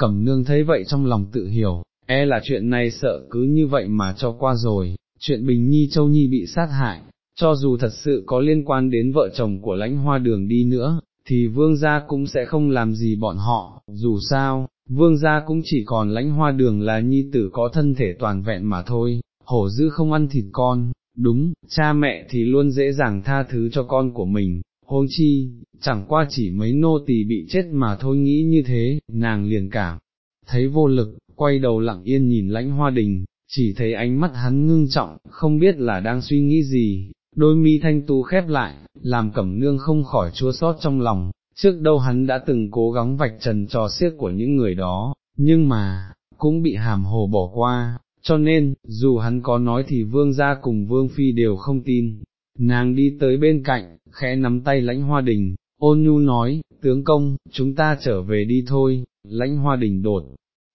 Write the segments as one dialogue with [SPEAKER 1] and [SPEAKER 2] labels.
[SPEAKER 1] cẩm nương thấy vậy trong lòng tự hiểu, e là chuyện này sợ cứ như vậy mà cho qua rồi, chuyện Bình Nhi Châu Nhi bị sát hại, cho dù thật sự có liên quan đến vợ chồng của lãnh hoa đường đi nữa, thì vương gia cũng sẽ không làm gì bọn họ, dù sao, vương gia cũng chỉ còn lãnh hoa đường là nhi tử có thân thể toàn vẹn mà thôi, hổ dữ không ăn thịt con, đúng, cha mẹ thì luôn dễ dàng tha thứ cho con của mình, huống chi, chẳng qua chỉ mấy nô tỳ bị chết mà thôi nghĩ như thế, nàng liền cảm, thấy vô lực, quay đầu lặng yên nhìn lãnh hoa đình, chỉ thấy ánh mắt hắn ngưng trọng, không biết là đang suy nghĩ gì, đôi mi thanh tú khép lại, làm cẩm nương không khỏi chua sót trong lòng, trước đâu hắn đã từng cố gắng vạch trần trò xiếc của những người đó, nhưng mà, cũng bị hàm hồ bỏ qua, cho nên, dù hắn có nói thì vương gia cùng vương phi đều không tin. Nàng đi tới bên cạnh, khẽ nắm tay lãnh hoa đình, ôn nhu nói, tướng công, chúng ta trở về đi thôi, lãnh hoa đình đột,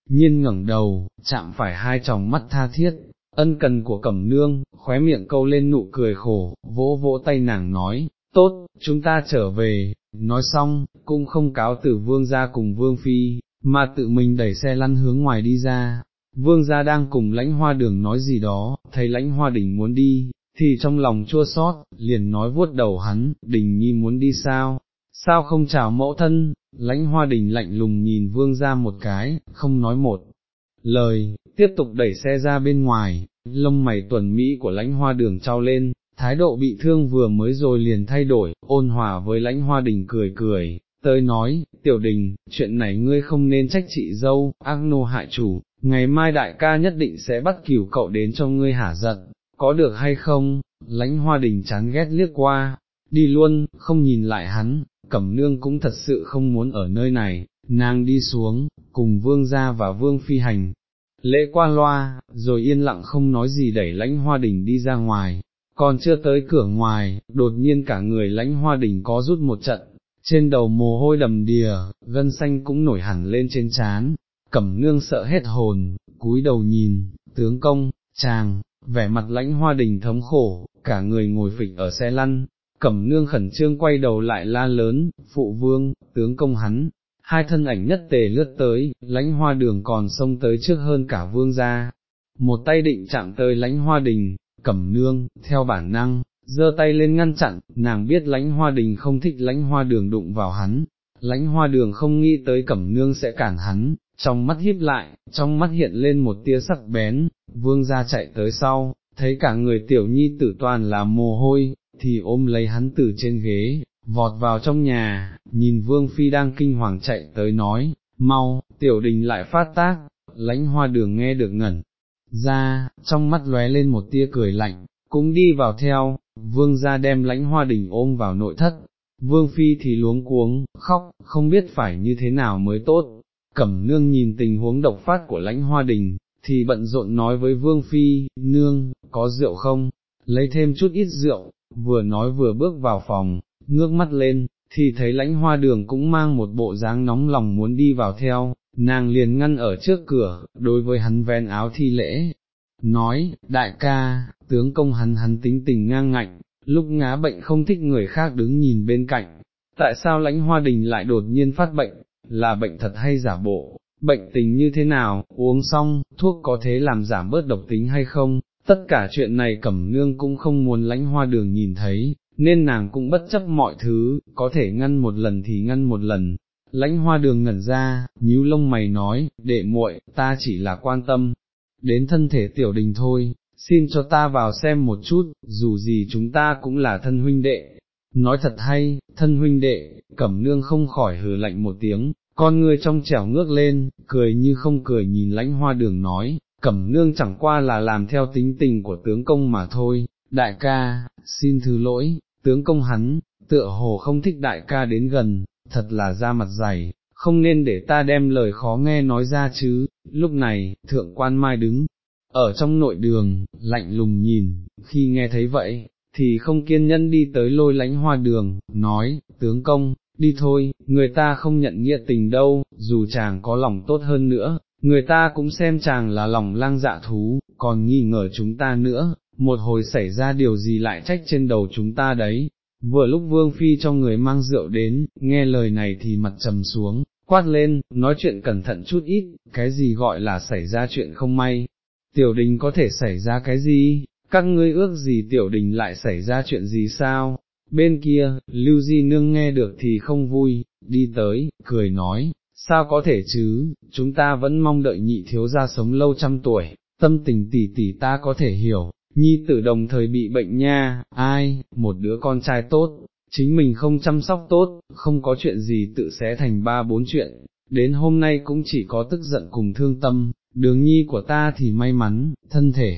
[SPEAKER 1] nhiên ngẩng đầu, chạm phải hai tròng mắt tha thiết, ân cần của cẩm nương, khóe miệng câu lên nụ cười khổ, vỗ vỗ tay nàng nói, tốt, chúng ta trở về, nói xong, cũng không cáo từ vương gia cùng vương phi, mà tự mình đẩy xe lăn hướng ngoài đi ra. Vương gia đang cùng lãnh hoa đường nói gì đó, thấy lãnh hoa đình muốn đi, thì trong lòng chua xót, liền nói vuốt đầu hắn, đình nhi muốn đi sao, sao không chào mẫu thân, lãnh hoa đình lạnh lùng nhìn vương ra một cái, không nói một lời, tiếp tục đẩy xe ra bên ngoài, lông mày tuần Mỹ của lãnh hoa đường trao lên, thái độ bị thương vừa mới rồi liền thay đổi, ôn hòa với lãnh hoa đình cười cười, tới nói, tiểu đình, chuyện này ngươi không nên trách chị dâu, ác nô hại chủ, ngày mai đại ca nhất định sẽ bắt cửu cậu đến cho ngươi hả giận, có được hay không, lãnh hoa đình chán ghét liếc qua, đi luôn, không nhìn lại hắn, cẩm nương cũng thật sự không muốn ở nơi này, nàng đi xuống, cùng vương gia và vương phi hành, lễ qua loa, rồi yên lặng không nói gì đẩy lãnh hoa đình đi ra ngoài, còn chưa tới cửa ngoài, đột nhiên cả người lãnh hoa đình có rút một trận, trên đầu mồ hôi đầm đìa, gân xanh cũng nổi hẳn lên trên trán, cẩm nương sợ hết hồn, cúi đầu nhìn, tướng công, chàng, vẻ mặt lãnh hoa đình thống khổ, cả người ngồi phịch ở xe lăn, cẩm nương khẩn trương quay đầu lại la lớn, phụ vương, tướng công hắn, hai thân ảnh nhất tề lướt tới, lãnh hoa đường còn xông tới trước hơn cả vương gia, một tay định chạm tới lãnh hoa đình, cẩm nương, theo bản năng, giơ tay lên ngăn chặn, nàng biết lãnh hoa đình không thích lãnh hoa đường đụng vào hắn, lãnh hoa đường không nghĩ tới cẩm nương sẽ cản hắn, trong mắt híp lại, trong mắt hiện lên một tia sắc bén, vương gia chạy tới sau, thấy cả người tiểu nhi tử toàn là mồ hôi, thì ôm lấy hắn từ trên ghế, vọt vào trong nhà, nhìn vương phi đang kinh hoàng chạy tới nói, mau, tiểu đình lại phát tác, lãnh hoa đường nghe được ngẩn, ra, trong mắt lóe lên một tia cười lạnh, cũng đi vào theo, vương ra đem lãnh hoa đình ôm vào nội thất, vương phi thì luống cuống, khóc, không biết phải như thế nào mới tốt, cẩm nương nhìn tình huống độc phát của lãnh hoa đình, thì bận rộn nói với vương phi, nương, có rượu không, lấy thêm chút ít rượu, vừa nói vừa bước vào phòng, ngước mắt lên, thì thấy lãnh hoa đường cũng mang một bộ dáng nóng lòng muốn đi vào theo, nàng liền ngăn ở trước cửa, đối với hắn ven áo thi lễ, nói, đại ca, tướng công hắn hắn tính tình ngang ngạnh, lúc ngá bệnh không thích người khác đứng nhìn bên cạnh, tại sao lãnh hoa đình lại đột nhiên phát bệnh, là bệnh thật hay giả bộ, bệnh tình như thế nào, uống xong, thuốc có thế làm giảm bớt độc tính hay không, tất cả chuyện này cẩm nương cũng không muốn lãnh hoa đường nhìn thấy, nên nàng cũng bất chấp mọi thứ, có thể ngăn một lần thì ngăn một lần. Lãnh hoa đường ngẩn ra, nhíu lông mày nói, đệ muội, ta chỉ là quan tâm, đến thân thể tiểu đình thôi, xin cho ta vào xem một chút, dù gì chúng ta cũng là thân huynh đệ. Nói thật hay, thân huynh đệ, cẩm nương không khỏi hừ lạnh một tiếng, con người trong trẻo ngước lên, cười như không cười nhìn lãnh hoa đường nói, cẩm nương chẳng qua là làm theo tính tình của tướng công mà thôi, đại ca, xin thứ lỗi, tướng công hắn, tựa hồ không thích đại ca đến gần, thật là da mặt dày, không nên để ta đem lời khó nghe nói ra chứ, lúc này, thượng quan mai đứng, ở trong nội đường, lạnh lùng nhìn, khi nghe thấy vậy, thì không kiên nhẫn đi tới lôi lánh hoa đường, nói, tướng công, đi thôi, người ta không nhận nghĩa tình đâu, dù chàng có lòng tốt hơn nữa, người ta cũng xem chàng là lòng lang dạ thú, còn nghi ngờ chúng ta nữa, một hồi xảy ra điều gì lại trách trên đầu chúng ta đấy. Vừa lúc Vương Phi cho người mang rượu đến, nghe lời này thì mặt trầm xuống, quát lên, nói chuyện cẩn thận chút ít, cái gì gọi là xảy ra chuyện không may, tiểu đình có thể xảy ra cái gì, các ngươi ước gì tiểu đình lại xảy ra chuyện gì sao, bên kia, Lưu Di Nương nghe được thì không vui, đi tới, cười nói, sao có thể chứ, chúng ta vẫn mong đợi nhị thiếu gia sống lâu trăm tuổi, tâm tình tỷ tỷ ta có thể hiểu, nhi tử đồng thời bị bệnh nha, ai, một đứa con trai tốt, chính mình không chăm sóc tốt, không có chuyện gì tự xé thành ba bốn chuyện, đến hôm nay cũng chỉ có tức giận cùng thương tâm, đường nhi của ta thì may mắn, thân thể,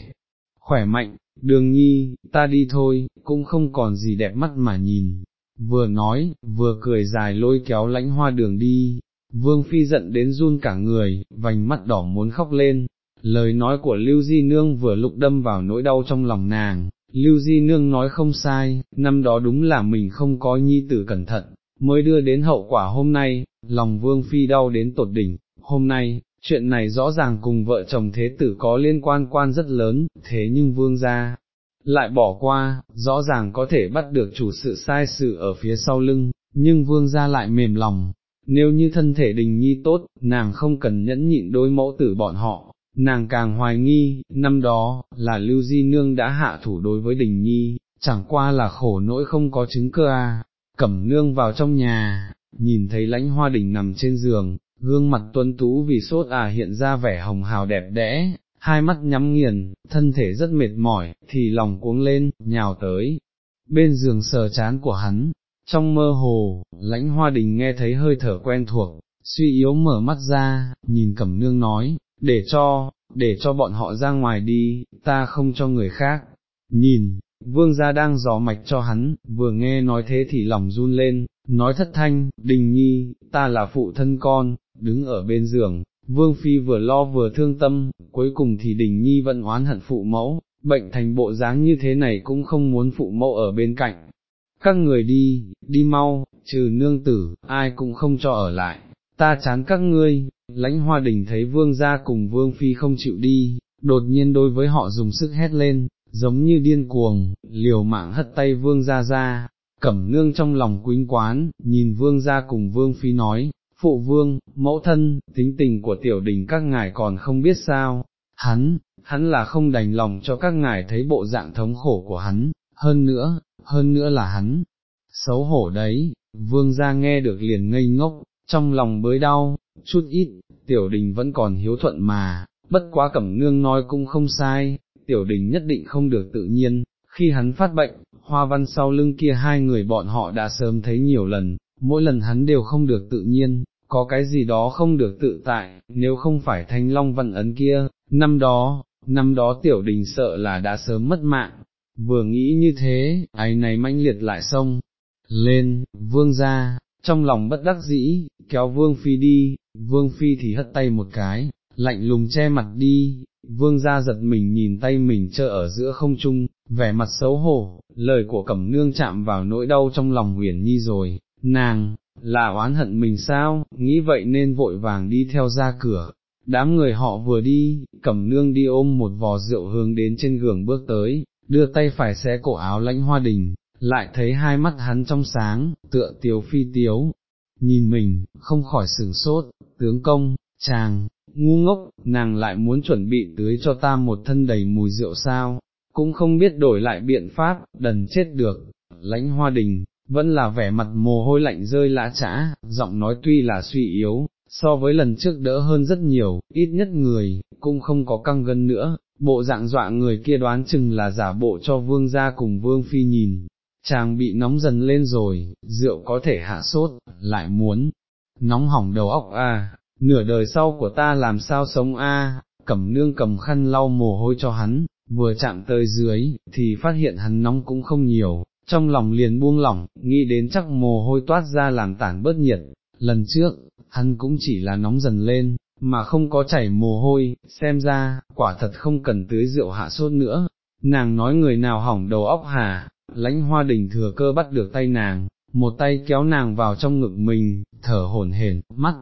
[SPEAKER 1] khỏe mạnh, đường nhi, ta đi thôi, cũng không còn gì đẹp mắt mà nhìn, vừa nói, vừa cười dài lôi kéo lãnh hoa đường đi, vương phi giận đến run cả người, vành mắt đỏ muốn khóc lên, lời nói của Lưu Di Nương vừa lục đâm vào nỗi đau trong lòng nàng, Lưu Di Nương nói không sai, năm đó đúng là mình không có nhi tử cẩn thận, mới đưa đến hậu quả hôm nay, lòng vương phi đau đến tột đỉnh, hôm nay, chuyện này rõ ràng cùng vợ chồng thế tử có liên quan quan rất lớn, thế nhưng vương gia lại bỏ qua, rõ ràng có thể bắt được chủ sự sai sự ở phía sau lưng, nhưng vương gia lại mềm lòng, nếu như thân thể đình nhi tốt, nàng không cần nhẫn nhịn đối mẫu tử bọn họ, nàng càng hoài nghi, năm đó, là Lưu Di Nương đã hạ thủ đối với đình nhi, chẳng qua là khổ nỗi không có chứng cơ à, cẩm nương vào trong nhà, nhìn thấy lãnh hoa đình nằm trên giường, gương mặt tuấn tú vì sốt à hiện ra vẻ hồng hào đẹp đẽ, hai mắt nhắm nghiền, thân thể rất mệt mỏi, thì lòng cuống lên, nhào tới, bên giường sờ chán của hắn, trong mơ hồ, lãnh hoa đình nghe thấy hơi thở quen thuộc, suy yếu mở mắt ra, nhìn cẩm nương nói, để cho, để cho bọn họ ra ngoài đi, ta không cho người khác. Nhìn, vương gia đang gió mạch cho hắn, vừa nghe nói thế thì lòng run lên, nói thất thanh, đình nhi, ta là phụ thân con, đứng ở bên giường, vương phi vừa lo vừa thương tâm, cuối cùng thì đình nhi vẫn oán hận phụ mẫu, bệnh thành bộ dáng như thế này cũng không muốn phụ mẫu ở bên cạnh. Các người đi, đi mau, trừ nương tử, ai cũng không cho ở lại, ta chán các ngươi, lãnh hoa đình thấy vương gia cùng vương phi không chịu đi, đột nhiên đối với họ dùng sức hét lên, giống như điên cuồng, liều mạng hất tay vương gia ra, cẩm nương trong lòng quính quán, nhìn vương gia cùng vương phi nói, phụ vương, mẫu thân, tính tình của tiểu đình các ngài còn không biết sao, hắn, hắn là không đành lòng cho các ngài thấy bộ dạng thống khổ của hắn, hơn nữa, hơn nữa là hắn, xấu hổ đấy, vương gia nghe được liền ngây ngốc, trong lòng bới đau, chút ít, tiểu đình vẫn còn hiếu thuận mà, bất quá cẩm nương nói cũng không sai, tiểu đình nhất định không được tự nhiên, khi hắn phát bệnh, hoa văn sau lưng kia hai người bọn họ đã sớm thấy nhiều lần, mỗi lần hắn đều không được tự nhiên, có cái gì đó không được tự tại, nếu không phải thanh long văn ấn kia, năm đó, năm đó tiểu đình sợ là đã sớm mất mạng, vừa nghĩ như thế, ấy này mãnh liệt lại xông, lên, vương ra, trong lòng bất đắc dĩ, kéo vương phi đi, vương phi thì hất tay một cái, lạnh lùng che mặt đi, vương ra giật mình nhìn tay mình chơ ở giữa không trung, vẻ mặt xấu hổ, lời của cẩm nương chạm vào nỗi đau trong lòng huyền nhi rồi, nàng, là oán hận mình sao, nghĩ vậy nên vội vàng đi theo ra cửa, đám người họ vừa đi, cẩm nương đi ôm một vò rượu hướng đến trên giường bước tới, đưa tay phải xé cổ áo lãnh hoa đình, lại thấy hai mắt hắn trong sáng, tựa tiếu phi tiếu, nhìn mình, không khỏi sửng sốt, tướng công, chàng, ngu ngốc, nàng lại muốn chuẩn bị tưới cho ta một thân đầy mùi rượu sao, cũng không biết đổi lại biện pháp, đần chết được, lãnh hoa đình, vẫn là vẻ mặt mồ hôi lạnh rơi lã trã, giọng nói tuy là suy yếu, so với lần trước đỡ hơn rất nhiều, ít nhất người, cũng không có căng gân nữa, bộ dạng dọa người kia đoán chừng là giả bộ cho vương gia cùng vương phi nhìn, chàng bị nóng dần lên rồi, rượu có thể hạ sốt, lại muốn, nóng hỏng đầu óc a, nửa đời sau của ta làm sao sống à, a, cẩm nương cầm khăn lau mồ hôi cho hắn, vừa chạm tới dưới, thì phát hiện hắn nóng cũng không nhiều, trong lòng liền buông lỏng, nghĩ đến chắc mồ hôi toát ra làm tản bớt nhiệt, lần trước, hắn cũng chỉ là nóng dần lên, mà không có chảy mồ hôi, xem ra, quả thật không cần tưới rượu hạ sốt nữa, nàng nói người nào hỏng đầu óc hà, lãnh hoa đình thừa cơ bắt được tay nàng, một tay kéo nàng vào trong ngực mình, thở hổn hển, mắt,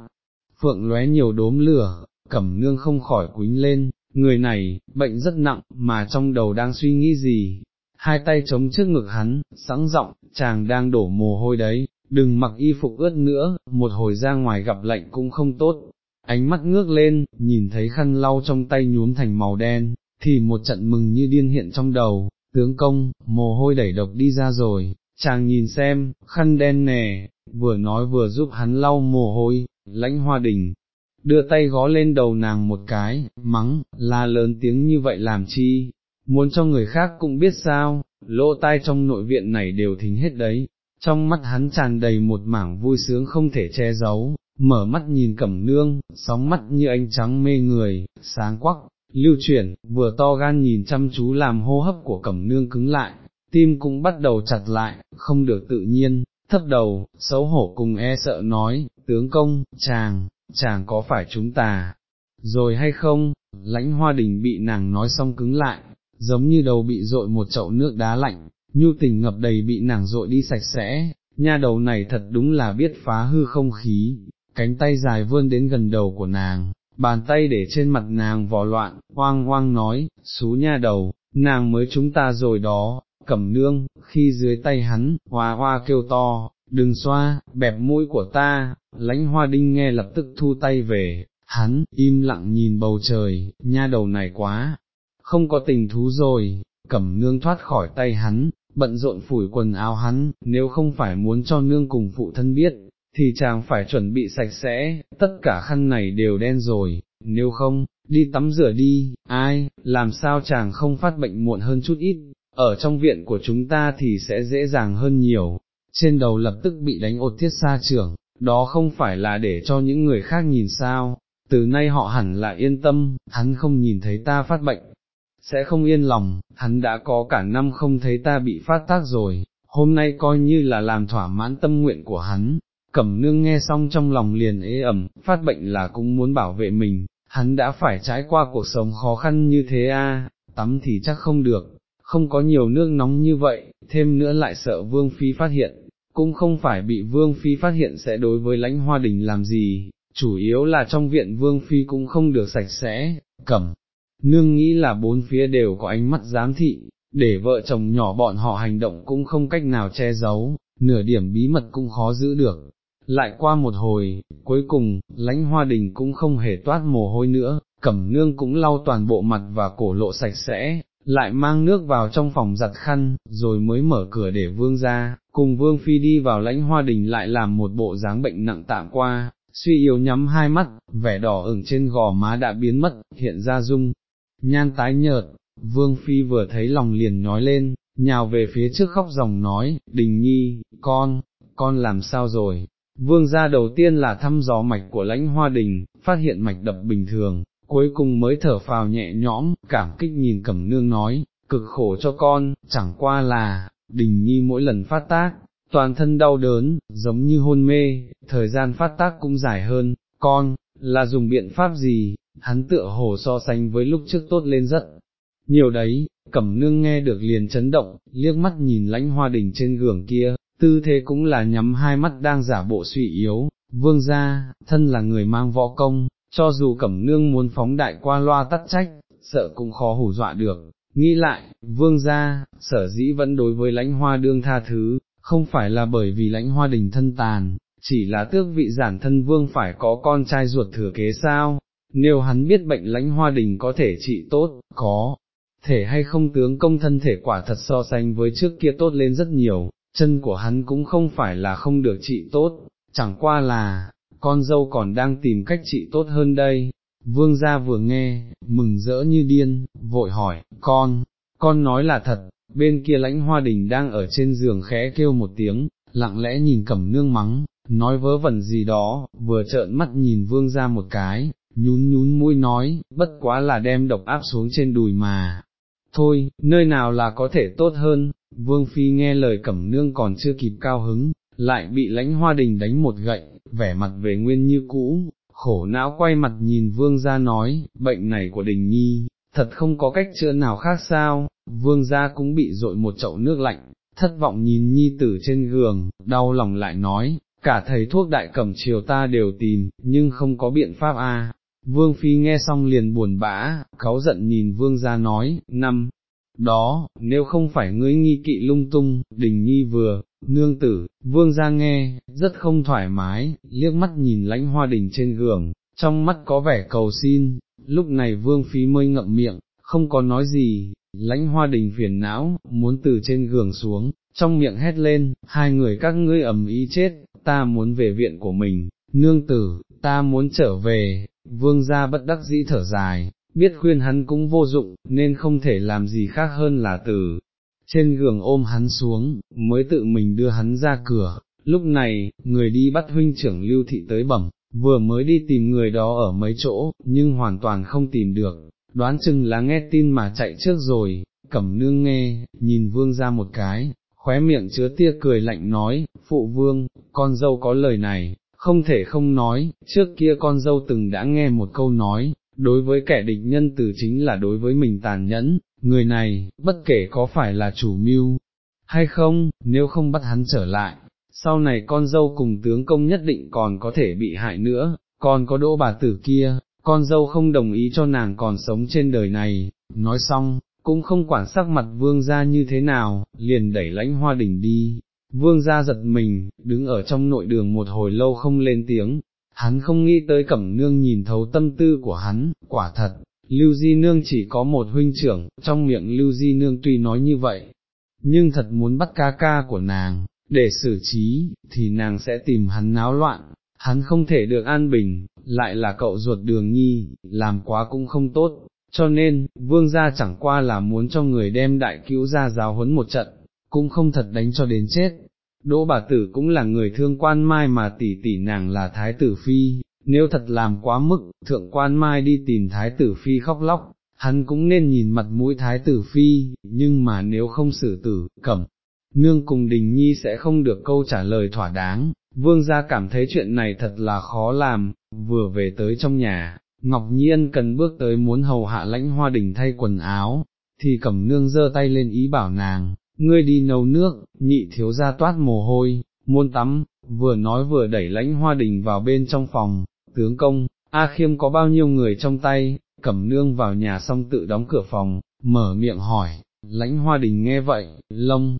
[SPEAKER 1] phượng lóe nhiều đốm lửa, cẩm nương không khỏi quính lên, người này, bệnh rất nặng, mà trong đầu đang suy nghĩ gì, hai tay chống trước ngực hắn, sẵn giọng, chàng đang đổ mồ hôi đấy, đừng mặc y phục ướt nữa, một hồi ra ngoài gặp lạnh cũng không tốt. Ánh mắt ngước lên, nhìn thấy khăn lau trong tay nhuốm thành màu đen, thì một trận mừng như điên hiện trong đầu, tướng công, mồ hôi đẩy độc đi ra rồi, chàng nhìn xem, khăn đen nè, vừa nói vừa giúp hắn lau mồ hôi, lãnh hoa đình, đưa tay gó lên đầu nàng một cái, mắng, la lớn tiếng như vậy làm chi, muốn cho người khác cũng biết sao, lỗ tai trong nội viện này đều thính hết đấy, trong mắt hắn tràn đầy một mảng vui sướng không thể che giấu, mở mắt nhìn cẩm nương, sóng mắt như ánh trắng mê người, sáng quắc, lưu chuyển, vừa to gan nhìn chăm chú làm hô hấp của cẩm nương cứng lại, tim cũng bắt đầu chặt lại, không được tự nhiên, thấp đầu, xấu hổ cùng e sợ nói, tướng công, chàng, chàng có phải chúng ta, rồi hay không, lãnh hoa đình bị nàng nói xong cứng lại, giống như đầu bị dội một chậu nước đá lạnh, nhu tình ngập đầy bị nàng dội đi sạch sẽ, nha đầu này thật đúng là biết phá hư không khí, cánh tay dài vươn đến gần đầu của nàng, bàn tay để trên mặt nàng vò loạn, hoang hoang nói, xú nha đầu, nàng mới chúng ta rồi đó, cẩm nương, khi dưới tay hắn, hoa hoa kêu to, đừng xoa, bẹp mũi của ta, lãnh hoa đinh nghe lập tức thu tay về, hắn, im lặng nhìn bầu trời, nha đầu này quá, không có tình thú rồi, cẩm nương thoát khỏi tay hắn, bận rộn phủi quần áo hắn, nếu không phải muốn cho nương cùng phụ thân biết, thì chàng phải chuẩn bị sạch sẽ, tất cả khăn này đều đen rồi, nếu không, đi tắm rửa đi, ai, làm sao chàng không phát bệnh muộn hơn chút ít, ở trong viện của chúng ta thì sẽ dễ dàng hơn nhiều, trên đầu lập tức bị đánh ột thiết xa trưởng, đó không phải là để cho những người khác nhìn sao, từ nay họ hẳn là yên tâm, hắn không nhìn thấy ta phát bệnh, sẽ không yên lòng, hắn đã có cả năm không thấy ta bị phát tác rồi, hôm nay coi như là làm thỏa mãn tâm nguyện của hắn. Cẩm nương nghe xong trong lòng liền ế ẩm, phát bệnh là cũng muốn bảo vệ mình, hắn đã phải trải qua cuộc sống khó khăn như thế a, tắm thì chắc không được, không có nhiều nước nóng như vậy, thêm nữa lại sợ Vương Phi phát hiện, cũng không phải bị Vương Phi phát hiện sẽ đối với lãnh hoa đình làm gì, chủ yếu là trong viện Vương Phi cũng không được sạch sẽ, cẩm. Nương nghĩ là bốn phía đều có ánh mắt giám thị, để vợ chồng nhỏ bọn họ hành động cũng không cách nào che giấu, nửa điểm bí mật cũng khó giữ được. Lại qua một hồi, cuối cùng, lãnh hoa đình cũng không hề toát mồ hôi nữa, cẩm nương cũng lau toàn bộ mặt và cổ lộ sạch sẽ, lại mang nước vào trong phòng giặt khăn, rồi mới mở cửa để vương ra, cùng vương phi đi vào lãnh hoa đình lại làm một bộ dáng bệnh nặng tạm qua, suy yếu nhắm hai mắt, vẻ đỏ ửng trên gò má đã biến mất, hiện ra dung, nhan tái nhợt, vương phi vừa thấy lòng liền nhói lên, nhào về phía trước khóc ròng nói, đình nhi, con, con làm sao rồi? Vương gia đầu tiên là thăm dò mạch của lãnh hoa đình, phát hiện mạch đập bình thường, cuối cùng mới thở phào nhẹ nhõm, cảm kích nhìn cẩm nương nói, cực khổ cho con, chẳng qua là, đình nhi mỗi lần phát tác, toàn thân đau đớn, giống như hôn mê, thời gian phát tác cũng dài hơn, con, là dùng biện pháp gì, hắn tựa hồ so sánh với lúc trước tốt lên rất nhiều đấy, cẩm nương nghe được liền chấn động, liếc mắt nhìn lãnh hoa đình trên gường kia, tư thế cũng là nhắm hai mắt đang giả bộ suy yếu, vương gia, thân là người mang võ công, cho dù cẩm nương muốn phóng đại qua loa tắt trách, sợ cũng khó hủ dọa được, nghĩ lại, vương gia, sở dĩ vẫn đối với lãnh hoa đương tha thứ, không phải là bởi vì lãnh hoa đình thân tàn, chỉ là tước vị giản thân vương phải có con trai ruột thừa kế sao, nếu hắn biết bệnh lãnh hoa đình có thể trị tốt, có thể hay không tướng công thân thể quả thật so sánh với trước kia tốt lên rất nhiều, chân của hắn cũng không phải là không được trị tốt, chẳng qua là, con dâu còn đang tìm cách trị tốt hơn đây. Vương gia vừa nghe, mừng rỡ như điên, vội hỏi, con, con nói là thật, bên kia lãnh hoa đình đang ở trên giường khẽ kêu một tiếng, lặng lẽ nhìn cẩm nương mắng, nói vớ vẩn gì đó, vừa trợn mắt nhìn vương gia một cái, nhún nhún mũi nói, bất quá là đem độc áp xuống trên đùi mà. Thôi, nơi nào là có thể tốt hơn, vương phi nghe lời cẩm nương còn chưa kịp cao hứng, lại bị lãnh hoa đình đánh một gậy, vẻ mặt về nguyên như cũ, khổ não quay mặt nhìn vương gia nói, bệnh này của đình nhi, thật không có cách chữa nào khác sao, vương gia cũng bị dội một chậu nước lạnh, thất vọng nhìn nhi tử trên giường, đau lòng lại nói, cả thầy thuốc đại cẩm triều ta đều tìm, nhưng không có biện pháp a. Vương Phi nghe xong liền buồn bã, cáu giận nhìn vương gia nói, năm, đó, nếu không phải ngươi nghi kỵ lung tung, đình nhi vừa, nương tử, vương ra nghe, rất không thoải mái, liếc mắt nhìn lãnh hoa đình trên gường, trong mắt có vẻ cầu xin, lúc này vương Phi mới ngậm miệng, không có nói gì, lãnh hoa đình phiền não, muốn từ trên gường xuống, trong miệng hét lên, hai người các ngươi ầm ý chết, ta muốn về viện của mình, nương tử, ta muốn trở về, vương gia bất đắc dĩ thở dài, biết khuyên hắn cũng vô dụng, nên không thể làm gì khác hơn là từ trên giường ôm hắn xuống, mới tự mình đưa hắn ra cửa, lúc này, người đi bắt huynh trưởng lưu thị tới bẩm, vừa mới đi tìm người đó ở mấy chỗ, nhưng hoàn toàn không tìm được, đoán chừng là nghe tin mà chạy trước rồi, cẩm nương nghe, nhìn vương ra một cái, khóe miệng chứa tia cười lạnh nói, phụ vương, con dâu có lời này, không thể không nói, trước kia con dâu từng đã nghe một câu nói, đối với kẻ địch nhân từ chính là đối với mình tàn nhẫn, người này, bất kể có phải là chủ mưu, hay không, nếu không bắt hắn trở lại, sau này con dâu cùng tướng công nhất định còn có thể bị hại nữa, còn có đỗ bà tử kia, con dâu không đồng ý cho nàng còn sống trên đời này, nói xong, cũng không quản sắc mặt vương gia như thế nào, liền đẩy lãnh hoa đỉnh đi, vương gia giật mình, đứng ở trong nội đường một hồi lâu không lên tiếng, hắn không nghĩ tới cẩm nương nhìn thấu tâm tư của hắn, quả thật, Lưu Di Nương chỉ có một huynh trưởng, trong miệng Lưu Di Nương tuy nói như vậy, nhưng thật muốn bắt ca ca của nàng, để xử trí, thì nàng sẽ tìm hắn náo loạn, hắn không thể được an bình, lại là cậu ruột đường nhi, làm quá cũng không tốt, cho nên, vương gia chẳng qua là muốn cho người đem đại cứu ra giáo huấn một trận, cũng không thật đánh cho đến chết. Đỗ bà tử cũng là người thương quan mai mà tỷ tỷ nàng là thái tử phi, nếu thật làm quá mức, thượng quan mai đi tìm thái tử phi khóc lóc, hắn cũng nên nhìn mặt mũi thái tử phi, nhưng mà nếu không xử tử, cẩm, nương cùng đình nhi sẽ không được câu trả lời thỏa đáng, vương gia cảm thấy chuyện này thật là khó làm, vừa về tới trong nhà, Ngọc Nhiên cần bước tới muốn hầu hạ lãnh hoa đình thay quần áo, thì cẩm nương giơ tay lên ý bảo nàng, ngươi đi nấu nước, nhị thiếu ra toát mồ hôi, muốn tắm, vừa nói vừa đẩy lãnh hoa đình vào bên trong phòng, tướng công, A Khiêm có bao nhiêu người trong tay, cẩm nương vào nhà xong tự đóng cửa phòng, mở miệng hỏi, lãnh hoa đình nghe vậy, lông,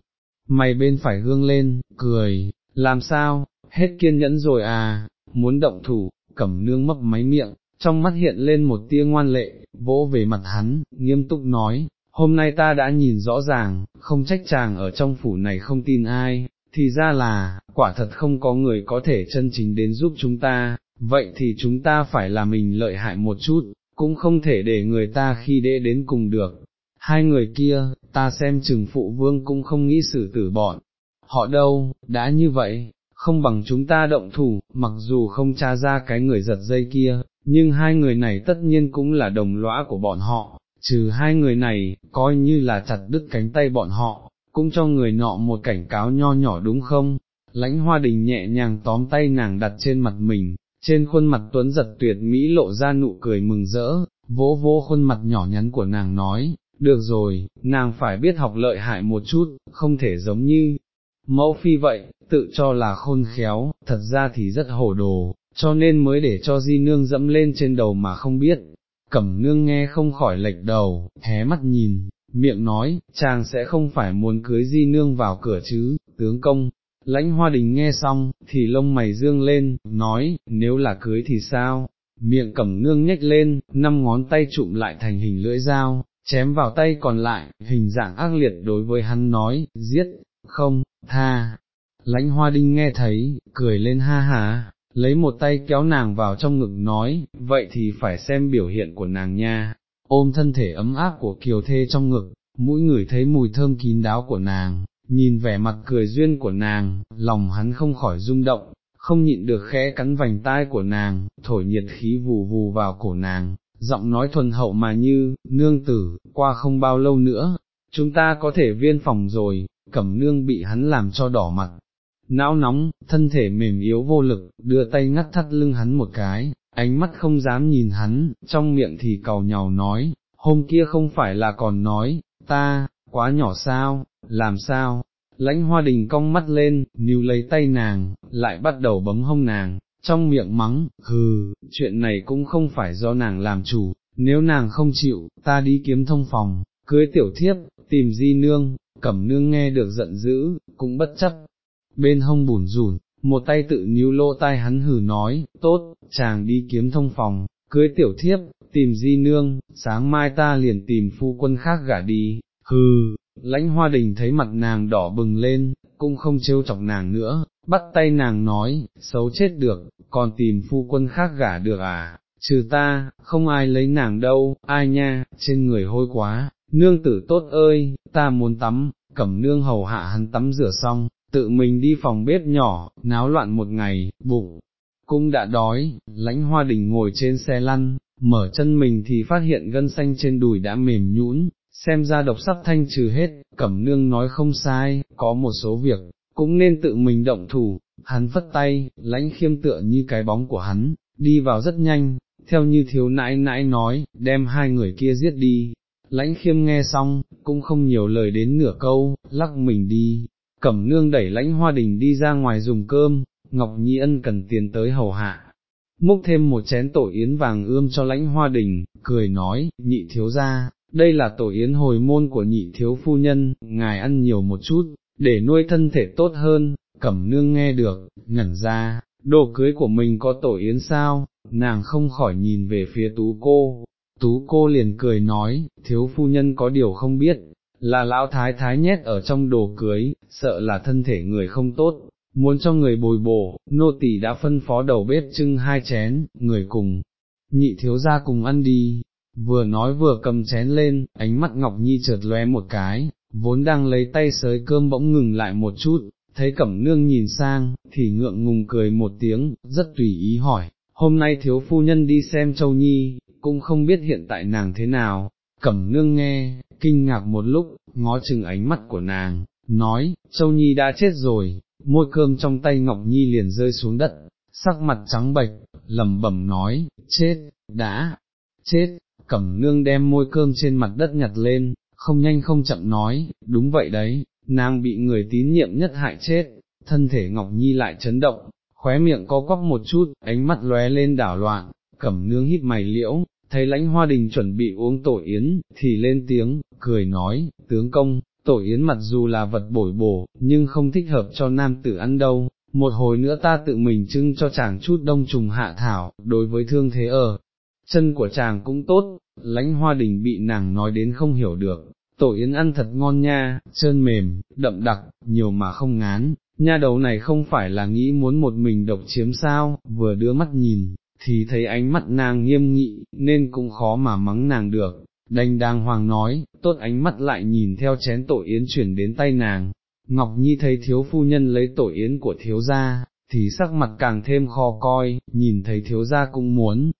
[SPEAKER 1] mày bên phải hương lên, cười, làm sao, hết kiên nhẫn rồi à, muốn động thủ, cẩm nương mấp máy miệng, trong mắt hiện lên một tia ngoan lệ, vỗ về mặt hắn, nghiêm túc nói, hôm nay ta đã nhìn rõ ràng, không trách chàng ở trong phủ này không tin ai, thì ra là, quả thật không có người có thể chân chính đến giúp chúng ta, vậy thì chúng ta phải là mình lợi hại một chút, cũng không thể để người ta khi đệ đến cùng được. Hai người kia, ta xem chừng phụ vương cũng không nghĩ xử tử bọn. Họ đâu, đã như vậy, không bằng chúng ta động thủ, mặc dù không tra ra cái người giật dây kia, nhưng hai người này tất nhiên cũng là đồng lõa của bọn họ, trừ hai người này, coi như là chặt đứt cánh tay bọn họ, cũng cho người nọ một cảnh cáo nho nhỏ đúng không? Lãnh hoa đình nhẹ nhàng tóm tay nàng đặt trên mặt mình, trên khuôn mặt tuấn giật tuyệt mỹ lộ ra nụ cười mừng rỡ, vỗ vỗ khuôn mặt nhỏ nhắn của nàng nói, được rồi, nàng phải biết học lợi hại một chút, không thể giống như mẫu phi vậy, tự cho là khôn khéo, thật ra thì rất hổ đồ, cho nên mới để cho di nương dẫm lên trên đầu mà không biết. Cẩm nương nghe không khỏi lệch đầu, hé mắt nhìn, miệng nói, chàng sẽ không phải muốn cưới di nương vào cửa chứ, tướng công, lãnh hoa đình nghe xong, thì lông mày dương lên, nói, nếu là cưới thì sao, miệng cẩm nương nhếch lên, năm ngón tay trụm lại thành hình lưỡi dao, chém vào tay còn lại, hình dạng ác liệt đối với hắn nói, giết, không, tha. Lãnh hoa đinh nghe thấy, cười lên ha ha, lấy một tay kéo nàng vào trong ngực nói, vậy thì phải xem biểu hiện của nàng nha, ôm thân thể ấm áp của kiều thê trong ngực, mũi người thấy mùi thơm kín đáo của nàng, nhìn vẻ mặt cười duyên của nàng, lòng hắn không khỏi rung động, không nhịn được khẽ cắn vành tai của nàng, thổi nhiệt khí vù vù vào cổ nàng, giọng nói thuần hậu mà như, nương tử, qua không bao lâu nữa, chúng ta có thể viên phòng rồi, cẩm nương bị hắn làm cho đỏ mặt. Não nóng, thân thể mềm yếu vô lực, đưa tay ngắt thắt lưng hắn một cái, ánh mắt không dám nhìn hắn, trong miệng thì cầu nhào nói, hôm kia không phải là còn nói, ta, quá nhỏ sao, làm sao, lãnh hoa đình cong mắt lên, níu lấy tay nàng, lại bắt đầu bấm hông nàng, trong miệng mắng, hừ, chuyện này cũng không phải do nàng làm chủ, nếu nàng không chịu, ta đi kiếm thông phòng, cưới tiểu thiếp, tìm di nương, cẩm nương nghe được giận dữ, cũng bất chấp, bên hông bùn rùn, một tay tự níu lô tai hắn hử nói, tốt, chàng đi kiếm thông phòng, cưới tiểu thiếp, tìm di nương, sáng mai ta liền tìm phu quân khác gả đi, hừ, lãnh hoa đình thấy mặt nàng đỏ bừng lên, cũng không trêu chọc nàng nữa, bắt tay nàng nói, xấu chết được, còn tìm phu quân khác gả được à, trừ ta, không ai lấy nàng đâu, ai nha, trên người hôi quá, nương tử tốt ơi, ta muốn tắm, cẩm nương hầu hạ hắn tắm rửa xong, tự mình đi phòng bếp nhỏ, náo loạn một ngày, bụng, cũng đã đói, lãnh hoa đình ngồi trên xe lăn, mở chân mình thì phát hiện gân xanh trên đùi đã mềm nhũn, xem ra độc sắc thanh trừ hết, cẩm nương nói không sai, có một số việc, cũng nên tự mình động thủ, hắn phất tay, lãnh khiêm tựa như cái bóng của hắn, đi vào rất nhanh, theo như thiếu nãi nãi nói, đem hai người kia giết đi. Lãnh khiêm nghe xong, cũng không nhiều lời đến nửa câu, lắc mình đi, cẩm nương đẩy lãnh hoa đình đi ra ngoài dùng cơm, Ngọc Nhi Ân cần tiến tới hầu hạ, múc thêm một chén tổ yến vàng ươm cho lãnh hoa đình, cười nói, nhị thiếu ra, đây là tổ yến hồi môn của nhị thiếu phu nhân, ngài ăn nhiều một chút, để nuôi thân thể tốt hơn, cẩm nương nghe được, ngẩn ra, đồ cưới của mình có tổ yến sao, nàng không khỏi nhìn về phía tú cô, tú cô liền cười nói, thiếu phu nhân có điều không biết, là lão thái thái nhét ở trong đồ cưới, sợ là thân thể người không tốt, muốn cho người bồi bổ, nô tỳ đã phân phó đầu bếp trưng hai chén, người cùng, nhị thiếu ra cùng ăn đi, vừa nói vừa cầm chén lên, ánh mắt Ngọc Nhi chợt lóe một cái, vốn đang lấy tay sới cơm bỗng ngừng lại một chút, thấy cẩm nương nhìn sang, thì ngượng ngùng cười một tiếng, rất tùy ý hỏi, hôm nay thiếu phu nhân đi xem châu nhi, cũng không biết hiện tại nàng thế nào, cẩm nương nghe, kinh ngạc một lúc, ngó chừng ánh mắt của nàng, nói, châu nhi đã chết rồi, môi cơm trong tay Ngọc Nhi liền rơi xuống đất, sắc mặt trắng bệch, lẩm bẩm nói, chết, đã, chết, cẩm nương đem môi cơm trên mặt đất nhặt lên, không nhanh không chậm nói, đúng vậy đấy, nàng bị người tín nhiệm nhất hại chết, thân thể Ngọc Nhi lại chấn động, khóe miệng có quắp một chút, ánh mắt lóe lên đảo loạn, cẩm nương hít mày liễu, thấy lãnh hoa đình chuẩn bị uống tổ yến, thì lên tiếng, cười nói, tướng công, tổ yến mặc dù là vật bổi bổ, nhưng không thích hợp cho nam tử ăn đâu, một hồi nữa ta tự mình trưng cho chàng chút đông trùng hạ thảo, đối với thương thế ở, chân của chàng cũng tốt, lãnh hoa đình bị nàng nói đến không hiểu được, tổ yến ăn thật ngon nha, trơn mềm, đậm đặc, nhiều mà không ngán, nha đầu này không phải là nghĩ muốn một mình độc chiếm sao, vừa đưa mắt nhìn, thì thấy ánh mắt nàng nghiêm nghị, nên cũng khó mà mắng nàng được, đành đàng hoàng nói, tốt ánh mắt lại nhìn theo chén tổ yến chuyển đến tay nàng, Ngọc Nhi thấy thiếu phu nhân lấy tổ yến của thiếu gia, thì sắc mặt càng thêm khó coi, nhìn thấy thiếu gia cũng muốn,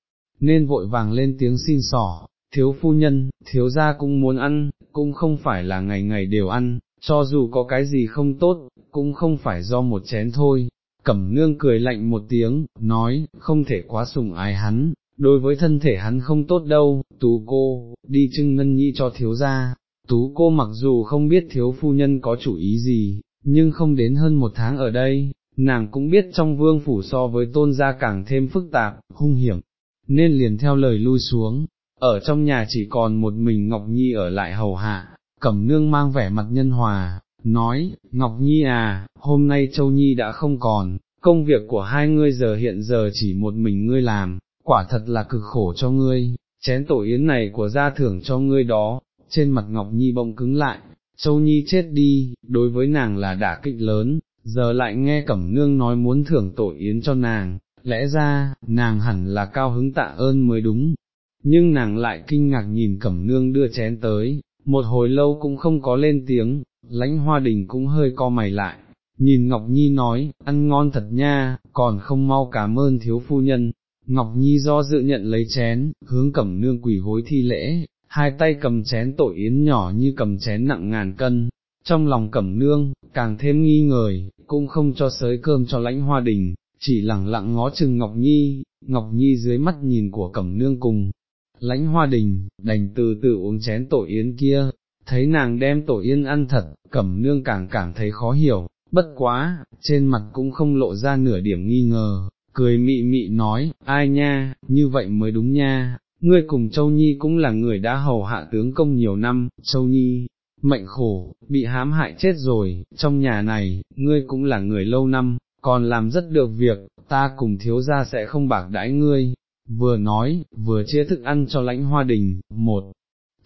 [SPEAKER 1] nên vội vàng lên tiếng xin sỏ, thiếu phu nhân, thiếu gia cũng muốn ăn, cũng không phải là ngày ngày đều ăn, cho dù có cái gì không tốt, cũng không phải do một chén thôi. Cẩm nương cười lạnh một tiếng, nói, không thể quá sùng ái hắn, đối với thân thể hắn không tốt đâu, tú cô, đi trưng ngân nhi cho thiếu gia. Tú cô mặc dù không biết thiếu phu nhân có chủ ý gì, nhưng không đến hơn một tháng ở đây, nàng cũng biết trong vương phủ so với tôn gia càng thêm phức tạp, hung hiểm, nên liền theo lời lui xuống, ở trong nhà chỉ còn một mình Ngọc Nhi ở lại hầu hạ, cẩm nương mang vẻ mặt nhân hòa, nói, Ngọc Nhi à, hôm nay Châu Nhi đã không còn, công việc của hai ngươi giờ hiện giờ chỉ một mình ngươi làm, quả thật là cực khổ cho ngươi, chén tổ yến này của gia thưởng cho ngươi đó, trên mặt Ngọc Nhi bỗng cứng lại, Châu Nhi chết đi, đối với nàng là đả kích lớn, giờ lại nghe Cẩm Nương nói muốn thưởng tổ yến cho nàng, lẽ ra, nàng hẳn là cao hứng tạ ơn mới đúng, nhưng nàng lại kinh ngạc nhìn Cẩm Nương đưa chén tới, một hồi lâu cũng không có lên tiếng, lãnh hoa đình cũng hơi co mày lại, nhìn Ngọc Nhi nói, ăn ngon thật nha, còn không mau cảm ơn thiếu phu nhân, Ngọc Nhi do dự nhận lấy chén, hướng cẩm nương quỷ hối thi lễ, hai tay cầm chén tội yến nhỏ như cầm chén nặng ngàn cân, trong lòng cẩm nương, càng thêm nghi ngời, cũng không cho sới cơm cho lãnh hoa đình, chỉ lặng lặng ngó chừng Ngọc Nhi, Ngọc Nhi dưới mắt nhìn của cẩm nương cùng, lãnh hoa đình, đành từ từ uống chén tội yến kia, thấy nàng đem tổ yên ăn thật, cẩm nương càng cảm thấy khó hiểu, bất quá, trên mặt cũng không lộ ra nửa điểm nghi ngờ, cười mị mị nói, ai nha, như vậy mới đúng nha, ngươi cùng Châu Nhi cũng là người đã hầu hạ tướng công nhiều năm, Châu Nhi, mệnh khổ, bị hãm hại chết rồi, trong nhà này, ngươi cũng là người lâu năm, còn làm rất được việc, ta cùng thiếu gia sẽ không bạc đãi ngươi, vừa nói, vừa chia thức ăn cho lãnh hoa đình, một,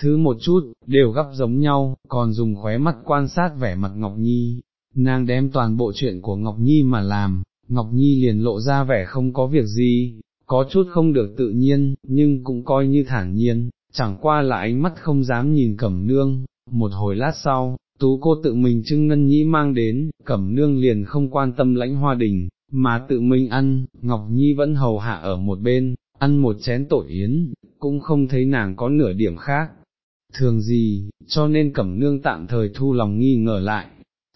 [SPEAKER 1] thứ một chút, đều gấp giống nhau, còn dùng khóe mắt quan sát vẻ mặt Ngọc Nhi, nàng đem toàn bộ chuyện của Ngọc Nhi mà làm, Ngọc Nhi liền lộ ra vẻ không có việc gì, có chút không được tự nhiên, nhưng cũng coi như thản nhiên, chẳng qua là ánh mắt không dám nhìn cẩm nương, một hồi lát sau, tú cô tự mình trưng ngân nhĩ mang đến, cẩm nương liền không quan tâm lãnh hoa đình, mà tự mình ăn, Ngọc Nhi vẫn hầu hạ ở một bên, ăn một chén tội yến, cũng không thấy nàng có nửa điểm khác. Thường gì, cho nên cẩm nương tạm thời thu lòng nghi ngờ lại.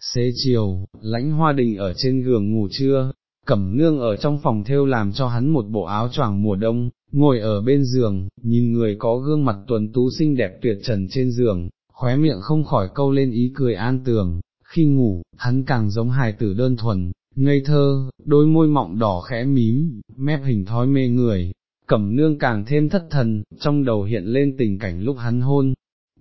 [SPEAKER 1] Xế chiều, lãnh hoa đình ở trên giường ngủ trưa, cẩm nương ở trong phòng theo làm cho hắn một bộ áo choàng mùa đông, ngồi ở bên giường, nhìn người có gương mặt tuần tú xinh đẹp tuyệt trần trên giường, khóe miệng không khỏi câu lên ý cười an tường, khi ngủ, hắn càng giống hài tử đơn thuần, ngây thơ, đôi môi mọng đỏ khẽ mím, mép hình thói mê người, cẩm nương càng thêm thất thần, trong đầu hiện lên tình cảnh lúc hắn hôn.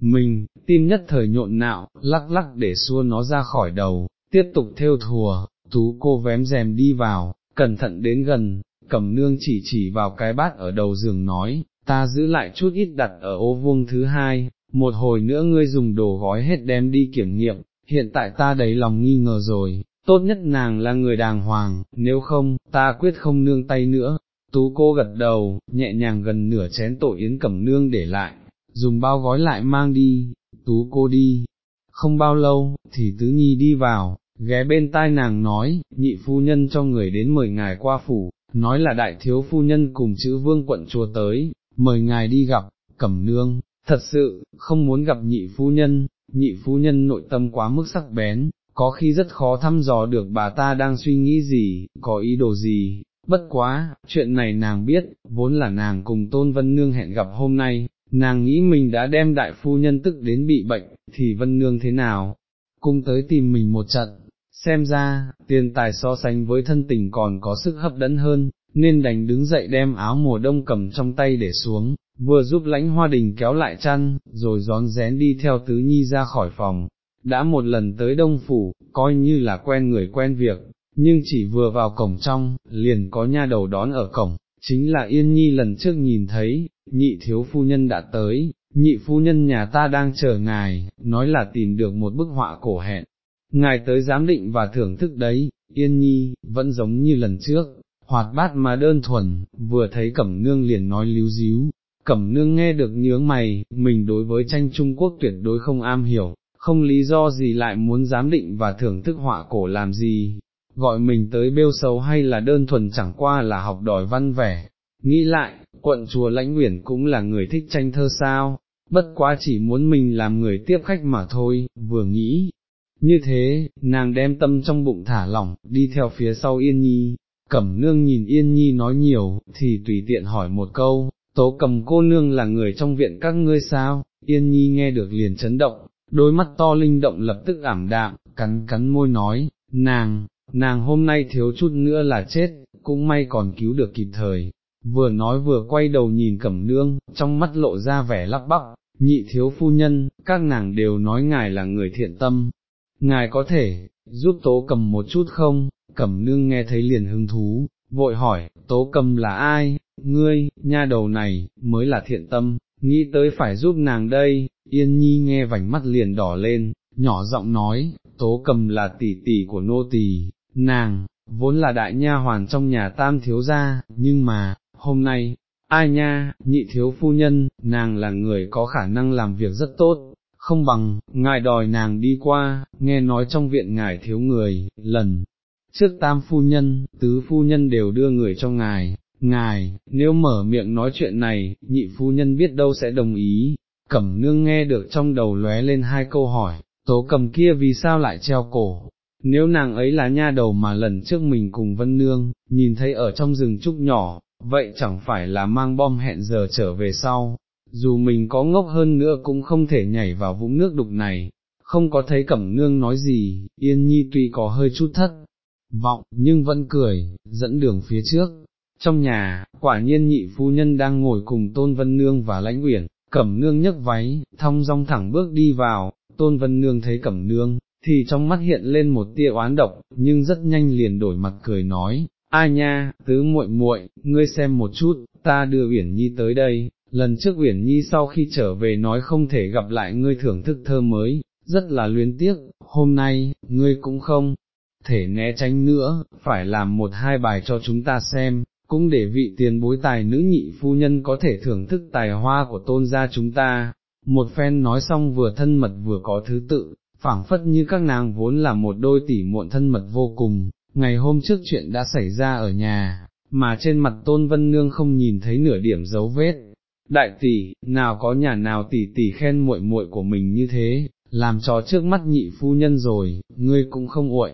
[SPEAKER 1] Mình, tim nhất thời nhộn nạo, lắc lắc để xua nó ra khỏi đầu, tiếp tục theo thùa, tú cô vém rèm đi vào, cẩn thận đến gần, cầm nương chỉ chỉ vào cái bát ở đầu giường nói, ta giữ lại chút ít đặt ở ô vuông thứ hai, một hồi nữa ngươi dùng đồ gói hết đem đi kiểm nghiệm, hiện tại ta đầy lòng nghi ngờ rồi, tốt nhất nàng là người đàng hoàng, nếu không, ta quyết không nương tay nữa. Tú cô gật đầu, nhẹ nhàng gần nửa chén tổ yến cẩm nương để lại, dùng bao gói lại mang đi, tú cô đi. Không bao lâu, thì tứ nhi đi vào, ghé bên tai nàng nói, nhị phu nhân cho người đến mời ngài qua phủ, nói là đại thiếu phu nhân cùng chữ vương quận chùa tới, mời ngài đi gặp, cẩm nương, thật sự, không muốn gặp nhị phu nhân, nhị phu nhân nội tâm quá mức sắc bén, có khi rất khó thăm dò được bà ta đang suy nghĩ gì, có ý đồ gì, bất quá, chuyện này nàng biết, vốn là nàng cùng Tôn Vân Nương hẹn gặp hôm nay, nàng nghĩ mình đã đem đại phu nhân tức đến bị bệnh, thì Vân Nương thế nào, cung tới tìm mình một trận, xem ra, tiền tài so sánh với thân tình còn có sức hấp dẫn hơn, nên đành đứng dậy đem áo mùa đông cầm trong tay để xuống, vừa giúp lãnh hoa đình kéo lại chăn, rồi gión rén đi theo tứ nhi ra khỏi phòng, đã một lần tới đông phủ, coi như là quen người quen việc, nhưng chỉ vừa vào cổng trong, liền có nha đầu đón ở cổng, chính là yên nhi lần trước nhìn thấy, nhị thiếu phu nhân đã tới, nhị phu nhân nhà ta đang chờ ngài, nói là tìm được một bức họa cổ hẹn, ngài tới giám định và thưởng thức đấy, yên nhi, vẫn giống như lần trước, hoạt bát mà đơn thuần, vừa thấy cẩm nương liền nói líu díu, cẩm nương nghe được nhướng mày, mình đối với tranh Trung Quốc tuyệt đối không am hiểu, không lý do gì lại muốn giám định và thưởng thức họa cổ làm gì, gọi mình tới bêu xấu hay là đơn thuần chẳng qua là học đòi văn vẻ. Nghĩ lại, quận chùa lãnh nguyện cũng là người thích tranh thơ sao, bất quá chỉ muốn mình làm người tiếp khách mà thôi, vừa nghĩ. Như thế, nàng đem tâm trong bụng thả lỏng, đi theo phía sau Yên Nhi, cẩm nương nhìn Yên Nhi nói nhiều, thì tùy tiện hỏi một câu, tố cầm cô nương là người trong viện các ngươi sao, Yên Nhi nghe được liền chấn động, đôi mắt to linh động lập tức ảm đạm, cắn cắn môi nói, nàng, nàng hôm nay thiếu chút nữa là chết, cũng may còn cứu được kịp thời, vừa nói vừa quay đầu nhìn cẩm nương, trong mắt lộ ra vẻ lắp bắp, nhị thiếu phu nhân, các nàng đều nói ngài là người thiện tâm, ngài có thể, giúp tố cầm một chút không, cẩm nương nghe thấy liền hứng thú, vội hỏi, tố cầm là ai, ngươi, nha đầu này, mới là thiện tâm, nghĩ tới phải giúp nàng đây, yên nhi nghe vành mắt liền đỏ lên, nhỏ giọng nói, tố cầm là tỷ tỷ của nô tỳ, nàng, vốn là đại nha hoàn trong nhà tam thiếu gia, nhưng mà, hôm nay, ai nha, nhị thiếu phu nhân, nàng là người có khả năng làm việc rất tốt, không bằng, ngài đòi nàng đi qua, nghe nói trong viện ngài thiếu người, lần trước tam phu nhân, tứ phu nhân đều đưa người cho ngài, ngài, nếu mở miệng nói chuyện này, nhị phu nhân biết đâu sẽ đồng ý, cẩm nương nghe được trong đầu lóe lên hai câu hỏi, tố cầm kia vì sao lại treo cổ, nếu nàng ấy là nha đầu mà lần trước mình cùng vân nương, nhìn thấy ở trong rừng trúc nhỏ, vậy chẳng phải là mang bom hẹn giờ trở về sau, dù mình có ngốc hơn nữa cũng không thể nhảy vào vũng nước đục này, không có thấy cẩm nương nói gì, yên nhi tuy có hơi chút thất, vọng, nhưng vẫn cười, dẫn đường phía trước. Trong nhà, quả nhiên nhị phu nhân đang ngồi cùng Tôn Vân Nương và Lãnh Uyển, cẩm nương nhấc váy, thong dong thẳng bước đi vào, tôn vân nương thấy cẩm nương, thì trong mắt hiện lên một tia oán độc, nhưng rất nhanh liền đổi mặt cười nói, ai nha, tứ muội muội, ngươi xem một chút, ta đưa Uyển Nhi tới đây, lần trước Uyển Nhi sau khi trở về nói không thể gặp lại ngươi thưởng thức thơ mới, rất là luyến tiếc, hôm nay, ngươi cũng không thể né tránh nữa, phải làm một hai bài cho chúng ta xem, cũng để vị tiền bối tài nữ nhị phu nhân có thể thưởng thức tài hoa của tôn gia chúng ta. Một phen nói xong vừa thân mật vừa có thứ tự, phảng phất như các nàng vốn là một đôi tỷ muộn thân mật vô cùng, ngày hôm trước chuyện đã xảy ra ở nhà, mà trên mặt tôn vân nương không nhìn thấy nửa điểm dấu vết. Đại tỷ, nào có nhà nào tỷ tỷ khen muội muội của mình như thế, làm trò trước mắt nhị phu nhân rồi, ngươi cũng không uội.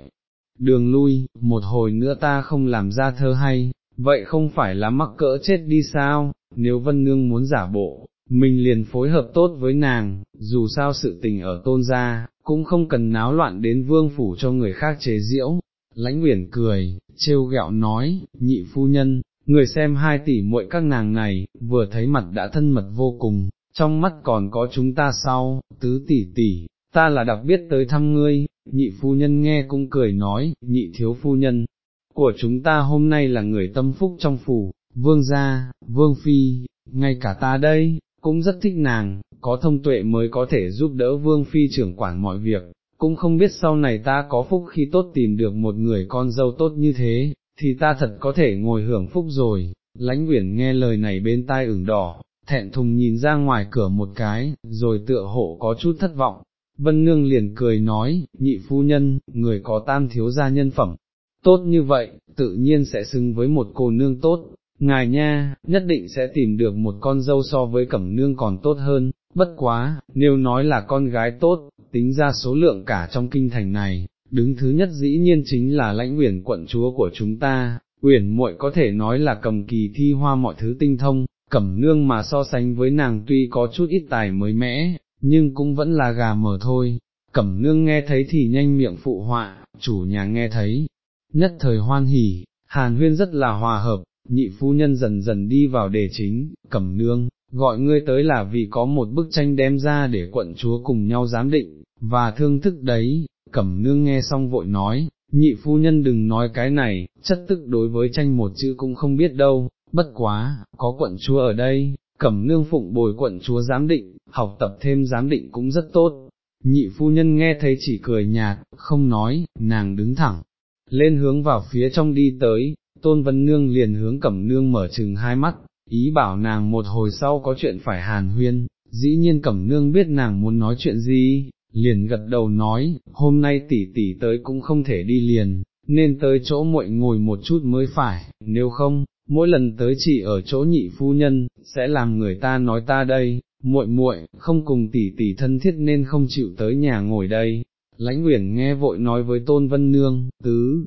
[SPEAKER 1] Đường lui, một hồi nữa ta không làm ra thơ hay, vậy không phải là mắc cỡ chết đi sao, nếu Vân Nương muốn giả bộ, mình liền phối hợp tốt với nàng, dù sao sự tình ở tôn gia, cũng không cần náo loạn đến vương phủ cho người khác chế diễu. Lãnh Uyển cười, trêu ghẹo nói, nhị phu nhân, người xem hai tỷ muội các nàng này, vừa thấy mặt đã thân mật vô cùng, trong mắt còn có chúng ta sau, tứ tỷ tỷ, ta là đặc biệt tới thăm ngươi, nhị phu nhân nghe cũng cười nói, nhị thiếu phu nhân, của chúng ta hôm nay là người tâm phúc trong phủ, vương gia, vương phi, ngay cả ta đây, cũng rất thích nàng, có thông tuệ mới có thể giúp đỡ vương phi trưởng quản mọi việc, cũng không biết sau này ta có phúc khi tốt tìm được một người con dâu tốt như thế, thì ta thật có thể ngồi hưởng phúc rồi, lãnh uyển nghe lời này bên tai ửng đỏ, thẹn thùng nhìn ra ngoài cửa một cái, rồi tựa hộ có chút thất vọng. Vân Nương liền cười nói, nhị phu nhân, người có tam thiếu gia nhân phẩm, tốt như vậy, tự nhiên sẽ xứng với một cô nương tốt, ngài nha, nhất định sẽ tìm được một con dâu so với cẩm nương còn tốt hơn, bất quá, nếu nói là con gái tốt, tính ra số lượng cả trong kinh thành này, đứng thứ nhất dĩ nhiên chính là lãnh uyển quận chúa của chúng ta, uyển muội có thể nói là cầm kỳ thi hoa mọi thứ tinh thông, cẩm nương mà so sánh với nàng tuy có chút ít tài mới mẽ, nhưng cũng vẫn là gà mờ thôi. Cẩm nương nghe thấy thì nhanh miệng phụ họa, chủ nhà nghe thấy, nhất thời hoan hỉ, hàn huyên rất là hòa hợp, nhị phu nhân dần dần đi vào đề chính, cẩm nương, gọi ngươi tới là vì có một bức tranh đem ra để quận chúa cùng nhau giám định, và thương thức đấy, cẩm nương nghe xong vội nói, nhị phu nhân đừng nói cái này, chất tức đối với tranh một chữ cũng không biết đâu, bất quá, có quận chúa ở đây, cẩm nương phụng bồi quận chúa giám định, học tập thêm giám định cũng rất tốt. Nhị phu nhân nghe thấy chỉ cười nhạt, không nói, nàng đứng thẳng, lên hướng vào phía trong đi tới, tôn vân nương liền hướng cẩm nương mở chừng hai mắt, ý bảo nàng một hồi sau có chuyện phải hàn huyên, dĩ nhiên cẩm nương biết nàng muốn nói chuyện gì, liền gật đầu nói, hôm nay tỷ tỷ tới cũng không thể đi liền, nên tới chỗ muội ngồi một chút mới phải, nếu không, mỗi lần tới chỉ ở chỗ nhị phu nhân, sẽ làm người ta nói ta đây, muội muội không cùng tỷ tỷ thân thiết nên không chịu tới nhà ngồi đây. Lãnh Uyển nghe vội nói với Tôn Vân Nương, tứ,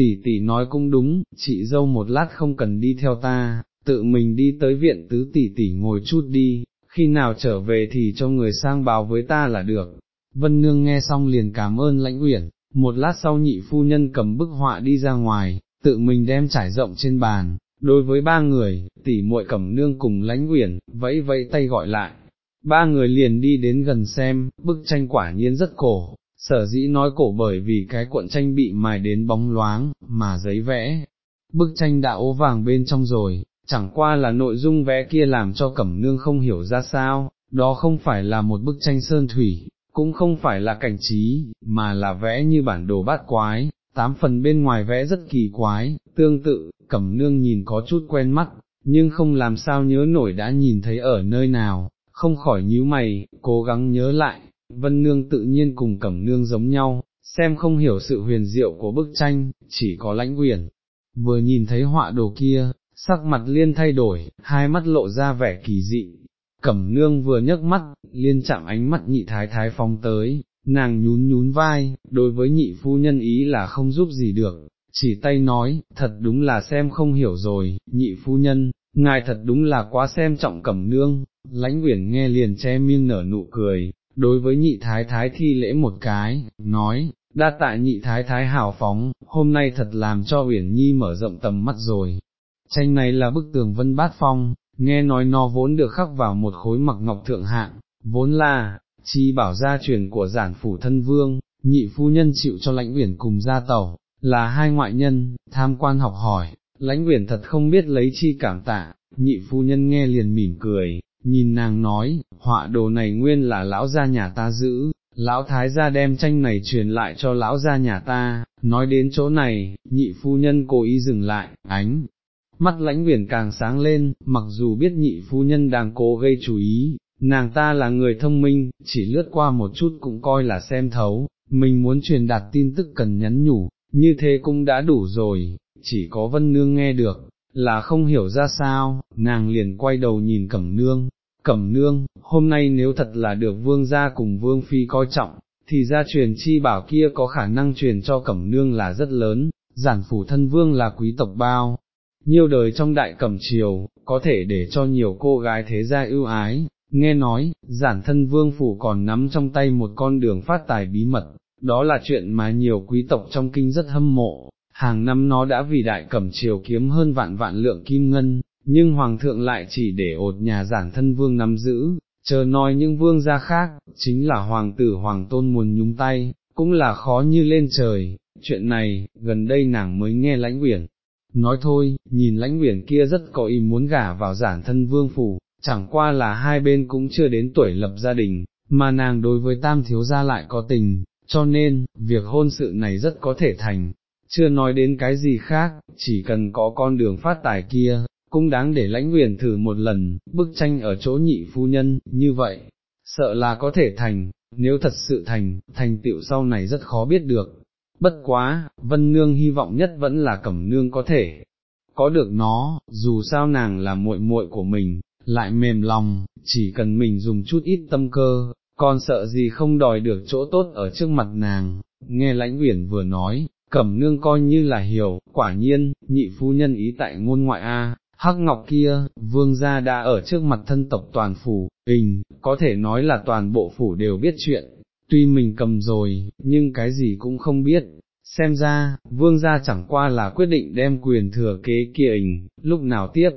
[SPEAKER 1] tỷ tỷ nói cũng đúng, chị dâu một lát không cần đi theo ta, tự mình đi tới viện tứ tỷ tỷ ngồi chút đi, khi nào trở về thì cho người sang báo với ta là được. Vân Nương nghe xong liền cảm ơn lãnh uyển, một lát sau nhị phu nhân cầm bức họa đi ra ngoài, tự mình đem trải rộng trên bàn, đối với ba người, tỷ muội cẩm nương cùng lãnh uyển, vẫy vẫy tay gọi lại. Ba người liền đi đến gần xem, bức tranh quả nhiên rất cổ, sở dĩ nói cổ bởi vì cái cuộn tranh bị mài đến bóng loáng, mà giấy vẽ. Bức tranh đã ố vàng bên trong rồi, chẳng qua là nội dung vẽ kia làm cho cẩm nương không hiểu ra sao, đó không phải là một bức tranh sơn thủy, cũng không phải là cảnh trí, mà là vẽ như bản đồ bát quái, tám phần bên ngoài vẽ rất kỳ quái, tương tự, cẩm nương nhìn có chút quen mắt, nhưng không làm sao nhớ nổi đã nhìn thấy ở nơi nào, không khỏi nhíu mày, cố gắng nhớ lại, vân nương tự nhiên cùng cẩm nương giống nhau, xem không hiểu sự huyền diệu của bức tranh, chỉ có lãnh quyển, vừa nhìn thấy họa đồ kia, sắc mặt liên thay đổi, hai mắt lộ ra vẻ kỳ dị, cẩm nương vừa nhấc mắt, liên chạm ánh mắt nhị thái thái phóng tới, nàng nhún nhún vai, đối với nhị phu nhân ý là không giúp gì được, chỉ tay nói, thật đúng là xem không hiểu rồi, nhị phu nhân, ngài thật đúng là quá xem trọng cẩm nương, lãnh uyển nghe liền che miên nở nụ cười, đối với nhị thái thái thi lễ một cái, nói, đa tạ nhị thái thái hào phóng, hôm nay thật làm cho uyển nhi mở rộng tầm mắt rồi. Tranh này là bức tường vân bát phong, nghe nói nó vốn được khắc vào một khối mặc ngọc thượng hạng, vốn là, chi bảo gia truyền của giản phủ thân vương, nhị phu nhân chịu cho lãnh uyển cùng gia tẩu, là hai ngoại nhân, tham quan học hỏi, lãnh uyển thật không biết lấy chi cảm tạ, nhị phu nhân nghe liền mỉm cười, nhìn nàng nói, họa đồ này nguyên là lão gia nhà ta giữ, lão thái gia đem tranh này truyền lại cho lão gia nhà ta, nói đến chỗ này, nhị phu nhân cố ý dừng lại, ánh. Mắt lãnh viển càng sáng lên, mặc dù biết nhị phu nhân đang cố gây chú ý, nàng ta là người thông minh, chỉ lướt qua một chút cũng coi là xem thấu, mình muốn truyền đạt tin tức cần nhắn nhủ, như thế cũng đã đủ rồi, chỉ có vân nương nghe được, là không hiểu ra sao, nàng liền quay đầu nhìn cẩm nương, cẩm nương, hôm nay nếu thật là được vương gia cùng vương phi coi trọng, thì gia truyền chi bảo kia có khả năng truyền cho cẩm nương là rất lớn, giản phủ thân vương là quý tộc bao. Nhiều đời trong đại cẩm triều, có thể để cho nhiều cô gái thế gia ưu ái, nghe nói, giản thân vương phủ còn nắm trong tay một con đường phát tài bí mật, đó là chuyện mà nhiều quý tộc trong kinh rất hâm mộ, hàng năm nó đã vì đại cẩm triều kiếm hơn vạn vạn lượng kim ngân, nhưng hoàng thượng lại chỉ để ột nhà giản thân vương nắm giữ, chờ nói những vương gia khác, chính là hoàng tử hoàng tôn muốn nhúng tay, cũng là khó như lên trời, chuyện này, gần đây nàng mới nghe lãnh uyển. Nói thôi, nhìn lãnh uyển kia rất có ý muốn gả vào giản thân vương phủ, chẳng qua là hai bên cũng chưa đến tuổi lập gia đình, mà nàng đối với tam thiếu gia lại có tình, cho nên, việc hôn sự này rất có thể thành, chưa nói đến cái gì khác, chỉ cần có con đường phát tài kia, cũng đáng để lãnh huyền thử một lần, bức tranh ở chỗ nhị phu nhân, như vậy, sợ là có thể thành, nếu thật sự thành, thành tựu sau này rất khó biết được. Bất quá, vân nương hy vọng nhất vẫn là cẩm nương có thể, có được nó, dù sao nàng là muội muội của mình, lại mềm lòng, chỉ cần mình dùng chút ít tâm cơ, còn sợ gì không đòi được chỗ tốt ở trước mặt nàng, nghe lãnh uyển vừa nói, cẩm nương coi như là hiểu, quả nhiên, nhị phu nhân ý tại ngôn ngoại A, hắc ngọc kia, vương gia đã ở trước mặt thân tộc toàn phủ, hình, có thể nói là toàn bộ phủ đều biết chuyện, tuy mình cầm rồi, nhưng cái gì cũng không biết. Xem ra, vương gia chẳng qua là quyết định đem quyền thừa kế kia hình, lúc nào tiếp,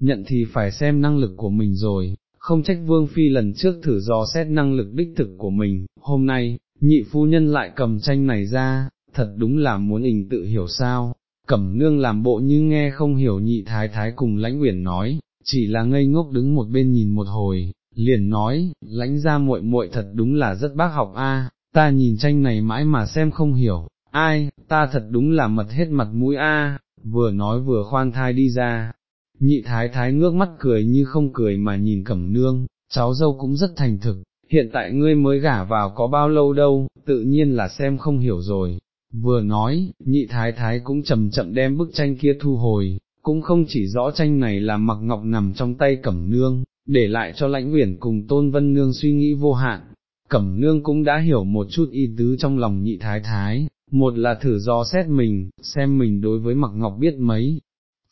[SPEAKER 1] nhận thì phải xem năng lực của mình rồi, không trách vương phi lần trước thử dò xét năng lực đích thực của mình, hôm nay, nhị phu nhân lại cầm tranh này ra, thật đúng là muốn hình tự hiểu sao, cẩm nương làm bộ như nghe không hiểu nhị thái thái cùng lãnh uyển nói, chỉ là ngây ngốc đứng một bên nhìn một hồi, liền nói, lãnh ra muội muội thật đúng là rất bác học a, ta nhìn tranh này mãi mà xem không hiểu, ai, ta thật đúng là mật hết mặt mũi a, vừa nói vừa khoan thai đi ra. Nhị thái thái ngước mắt cười như không cười mà nhìn cẩm nương, cháu dâu cũng rất thành thực, hiện tại ngươi mới gả vào có bao lâu đâu, tự nhiên là xem không hiểu rồi, Vừa nói, nhị thái thái cũng chậm chậm đem bức tranh kia thu hồi, cũng không chỉ rõ tranh này là mặc ngọc nằm trong tay cẩm nương, để lại cho lãnh uyển cùng tôn vân nương suy nghĩ vô hạn. Cẩm nương cũng đã hiểu một chút y tứ trong lòng nhị thái thái, một là thử do xét mình, xem mình đối với mặc ngọc biết mấy.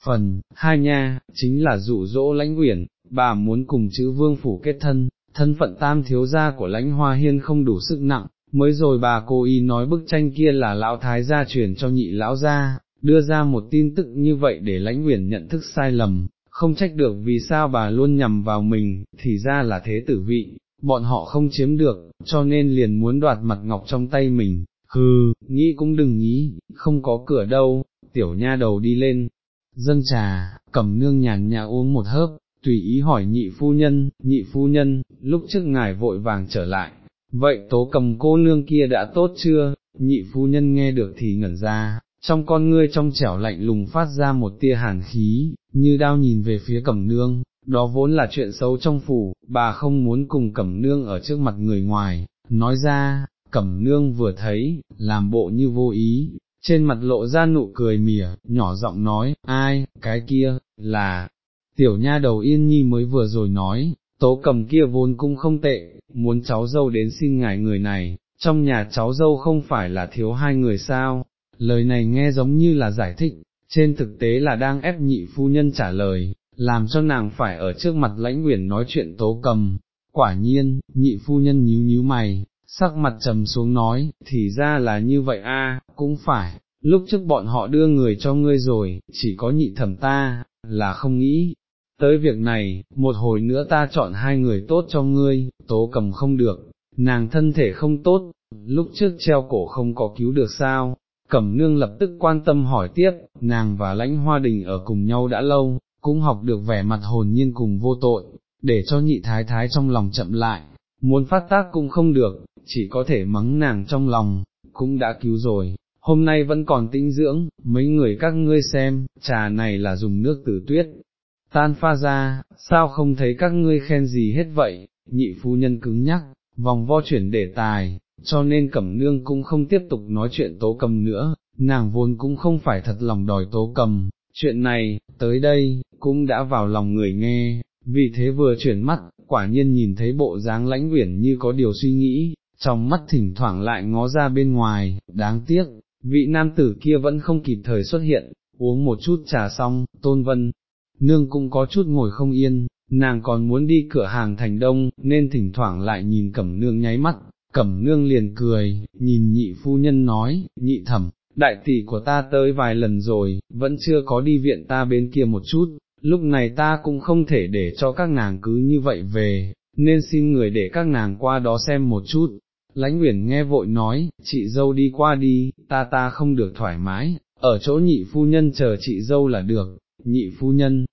[SPEAKER 1] Phần, hai nha, chính là dụ dỗ lãnh uyển, bà muốn cùng chữ vương phủ kết thân, thân phận tam thiếu gia của lãnh hoa hiên không đủ sức nặng, mới rồi bà cô y nói bức tranh kia là lão thái gia truyền cho nhị lão gia, đưa ra một tin tức như vậy để lãnh huyền nhận thức sai lầm, không trách được vì sao bà luôn nhầm vào mình, thì ra là thế tử vị, bọn họ không chiếm được, cho nên liền muốn đoạt mặt ngọc trong tay mình, hừ, nghĩ cũng đừng nghĩ, không có cửa đâu, tiểu nha đầu đi lên, dâng trà, cầm nương nhàn nhà uống một hớp, tùy ý hỏi nhị phu nhân, nhị phu nhân, lúc trước ngài vội vàng trở lại, vậy tố cầm cô nương kia đã tốt chưa, nhị phu nhân nghe được thì ngẩn ra, trong con ngươi trong trẻo lạnh lùng phát ra một tia hàn khí, như đao nhìn về phía cẩm nương, đó vốn là chuyện xấu trong phủ, bà không muốn cùng cẩm nương ở trước mặt người ngoài, nói ra, cẩm nương vừa thấy, làm bộ như vô ý, trên mặt lộ ra nụ cười mỉa, nhỏ giọng nói, ai, cái kia, là, tiểu nha đầu yên nhi mới vừa rồi nói, tố cầm kia vốn cũng không tệ, muốn cháu dâu đến xin ngài người này, trong nhà cháu dâu không phải là thiếu hai người sao, lời này nghe giống như là giải thích, trên thực tế là đang ép nhị phu nhân trả lời, làm cho nàng phải ở trước mặt lãnh quyển nói chuyện tố cầm, quả nhiên, nhị phu nhân nhíu nhíu mày, sắc mặt trầm xuống nói, thì ra là như vậy a, cũng phải, lúc trước bọn họ đưa người cho ngươi rồi, chỉ có nhị thẩm ta, là không nghĩ, tới việc này, một hồi nữa ta chọn hai người tốt cho ngươi, tố cầm không được, nàng thân thể không tốt, lúc trước treo cổ không có cứu được sao, cẩm nương lập tức quan tâm hỏi tiếp, nàng và lãnh hoa đình ở cùng nhau đã lâu, cũng học được vẻ mặt hồn nhiên cùng vô tội, để cho nhị thái thái trong lòng chậm lại, muốn phát tác cũng không được, chỉ có thể mắng nàng trong lòng, cũng đã cứu rồi, hôm nay vẫn còn tĩnh dưỡng, mấy người các ngươi xem, trà này là dùng nước tử tuyết, tan pha ra, sao không thấy các ngươi khen gì hết vậy, nhị phu nhân cứng nhắc, vòng vo chuyển đề tài, cho nên cẩm nương cũng không tiếp tục nói chuyện tố cầm nữa, nàng vốn cũng không phải thật lòng đòi tố cầm, chuyện này, tới đây, cũng đã vào lòng người nghe, vì thế vừa chuyển mắt, quả nhiên nhìn thấy bộ dáng lãnh uyển như có điều suy nghĩ, trong mắt thỉnh thoảng lại ngó ra bên ngoài, đáng tiếc, vị nam tử kia vẫn không kịp thời xuất hiện, uống một chút trà xong, tôn vân, nương cũng có chút ngồi không yên, nàng còn muốn đi cửa hàng thành đông, nên thỉnh thoảng lại nhìn cẩm nương nháy mắt, cẩm nương liền cười, nhìn nhị phu nhân nói, nhị thẩm, đại tỷ của ta tới vài lần rồi, vẫn chưa có đi viện ta bên kia một chút, lúc này ta cũng không thể để cho các nàng cứ như vậy về, nên xin người để các nàng qua đó xem một chút. Lãnh Uyển nghe vội nói, chị dâu đi qua đi, ta ta không được thoải mái, ở chỗ nhị phu nhân chờ chị dâu là được, nhị phu nhân,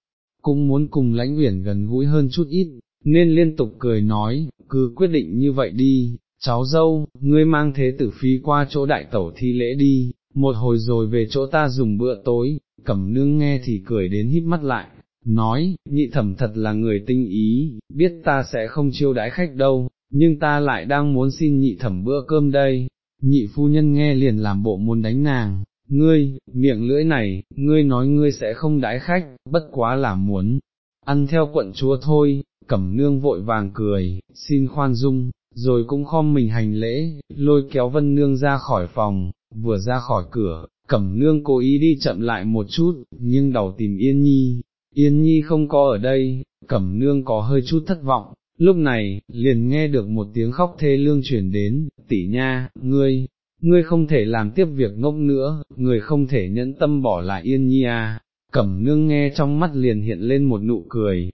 [SPEAKER 1] cũng muốn cùng lãnh uyển gần gũi hơn chút ít, nên liên tục cười nói, cứ quyết định như vậy đi, cháu dâu, ngươi mang thế tử phi qua chỗ đại tẩu thi lễ đi, một hồi rồi về chỗ ta dùng bữa tối, cẩm nương nghe thì cười đến híp mắt lại, nói, nhị thẩm thật là người tinh ý, biết ta sẽ không chiêu đãi khách đâu, nhưng ta lại đang muốn xin nhị thẩm bữa cơm đây, nhị phu nhân nghe liền làm bộ muốn đánh nàng, ngươi, miệng lưỡi này, ngươi nói ngươi sẽ không đãi khách, bất quá là muốn, ăn theo quận chúa thôi, cẩm nương vội vàng cười, xin khoan dung, rồi cũng khom mình hành lễ, lôi kéo vân nương ra khỏi phòng, vừa ra khỏi cửa, cẩm nương cố ý đi chậm lại một chút, nhưng đầu tìm Yên Nhi, Yên Nhi không có ở đây, cẩm nương có hơi chút thất vọng, lúc này, liền nghe được một tiếng khóc thê lương chuyển đến, tỷ nha, ngươi, ngươi không thể làm tiếp việc ngốc nữa, người không thể nhẫn tâm bỏ lại yên nhi à, cẩm nương nghe trong mắt liền hiện lên một nụ cười.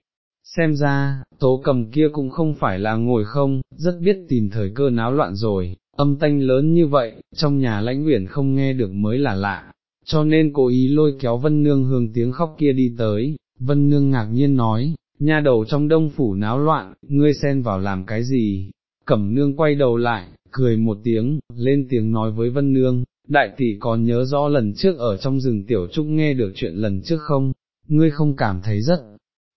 [SPEAKER 1] Xem ra, tố cầm kia cũng không phải là ngồi không, rất biết tìm thời cơ náo loạn rồi, âm thanh lớn như vậy, trong nhà lãnh uyển không nghe được mới là lạ, cho nên cố ý lôi kéo vân nương hướng tiếng khóc kia đi tới, vân nương ngạc nhiên nói, nha đầu trong đông phủ náo loạn, ngươi xen vào làm cái gì, cẩm nương quay đầu lại, cười một tiếng, lên tiếng nói với Vân Nương, đại tỷ còn nhớ rõ lần trước ở trong rừng tiểu trúc nghe được chuyện lần trước không, ngươi không cảm thấy rất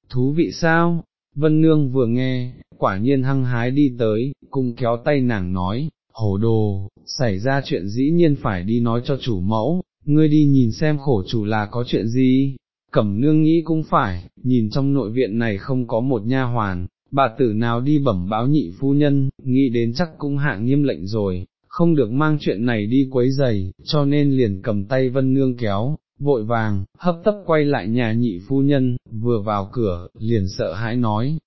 [SPEAKER 1] thú vị sao? Vân Nương vừa nghe, quả nhiên hăng hái đi tới, cùng kéo tay nàng nói, hồ đồ, xảy ra chuyện dĩ nhiên phải đi nói cho chủ mẫu, ngươi đi nhìn xem khổ chủ là có chuyện gì, cẩm nương nghĩ cũng phải, nhìn trong nội viện này không có một nha hoàn, bà tử nào đi bẩm báo nhị phu nhân, nghĩ đến chắc cũng hạ nghiêm lệnh rồi, không được mang chuyện này đi quấy giày, cho nên liền cầm tay vân nương kéo, vội vàng, hấp tấp quay lại nhà nhị phu nhân, vừa vào cửa, liền sợ hãi nói,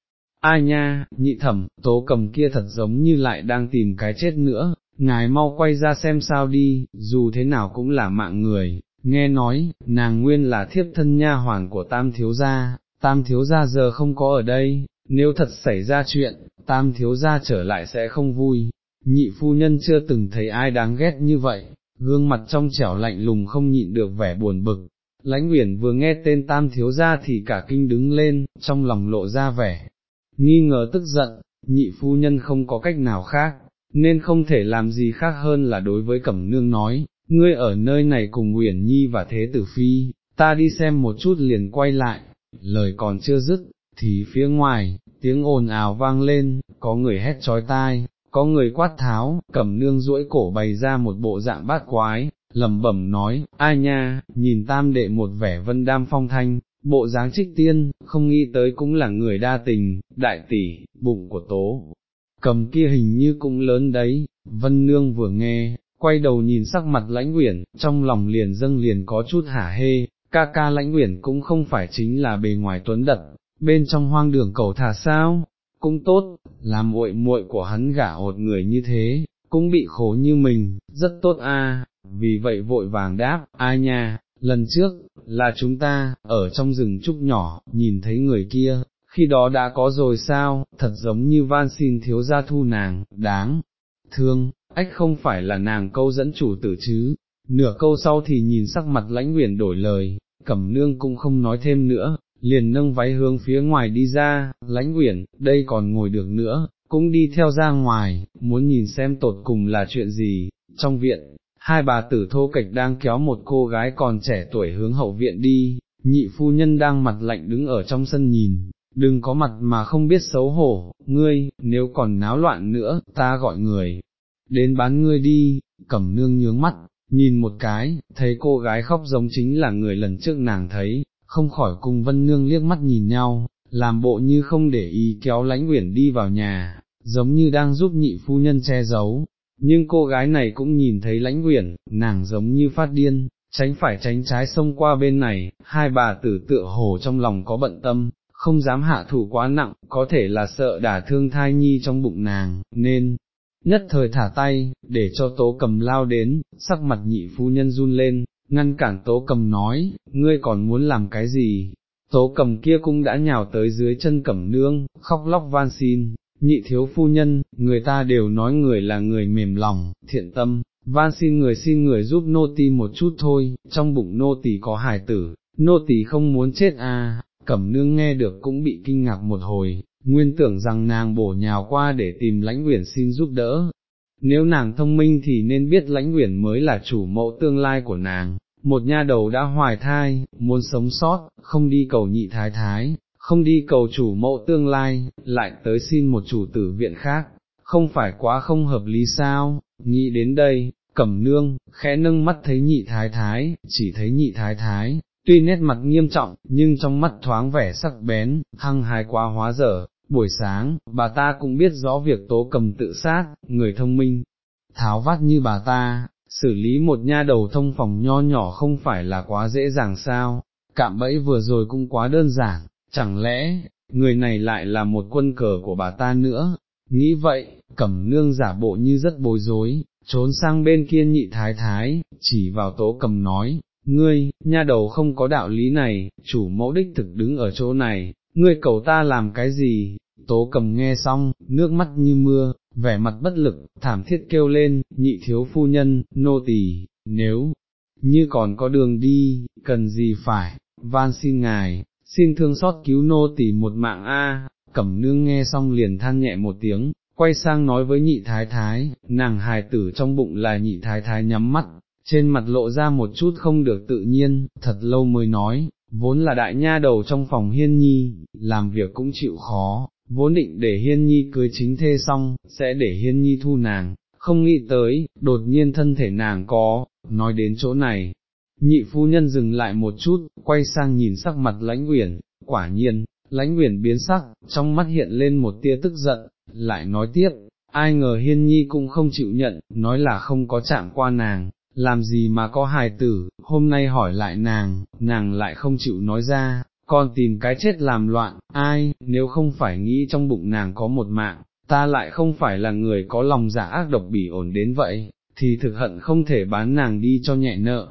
[SPEAKER 1] ai nha, nhị thẩm, tố cầm kia thật giống như lại đang tìm cái chết nữa, ngài mau quay ra xem sao đi, dù thế nào cũng là mạng người, nghe nói, nàng nguyên là thiếp thân nha hoàng của tam thiếu gia, tam thiếu gia giờ không có ở đây, nếu thật xảy ra chuyện, tam thiếu gia trở lại sẽ không vui, nhị phu nhân chưa từng thấy ai đáng ghét như vậy, gương mặt trong trẻo lạnh lùng không nhịn được vẻ buồn bực. lãnh Uyển vừa nghe tên tam thiếu gia thì cả kinh đứng lên, trong lòng lộ ra vẻ, nghi ngờ tức giận, nhị phu nhân không có cách nào khác, nên không thể làm gì khác hơn là đối với Cẩm Nương nói, ngươi ở nơi này cùng Uyển Nhi và Thế Tử Phi, ta đi xem một chút liền quay lại, lời còn chưa dứt, thì phía ngoài, tiếng ồn ào vang lên, có người hét trói tai, có người quát tháo, cầm nương duỗi cổ bày ra một bộ dạng bát quái, lẩm bẩm nói, ai nha, nhìn tam đệ một vẻ vân đam phong thanh, bộ dáng trích tiên, không nghĩ tới cũng là người đa tình, đại tỷ, bụng của tố. Cầm kia hình như cũng lớn đấy, vân nương vừa nghe, quay đầu nhìn sắc mặt lãnh uyển, trong lòng liền dâng liền có chút hả hê, ca ca lãnh uyển cũng không phải chính là bề ngoài tuấn đật, bên trong hoang đường cầu thả sao, cũng tốt, làm muội muội của hắn gả hột người như thế, cũng bị khổ như mình, rất tốt a. vì vậy vội vàng đáp, ai nha, lần trước, là chúng ta, ở trong rừng trúc nhỏ, nhìn thấy người kia, khi đó đã có rồi sao, thật giống như van xin thiếu gia thu nàng, đáng, thương, ách không phải là nàng câu dẫn chủ tử chứ, nửa câu sau thì nhìn sắc mặt lãnh huyền đổi lời, cẩm nương cũng không nói thêm nữa, liền nâng váy hướng phía ngoài đi ra, lãnh uyển, đây còn ngồi được nữa, cũng đi theo ra ngoài, muốn nhìn xem tột cùng là chuyện gì, trong viện, hai bà tử thô kịch đang kéo một cô gái còn trẻ tuổi hướng hậu viện đi, nhị phu nhân đang mặt lạnh đứng ở trong sân nhìn, đừng có mặt mà không biết xấu hổ, ngươi, nếu còn náo loạn nữa, ta gọi người, đến bán ngươi đi, cẩm nương nhướng mắt, nhìn một cái, thấy cô gái khóc giống chính là người lần trước nàng thấy, không khỏi cùng vân nương liếc mắt nhìn nhau, làm bộ như không để ý kéo lãnh uyển đi vào nhà, giống như đang giúp nhị phu nhân che giấu. Nhưng cô gái này cũng nhìn thấy lãnh uyển, nàng giống như phát điên, tránh phải tránh trái xông qua bên này, hai bà tử tựa hồ trong lòng có bận tâm, không dám hạ thủ quá nặng, có thể là sợ đả thương thai nhi trong bụng nàng, nên, nhất thời thả tay, để cho tố cầm lao đến, sắc mặt nhị phu nhân run lên, ngăn cản tố cầm nói, ngươi còn muốn làm cái gì, tố cầm kia cũng đã nhào tới dưới chân cẩm nương, khóc lóc van xin, nhị thiếu phu nhân, người ta đều nói người là người mềm lòng, thiện tâm, van xin người xin người giúp nô tỳ một chút thôi, trong bụng nô tỳ có hài tử, nô tỳ không muốn chết à, cẩm nương nghe được cũng bị kinh ngạc một hồi, nguyên tưởng rằng nàng bổ nhào qua để tìm lãnh uyển xin giúp đỡ. Nếu nàng thông minh thì nên biết lãnh uyển mới là chủ mẫu tương lai của nàng, một nha đầu đã hoài thai, muốn sống sót, không đi cầu nhị thái thái, không đi cầu chủ mẫu tương lai, lại tới xin một chủ tử viện khác, không phải quá không hợp lý sao, nghĩ đến đây, cẩm nương, khẽ nâng mắt thấy nhị thái thái, chỉ thấy nhị thái thái, tuy nét mặt nghiêm trọng, nhưng trong mắt thoáng vẻ sắc bén, hăng hài quá hóa dở, buổi sáng, bà ta cũng biết rõ việc tố cầm tự sát, người thông minh, tháo vát như bà ta, xử lý một nha đầu thông phòng nho nhỏ không phải là quá dễ dàng sao, cạm bẫy vừa rồi cũng quá đơn giản, chẳng lẽ, người này lại là một quân cờ của bà ta nữa, nghĩ vậy, cẩm nương giả bộ như rất bối rối, trốn sang bên kia nhị thái thái, chỉ vào tố cầm nói, ngươi, nha đầu không có đạo lý này, chủ mẫu đích thực đứng ở chỗ này, ngươi cầu ta làm cái gì, tố cầm nghe xong, nước mắt như mưa, vẻ mặt bất lực, thảm thiết kêu lên, nhị thiếu phu nhân, nô tỳ, nếu, như còn có đường đi, cần gì phải, van xin ngài, xin thương xót cứu nô tỳ một mạng a. cẩm nương nghe xong liền than nhẹ một tiếng, quay sang nói với nhị thái thái, nàng hài tử trong bụng là nhị thái thái nhắm mắt, trên mặt lộ ra một chút không được tự nhiên, thật lâu mới nói, vốn là đại nha đầu trong phòng hiên nhi, làm việc cũng chịu khó, vốn định để hiên nhi cưới chính thê xong, sẽ để hiên nhi thu nàng, không nghĩ tới, đột nhiên thân thể nàng có, nói đến chỗ này. Nhị phu nhân dừng lại một chút, quay sang nhìn sắc mặt lãnh uyển, quả nhiên, lãnh uyển biến sắc, trong mắt hiện lên một tia tức giận, lại nói tiếp, ai ngờ hiên nhi cũng không chịu nhận, nói là không có chạm qua nàng, làm gì mà có hài tử, hôm nay hỏi lại nàng, nàng lại không chịu nói ra, Con tìm cái chết làm loạn, ai, nếu không phải nghĩ trong bụng nàng có một mạng, ta lại không phải là người có lòng giả ác độc bỉ ổn đến vậy, thì thực hận không thể bán nàng đi cho nhẹ nợ.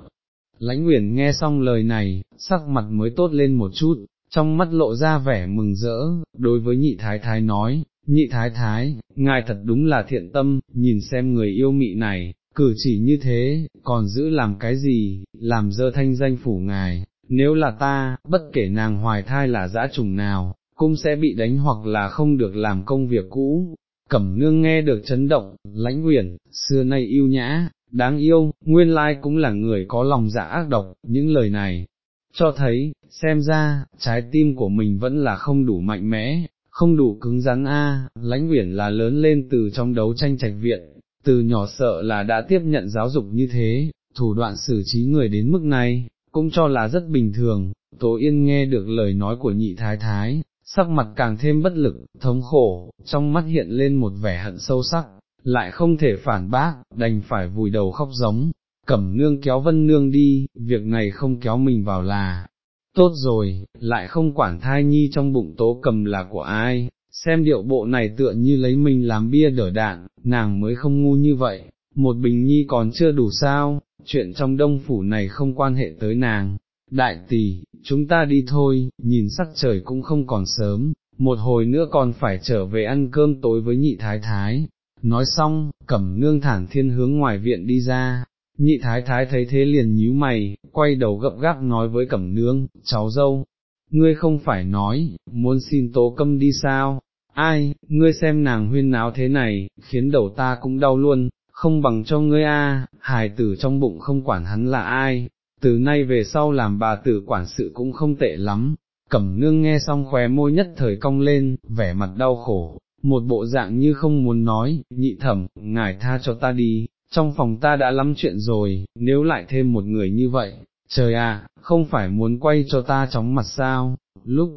[SPEAKER 1] Lãnh Uyển nghe xong lời này, sắc mặt mới tốt lên một chút, trong mắt lộ ra vẻ mừng rỡ, đối với nhị thái thái nói, nhị thái thái, ngài thật đúng là thiện tâm, nhìn xem người yêu mị này, cử chỉ như thế, còn giữ làm cái gì, làm dơ thanh danh phủ ngài, nếu là ta, bất kể nàng hoài thai là dã trùng nào, cũng sẽ bị đánh hoặc là không được làm công việc cũ. Cẩm nương nghe được chấn động, lãnh uyển xưa nay yêu nhã, đáng yêu, nguyên lai cũng là người có lòng dạ ác độc, những lời này, cho thấy, xem ra, trái tim của mình vẫn là không đủ mạnh mẽ, không đủ cứng rắn a. lãnh uyển là lớn lên từ trong đấu tranh trạch viện, từ nhỏ sợ là đã tiếp nhận giáo dục như thế, thủ đoạn xử trí người đến mức này, cũng cho là rất bình thường, Tố Yên nghe được lời nói của nhị thái thái, sắc mặt càng thêm bất lực, thống khổ, trong mắt hiện lên một vẻ hận sâu sắc, lại không thể phản bác, đành phải vùi đầu khóc giống, cẩm nương kéo vân nương đi, việc này không kéo mình vào là, tốt rồi, lại không quản thai nhi trong bụng tố cầm là của ai, xem điệu bộ này tựa như lấy mình làm bia đỡ đạn, nàng mới không ngu như vậy, một bình nhi còn chưa đủ sao, chuyện trong đông phủ này không quan hệ tới nàng. Đại tỷ, chúng ta đi thôi, nhìn sắc trời cũng không còn sớm, một hồi nữa còn phải trở về ăn cơm tối với nhị thái thái. Nói xong, cẩm nương thản thiên hướng ngoài viện đi ra, nhị thái thái thấy thế liền nhíu mày, quay đầu gập gáp nói với cẩm nương, cháu dâu, ngươi không phải nói, muốn xin tố câm đi sao, ai, ngươi xem nàng huyên náo thế này, khiến đầu ta cũng đau luôn, không bằng cho ngươi a, hài tử trong bụng không quản hắn là ai, từ nay về sau làm bà tử quản sự cũng không tệ lắm. Cẩm nương nghe xong khóe môi nhất thời cong lên, vẻ mặt đau khổ, một bộ dạng như không muốn nói, nhị thẩm, ngài tha cho ta đi, trong phòng ta đã lắm chuyện rồi, nếu lại thêm một người như vậy, trời à, không phải muốn quay cho ta chóng mặt sao, lúc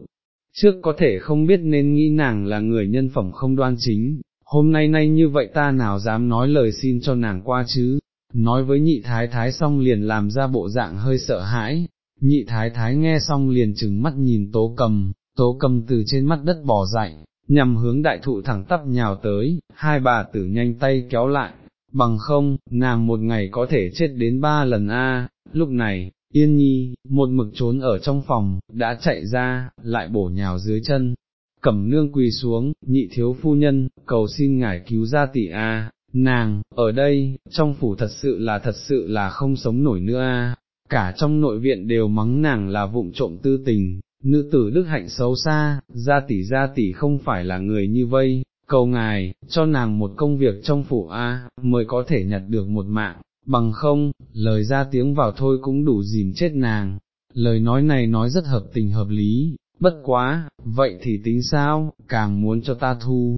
[SPEAKER 1] trước có thể không biết nên nghĩ nàng là người nhân phẩm không đoan chính, hôm nay nay như vậy ta nào dám nói lời xin cho nàng qua chứ, nói với nhị thái thái xong liền làm ra bộ dạng hơi sợ hãi, nhị thái thái nghe xong liền chừng mắt nhìn tố cầm, tố cầm từ trên mắt đất bò dậy, nhằm hướng đại thụ thẳng tắp nhào tới, hai bà tử nhanh tay kéo lại, bằng không, nàng một ngày có thể chết đến ba lần a. lúc này, Yên Nhi, một mực trốn ở trong phòng, đã chạy ra, lại bổ nhào dưới chân, cẩm nương quỳ xuống, nhị thiếu phu nhân, cầu xin ngài cứu ra tỷ a. nàng, ở đây, trong phủ thật sự là thật sự là không sống nổi nữa a. cả trong nội viện đều mắng nàng là vụng trộm tư tình, nữ tử đức hạnh xấu xa, gia tỷ gia tỷ không phải là người như vây, cầu ngài, cho nàng một công việc trong phủ A, mới có thể nhặt được một mạng, bằng không, lời ra tiếng vào thôi cũng đủ dìm chết nàng, lời nói này nói rất hợp tình hợp lý, bất quá, vậy thì tính sao, càng muốn cho ta thu,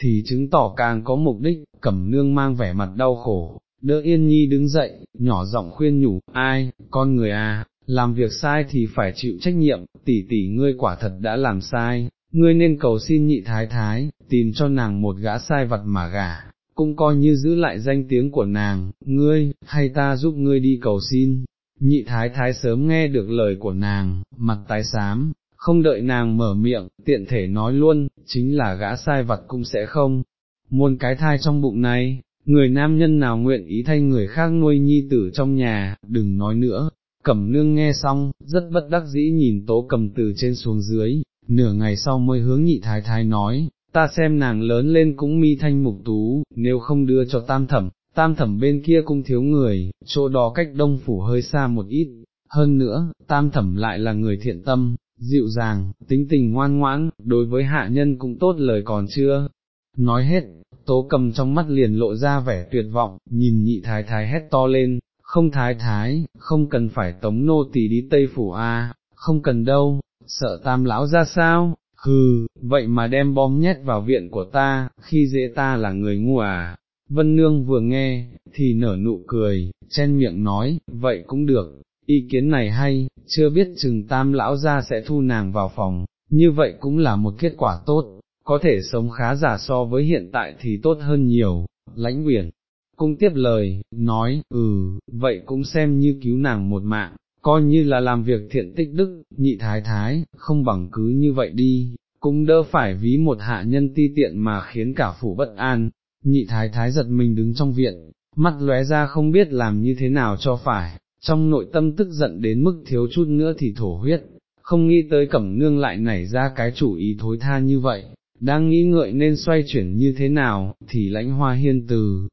[SPEAKER 1] thì chứng tỏ càng có mục đích, cẩm nương mang vẻ mặt đau khổ, đỡ yên nhi đứng dậy, nhỏ giọng khuyên nhủ, ai, con người à, làm việc sai thì phải chịu trách nhiệm, tỷ tỷ ngươi quả thật đã làm sai, ngươi nên cầu xin nhị thái thái, tìm cho nàng một gã sai vật mà gả, cũng coi như giữ lại danh tiếng của nàng, ngươi, hay ta giúp ngươi đi cầu xin. Nhị thái thái sớm nghe được lời của nàng, mặt tái xám, không đợi nàng mở miệng, tiện thể nói luôn, chính là gã sai vật cũng sẽ không. Muôn cái thai trong bụng này, người nam nhân nào nguyện ý thay người khác nuôi nhi tử trong nhà, đừng nói nữa. Cẩm nương nghe xong, rất bất đắc dĩ nhìn tố cầm từ trên xuống dưới, nửa ngày sau mới hướng nhị thái thái nói, ta xem nàng lớn lên cũng mi thanh mục tú, nếu không đưa cho tam thẩm, tam thẩm bên kia cũng thiếu người, chỗ đó cách đông phủ hơi xa một ít, hơn nữa, tam thẩm lại là người thiện tâm, dịu dàng, tính tình ngoan ngoãn, đối với hạ nhân cũng tốt lời còn chưa. Nói hết, tố cầm trong mắt liền lộ ra vẻ tuyệt vọng, nhìn nhị thái thái hét to lên, không thái thái, không cần phải tống nô tỳ đi Tây Phủ A, không cần đâu, sợ tam lão ra sao, hừ, vậy mà đem bom nhét vào viện của ta, khi dễ ta là người ngu à. Vân Nương vừa nghe, thì nở nụ cười, chen miệng nói, vậy cũng được, ý kiến này hay, chưa biết chừng tam lão ra sẽ thu nàng vào phòng, như vậy cũng là một kết quả tốt, có thể sống khá giả so với hiện tại thì tốt hơn nhiều, lãnh quyển. Cung tiếp lời, nói, ừ, vậy cũng xem như cứu nàng một mạng, coi như là làm việc thiện tích đức, nhị thái thái, không bằng cứ như vậy đi, cũng đỡ phải ví một hạ nhân ti tiện mà khiến cả phủ bất an, nhị thái thái giật mình đứng trong viện, mắt lóe ra không biết làm như thế nào cho phải, trong nội tâm tức giận đến mức thiếu chút nữa thì thổ huyết, không nghĩ tới cẩm nương lại nảy ra cái chủ ý thối tha như vậy, đang nghĩ ngợi nên xoay chuyển như thế nào, thì lãnh hoa hiên từ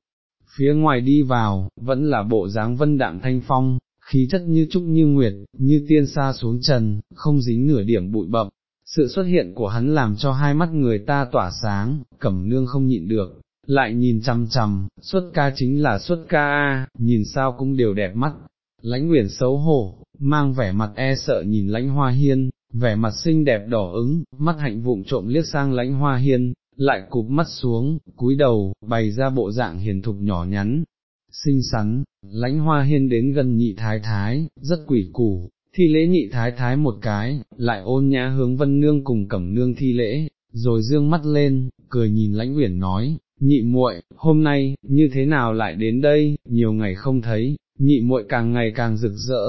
[SPEAKER 1] phía ngoài đi vào, vẫn là bộ dáng vân đạm thanh phong, khí chất như trúc như nguyệt, như tiên xa xuống trần, không dính nửa điểm bụi bậm. Sự xuất hiện của hắn làm cho hai mắt người ta tỏa sáng, cẩm nương không nhịn được, lại nhìn chằm chằm, xuất ca chính là xuất ca a, nhìn sao cũng đều đẹp mắt. Lãnh Nguyễn xấu hổ, mang vẻ mặt e sợ nhìn lãnh hoa hiên, vẻ mặt xinh đẹp đỏ ứng, mắt hạnh vụng trộm liếc sang lãnh hoa hiên, lại cụp mắt xuống, cúi đầu, bày ra bộ dạng hiền thục nhỏ nhắn, xinh xắn, lãnh hoa hiên đến gần nhị thái thái, rất quỷ củ, thi lễ nhị thái thái một cái, lại ôn nhã hướng vân nương cùng cẩm nương thi lễ, rồi dương mắt lên, cười nhìn lãnh uyển nói, nhị muội, hôm nay, như thế nào lại đến đây, nhiều ngày không thấy, nhị muội càng ngày càng rực rỡ,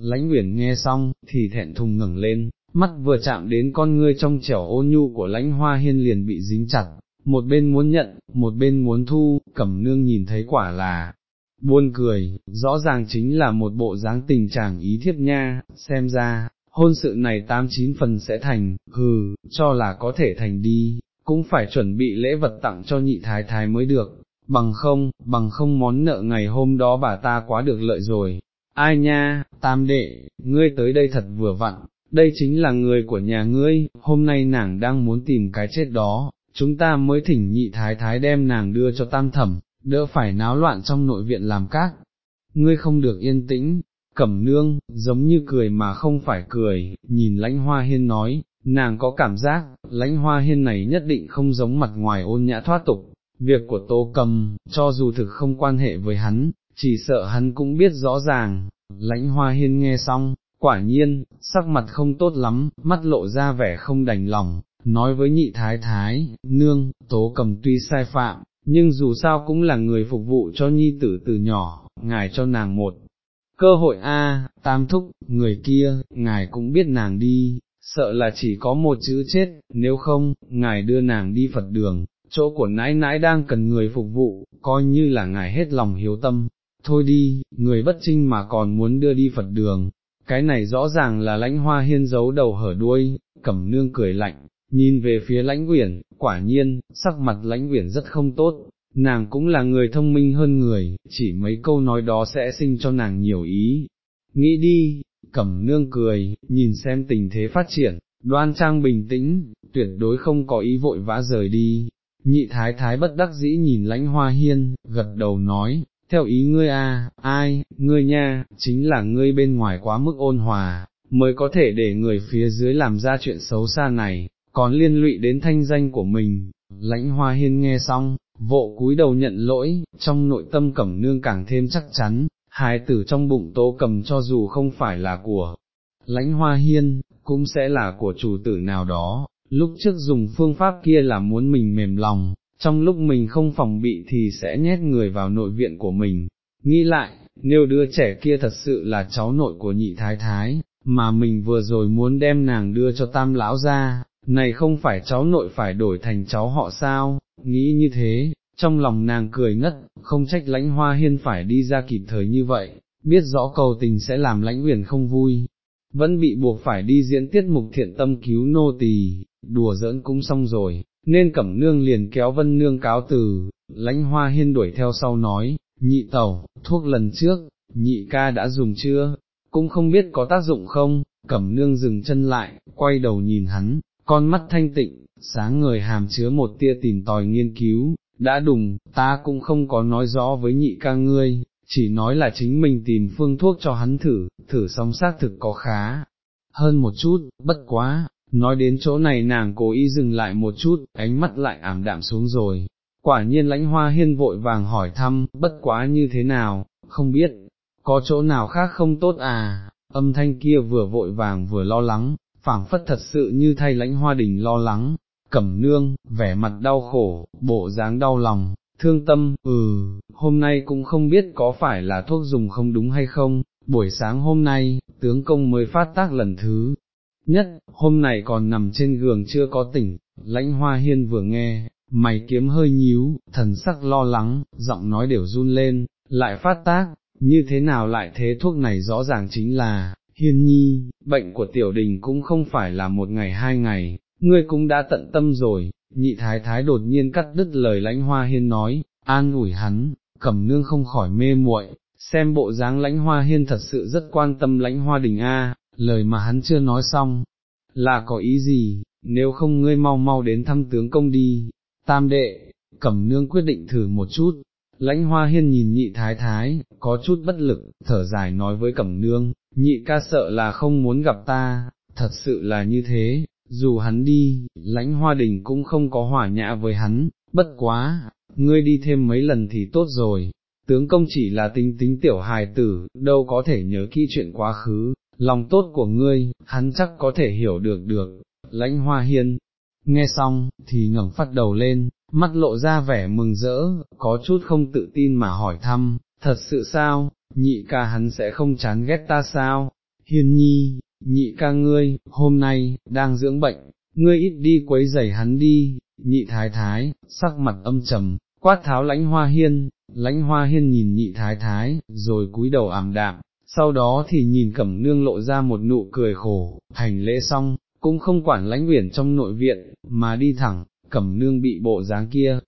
[SPEAKER 1] lãnh uyển nghe xong, thì thẹn thùng ngẩng lên, mắt vừa chạm đến con ngươi trong trẻo ôn nhu của lãnh hoa hiên liền bị dính chặt, một bên muốn nhận, một bên muốn thu, cẩm nương nhìn thấy quả là, buôn cười, rõ ràng chính là một bộ dáng tình trạng ý thiếp nha, xem ra, hôn sự này tám chín phần sẽ thành, hừ, cho là có thể thành đi, cũng phải chuẩn bị lễ vật tặng cho nhị thái thái mới được, bằng không, bằng không món nợ ngày hôm đó bà ta quá được lợi rồi. Ai nha, tam đệ, ngươi tới đây thật vừa vặn, đây chính là người của nhà ngươi, hôm nay nàng đang muốn tìm cái chết đó, chúng ta mới thỉnh nhị thái thái đem nàng đưa cho tam thẩm, đỡ phải náo loạn trong nội viện làm các. Ngươi không được yên tĩnh, cẩm nương, giống như cười mà không phải cười, nhìn lãnh hoa hiên nói, nàng có cảm giác, lãnh hoa hiên này nhất định không giống mặt ngoài ôn nhã thoát tục, việc của tô cầm, cho dù thực không quan hệ với hắn, chỉ sợ hắn cũng biết rõ ràng, lãnh hoa hiên nghe xong, quả nhiên, sắc mặt không tốt lắm, mắt lộ ra vẻ không đành lòng, nói với nhị thái thái, nương, tố cầm tuy sai phạm, nhưng dù sao cũng là người phục vụ cho nhi tử từ nhỏ, ngài cho nàng một cơ hội a, tam thúc, người kia, ngài cũng biết nàng đi, sợ là chỉ có một chữ chết, nếu không, ngài đưa nàng đi Phật đường, chỗ của nãi nãi đang cần người phục vụ, coi như là ngài hết lòng hiếu tâm, thôi đi, người bất trinh mà còn muốn đưa đi Phật đường, cái này rõ ràng là lãnh hoa hiên giấu đầu hở đuôi, cẩm nương cười lạnh, nhìn về phía lãnh quyển, quả nhiên, sắc mặt lãnh quyển rất không tốt, nàng cũng là người thông minh hơn người, chỉ mấy câu nói đó sẽ sinh cho nàng nhiều ý. Nghĩ đi, cẩm nương cười, nhìn xem tình thế phát triển, đoan trang bình tĩnh, tuyệt đối không có ý vội vã rời đi. Nhị thái thái bất đắc dĩ nhìn lãnh hoa hiên, gật đầu nói, theo ý ngươi a, ai, ngươi nha, chính là ngươi bên ngoài quá mức ôn hòa, mới có thể để người phía dưới làm ra chuyện xấu xa này, còn liên lụy đến thanh danh của mình. Lãnh hoa hiên nghe xong, vộ cúi đầu nhận lỗi, trong nội tâm cẩm nương càng thêm chắc chắn, hài tử trong bụng tố cầm cho dù không phải là của lãnh hoa hiên, cũng sẽ là của chủ tử nào đó, lúc trước dùng phương pháp kia là muốn mình mềm lòng, trong lúc mình không phòng bị thì sẽ nhét người vào nội viện của mình. Nghĩ lại, nếu đứa trẻ kia thật sự là cháu nội của nhị thái thái, mà mình vừa rồi muốn đem nàng đưa cho tam lão ra, này không phải cháu nội phải đổi thành cháu họ sao, nghĩ như thế, trong lòng nàng cười ngất, không trách lãnh hoa hiên phải đi ra kịp thời như vậy, biết rõ cầu tình sẽ làm lãnh huyền không vui, vẫn bị buộc phải đi diễn tiết mục thiện tâm cứu nô tỳ, đùa giỡn cũng xong rồi, nên cẩm nương liền kéo vân nương cáo từ, lãnh hoa hiên đuổi theo sau nói, nhị tẩu, thuốc lần trước, nhị ca đã dùng chưa, cũng không biết có tác dụng không, cẩm nương dừng chân lại, quay đầu nhìn hắn, con mắt thanh tịnh, sáng người hàm chứa một tia tìm tòi nghiên cứu, đã đùng, ta cũng không có nói rõ với nhị ca ngươi, chỉ nói là chính mình tìm phương thuốc cho hắn thử, thử xong xác thực có khá, hơn một chút, bất quá, nói đến chỗ này nàng cố ý dừng lại một chút, ánh mắt lại ảm đạm xuống rồi, quả nhiên lãnh hoa hiên vội vàng hỏi thăm, bất quá như thế nào, không biết, có chỗ nào khác không tốt à, âm thanh kia vừa vội vàng vừa lo lắng, phảng phất thật sự như thay lãnh hoa đình lo lắng, cẩm nương, vẻ mặt đau khổ, bộ dáng đau lòng, thương tâm, ừ, hôm nay cũng không biết có phải là thuốc dùng không đúng hay không, buổi sáng hôm nay, tướng công mới phát tác lần thứ nhất, hôm nay còn nằm trên giường chưa có tỉnh, lãnh hoa hiên vừa nghe, mày kiếm hơi nhíu, thần sắc lo lắng, giọng nói đều run lên, lại phát tác, như thế nào lại thế thuốc này rõ ràng chính là, hiên nhi, bệnh của tiểu đình cũng không phải là một ngày hai ngày, ngươi cũng đã tận tâm rồi, nhị thái thái đột nhiên cắt đứt lời lãnh hoa hiên nói, an ủi hắn, cẩm nương không khỏi mê muội, xem bộ dáng lãnh hoa hiên thật sự rất quan tâm lãnh hoa đình A, lời mà hắn chưa nói xong, là có ý gì, nếu không ngươi mau mau đến thăm tướng công đi, tam đệ, cẩm nương quyết định thử một chút, lãnh hoa hiên nhìn nhị thái thái, có chút bất lực, thở dài nói với cẩm nương, nhị ca sợ là không muốn gặp ta, thật sự là như thế, dù hắn đi, lãnh hoa đình cũng không có hỏa nhã với hắn, bất quá, ngươi đi thêm mấy lần thì tốt rồi, tướng công chỉ là tính tính tiểu hài tử, đâu có thể nhớ kỹ chuyện quá khứ, lòng tốt của ngươi, hắn chắc có thể hiểu được được, lãnh hoa hiên, nghe xong, thì ngẩng phát đầu lên, mắt lộ ra vẻ mừng rỡ, có chút không tự tin mà hỏi thăm, thật sự sao, nhị ca hắn sẽ không chán ghét ta sao, hiên nhi, nhị ca ngươi, hôm nay, đang dưỡng bệnh, ngươi ít đi quấy rầy hắn đi, nhị thái thái, sắc mặt âm trầm, quát tháo lãnh hoa hiên, lãnh hoa hiên nhìn nhị thái thái, rồi cúi đầu ảm đạm, sau đó thì nhìn cẩm nương lộ ra một nụ cười khổ, hành lễ xong, cũng không quản lãnh uyển trong nội viện, mà đi thẳng, cẩm nương bị bộ dáng kia,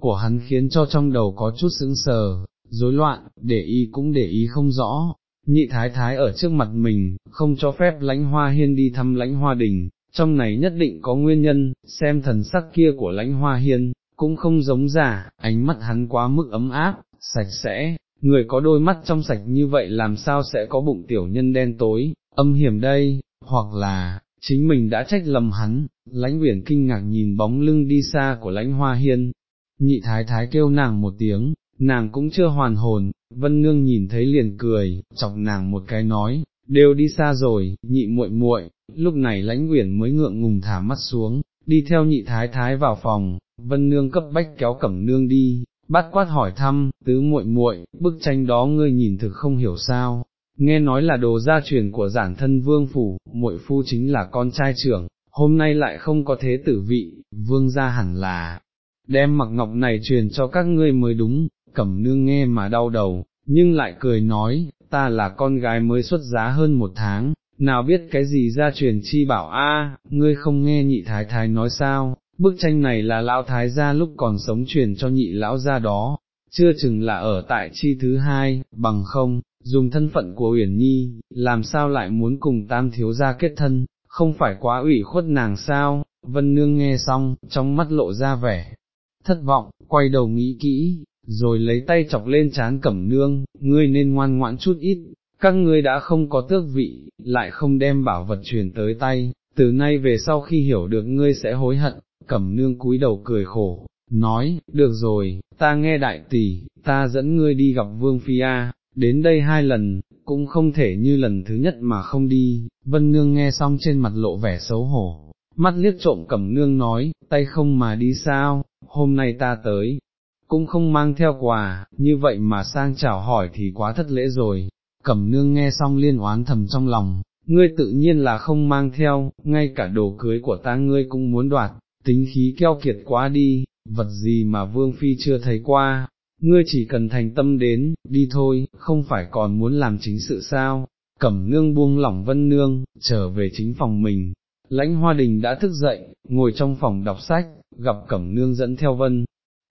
[SPEAKER 1] của hắn khiến cho trong đầu có chút sững sờ, rối loạn, để ý cũng để ý không rõ, nhị thái thái ở trước mặt mình, không cho phép lãnh hoa hiên đi thăm lãnh hoa đình, trong này nhất định có nguyên nhân, xem thần sắc kia của lãnh hoa hiên, cũng không giống giả, ánh mắt hắn quá mức ấm áp, sạch sẽ, người có đôi mắt trong sạch như vậy làm sao sẽ có bụng tiểu nhân đen tối, âm hiểm đây, hoặc là, chính mình đã trách lầm hắn, lãnh uyển kinh ngạc nhìn bóng lưng đi xa của lãnh hoa hiên, nhị thái thái kêu nàng một tiếng, nàng cũng chưa hoàn hồn, vân nương nhìn thấy liền cười, chọc nàng một cái nói, đều đi xa rồi, nhị muội muội. lúc này lãnh uyển mới ngượng ngùng thả mắt xuống, đi theo nhị thái thái vào phòng, vân nương cấp bách kéo cẩm nương đi, bắt quát hỏi thăm, tứ muội muội, bức tranh đó ngươi nhìn thực không hiểu sao, nghe nói là đồ gia truyền của giản thân vương phủ, muội phu chính là con trai trưởng, hôm nay lại không có thế tử vị, vương gia hẳn là, đem mặc ngọc này truyền cho các ngươi mới đúng, cẩm nương nghe mà đau đầu, nhưng lại cười nói, ta là con gái mới xuất giá hơn một tháng, nào biết cái gì ra truyền chi bảo a, ngươi không nghe nhị thái thái nói sao, bức tranh này là lão thái gia lúc còn sống truyền cho nhị lão gia đó, chưa chừng là ở tại chi thứ hai, bằng không, dùng thân phận của Uyển Nhi, làm sao lại muốn cùng tam thiếu gia kết thân, không phải quá ủy khuất nàng sao, vân nương nghe xong, trong mắt lộ ra vẻ, thất vọng, quay đầu nghĩ kỹ, rồi lấy tay chọc lên chán cẩm nương, ngươi nên ngoan ngoãn chút ít, các ngươi đã không có tước vị, lại không đem bảo vật truyền tới tay, từ nay về sau khi hiểu được ngươi sẽ hối hận, cẩm nương cúi đầu cười khổ, nói, được rồi, ta nghe đại tỷ, ta dẫn ngươi đi gặp vương phi a, đến đây hai lần, cũng không thể như lần thứ nhất mà không đi, vân nương nghe xong trên mặt lộ vẻ xấu hổ, mắt liếc trộm cẩm nương nói, tay không mà đi sao, hôm nay ta tới, cũng không mang theo quà, như vậy mà sang chào hỏi thì quá thất lễ rồi, cẩm nương nghe xong liên oán thầm trong lòng, ngươi tự nhiên là không mang theo, ngay cả đồ cưới của ta ngươi cũng muốn đoạt, tính khí keo kiệt quá đi, vật gì mà vương phi chưa thấy qua, ngươi chỉ cần thành tâm đến, đi thôi, không phải còn muốn làm chính sự sao, cẩm nương buông lỏng vân nương, trở về chính phòng mình. Lãnh hoa đình đã thức dậy, ngồi trong phòng đọc sách, gặp cẩm nương dẫn theo vân,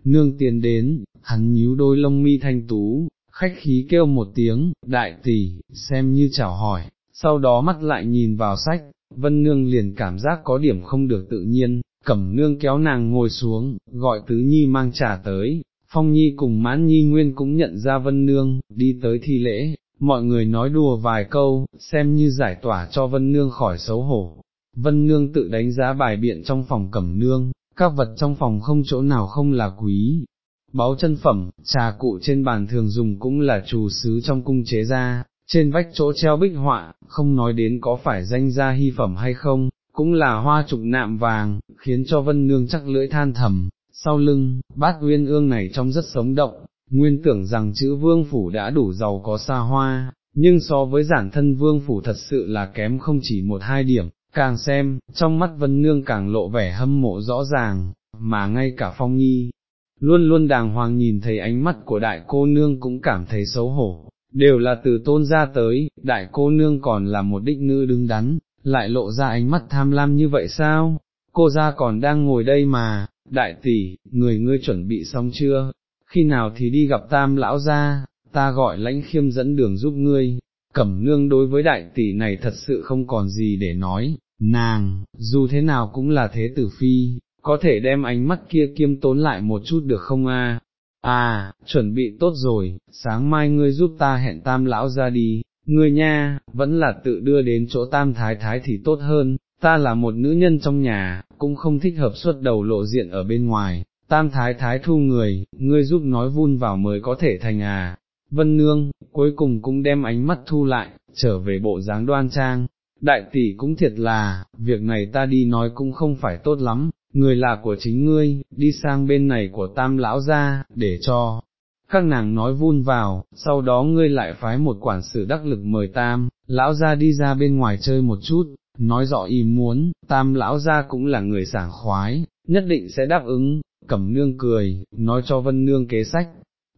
[SPEAKER 1] nương tiến đến, hắn nhíu đôi lông mi thanh tú, khách khí kêu một tiếng, đại tỷ, xem như chào hỏi, sau đó mắt lại nhìn vào sách, vân nương liền cảm giác có điểm không được tự nhiên, cẩm nương kéo nàng ngồi xuống, gọi tứ nhi mang trà tới, phong nhi cùng mãn nhi nguyên cũng nhận ra vân nương, đi tới thi lễ, mọi người nói đùa vài câu, xem như giải tỏa cho vân nương khỏi xấu hổ. Vân nương tự đánh giá bài biện trong phòng cẩm nương, các vật trong phòng không chỗ nào không là quý. Báu chân phẩm, trà cụ trên bàn thường dùng cũng là chủ sứ trong cung chế ra, trên vách chỗ treo bích họa, không nói đến có phải danh gia hy phẩm hay không, cũng là hoa trục nạm vàng, khiến cho vân nương chắc lưỡi than thầm, sau lưng, bát uyên ương này trông rất sống động, nguyên tưởng rằng chữ vương phủ đã đủ giàu có xa hoa, nhưng so với giản thân vương phủ thật sự là kém không chỉ một hai điểm, càng xem, trong mắt vân nương càng lộ vẻ hâm mộ rõ ràng, mà ngay cả phong nhi, luôn luôn đàng hoàng nhìn thấy ánh mắt của đại cô nương cũng cảm thấy xấu hổ, đều là từ tôn ra tới, đại cô nương còn là một đích nữ đứng đắn, lại lộ ra ánh mắt tham lam như vậy sao, cô ra còn đang ngồi đây mà, đại tỷ, người ngươi chuẩn bị xong chưa, khi nào thì đi gặp tam lão ra, ta gọi lãnh khiêm dẫn đường giúp ngươi, cẩm nương đối với đại tỷ này thật sự không còn gì để nói, nàng, dù thế nào cũng là thế tử phi, có thể đem ánh mắt kia kiêm tốn lại một chút được không a? À, chuẩn bị tốt rồi, sáng mai ngươi giúp ta hẹn tam lão ra đi, ngươi nha, vẫn là tự đưa đến chỗ tam thái thái thì tốt hơn, ta là một nữ nhân trong nhà, cũng không thích hợp xuất đầu lộ diện ở bên ngoài, tam thái thái thu người, ngươi giúp nói vun vào mới có thể thành à. Vân Nương, cuối cùng cũng đem ánh mắt thu lại, trở về bộ dáng đoan trang, đại tỷ cũng thiệt là, việc này ta đi nói cũng không phải tốt lắm, người là của chính ngươi, đi sang bên này của tam lão ra, để cho các nàng nói vun vào, sau đó ngươi lại phái một quản sự đắc lực mời tam, lão ra đi ra bên ngoài chơi một chút, nói rõ ý muốn, tam lão ra cũng là người sảng khoái, nhất định sẽ đáp ứng, cẩm nương cười, nói cho vân nương kế sách,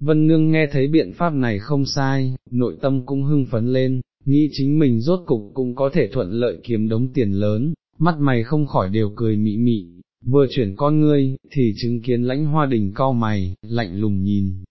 [SPEAKER 1] Vân Nương nghe thấy biện pháp này không sai, nội tâm cũng hưng phấn lên, nghĩ chính mình rốt cục cũng có thể thuận lợi kiếm đống tiền lớn, mắt mày không khỏi đều cười mị mị, vừa chuyển con ngươi, thì chứng kiến lãnh hoa đình cao mày, lạnh lùng nhìn.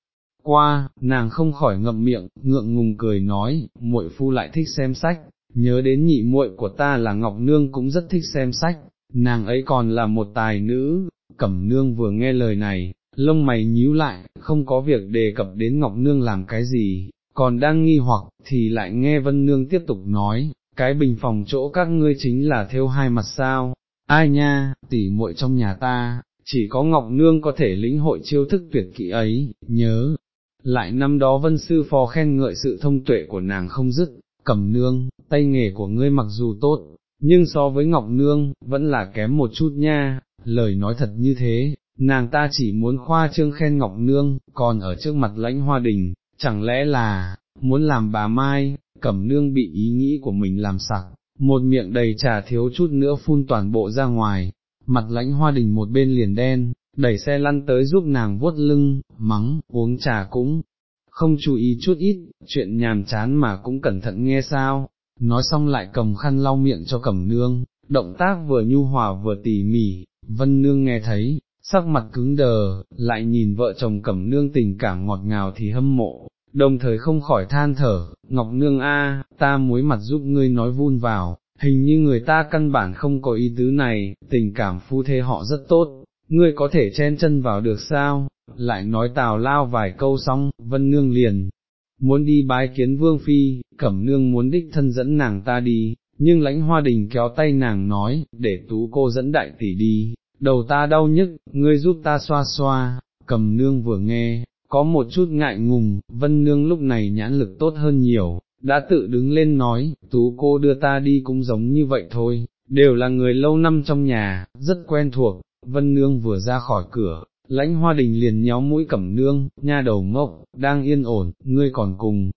[SPEAKER 1] Qua, nàng không khỏi ngậm miệng, ngượng ngùng cười nói, muội phu lại thích xem sách, nhớ đến nhị muội của ta là Ngọc Nương cũng rất thích xem sách, nàng ấy còn là một tài nữ, Cẩm Nương vừa nghe lời này, lông mày nhíu lại, không có việc đề cập đến Ngọc Nương làm cái gì, còn đang nghi hoặc, thì lại nghe Vân Nương tiếp tục nói, cái bình phòng chỗ các ngươi chính là theo hai mặt sao, ai nha, tỉ muội trong nhà ta, chỉ có Ngọc Nương có thể lĩnh hội chiêu thức tuyệt kỹ ấy, nhớ, lại năm đó Vân Sư phó khen ngợi sự thông tuệ của nàng không dứt, cầm nương, tay nghề của ngươi mặc dù tốt, nhưng so với Ngọc Nương, vẫn là kém một chút nha, lời nói thật như thế, nàng ta chỉ muốn khoa trương khen Ngọc Nương, còn ở trước mặt lãnh hoa đình, chẳng lẽ là, muốn làm bà Mai, cẩm nương bị ý nghĩ của mình làm sặc, một miệng đầy trà thiếu chút nữa phun toàn bộ ra ngoài, mặt lãnh hoa đình một bên liền đen, đẩy xe lăn tới giúp nàng vuốt lưng, mắng, uống trà cũng, không chú ý chút ít, chuyện nhàm chán mà cũng cẩn thận nghe sao, nói xong lại cầm khăn lau miệng cho cẩm nương, động tác vừa nhu hòa vừa tỉ mỉ, vân nương nghe thấy, sắc mặt cứng đờ, lại nhìn vợ chồng cẩm nương tình cảm ngọt ngào thì hâm mộ, đồng thời không khỏi than thở, Ngọc Nương a, ta muối mặt giúp ngươi nói vun vào, hình như người ta căn bản không có ý tứ này, tình cảm phu thê họ rất tốt, ngươi có thể chen chân vào được sao, lại nói tào lao vài câu xong, Vân Nương liền, muốn đi bái kiến Vương Phi, Cẩm Nương muốn đích thân dẫn nàng ta đi, nhưng lãnh hoa đình kéo tay nàng nói, để tú cô dẫn đại tỷ đi, đầu ta đau nhức, ngươi giúp ta xoa xoa, Cẩm Nương vừa nghe, có một chút ngại ngùng, Vân Nương lúc này nhãn lực tốt hơn nhiều, đã tự đứng lên nói, tú cô đưa ta đi cũng giống như vậy thôi, đều là người lâu năm trong nhà, rất quen thuộc, Vân Nương vừa ra khỏi cửa, lãnh hoa đình liền nhéo mũi cẩm nương, nha đầu ngốc, đang yên ổn, ngươi còn cùng,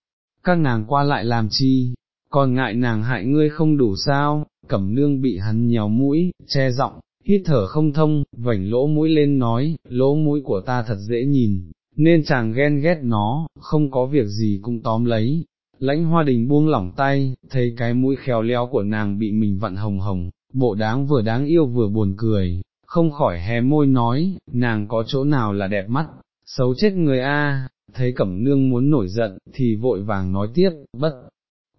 [SPEAKER 1] các nàng qua lại làm chi, còn ngại nàng hại ngươi không đủ sao, cẩm nương bị hắn nhéo mũi, che giọng, hít thở không thông, vảnh lỗ mũi lên nói, lỗ mũi của ta thật dễ nhìn, nên chàng ghen ghét nó, không có việc gì cũng tóm lấy. Lãnh hoa đình buông lỏng tay, thấy cái mũi khéo léo của nàng bị mình vặn hồng hồng, bộ đáng vừa đáng yêu vừa buồn cười, không khỏi hé môi nói, nàng có chỗ nào là đẹp mắt, xấu chết người a. thấy cẩm nương muốn nổi giận, thì vội vàng nói tiếp, bất,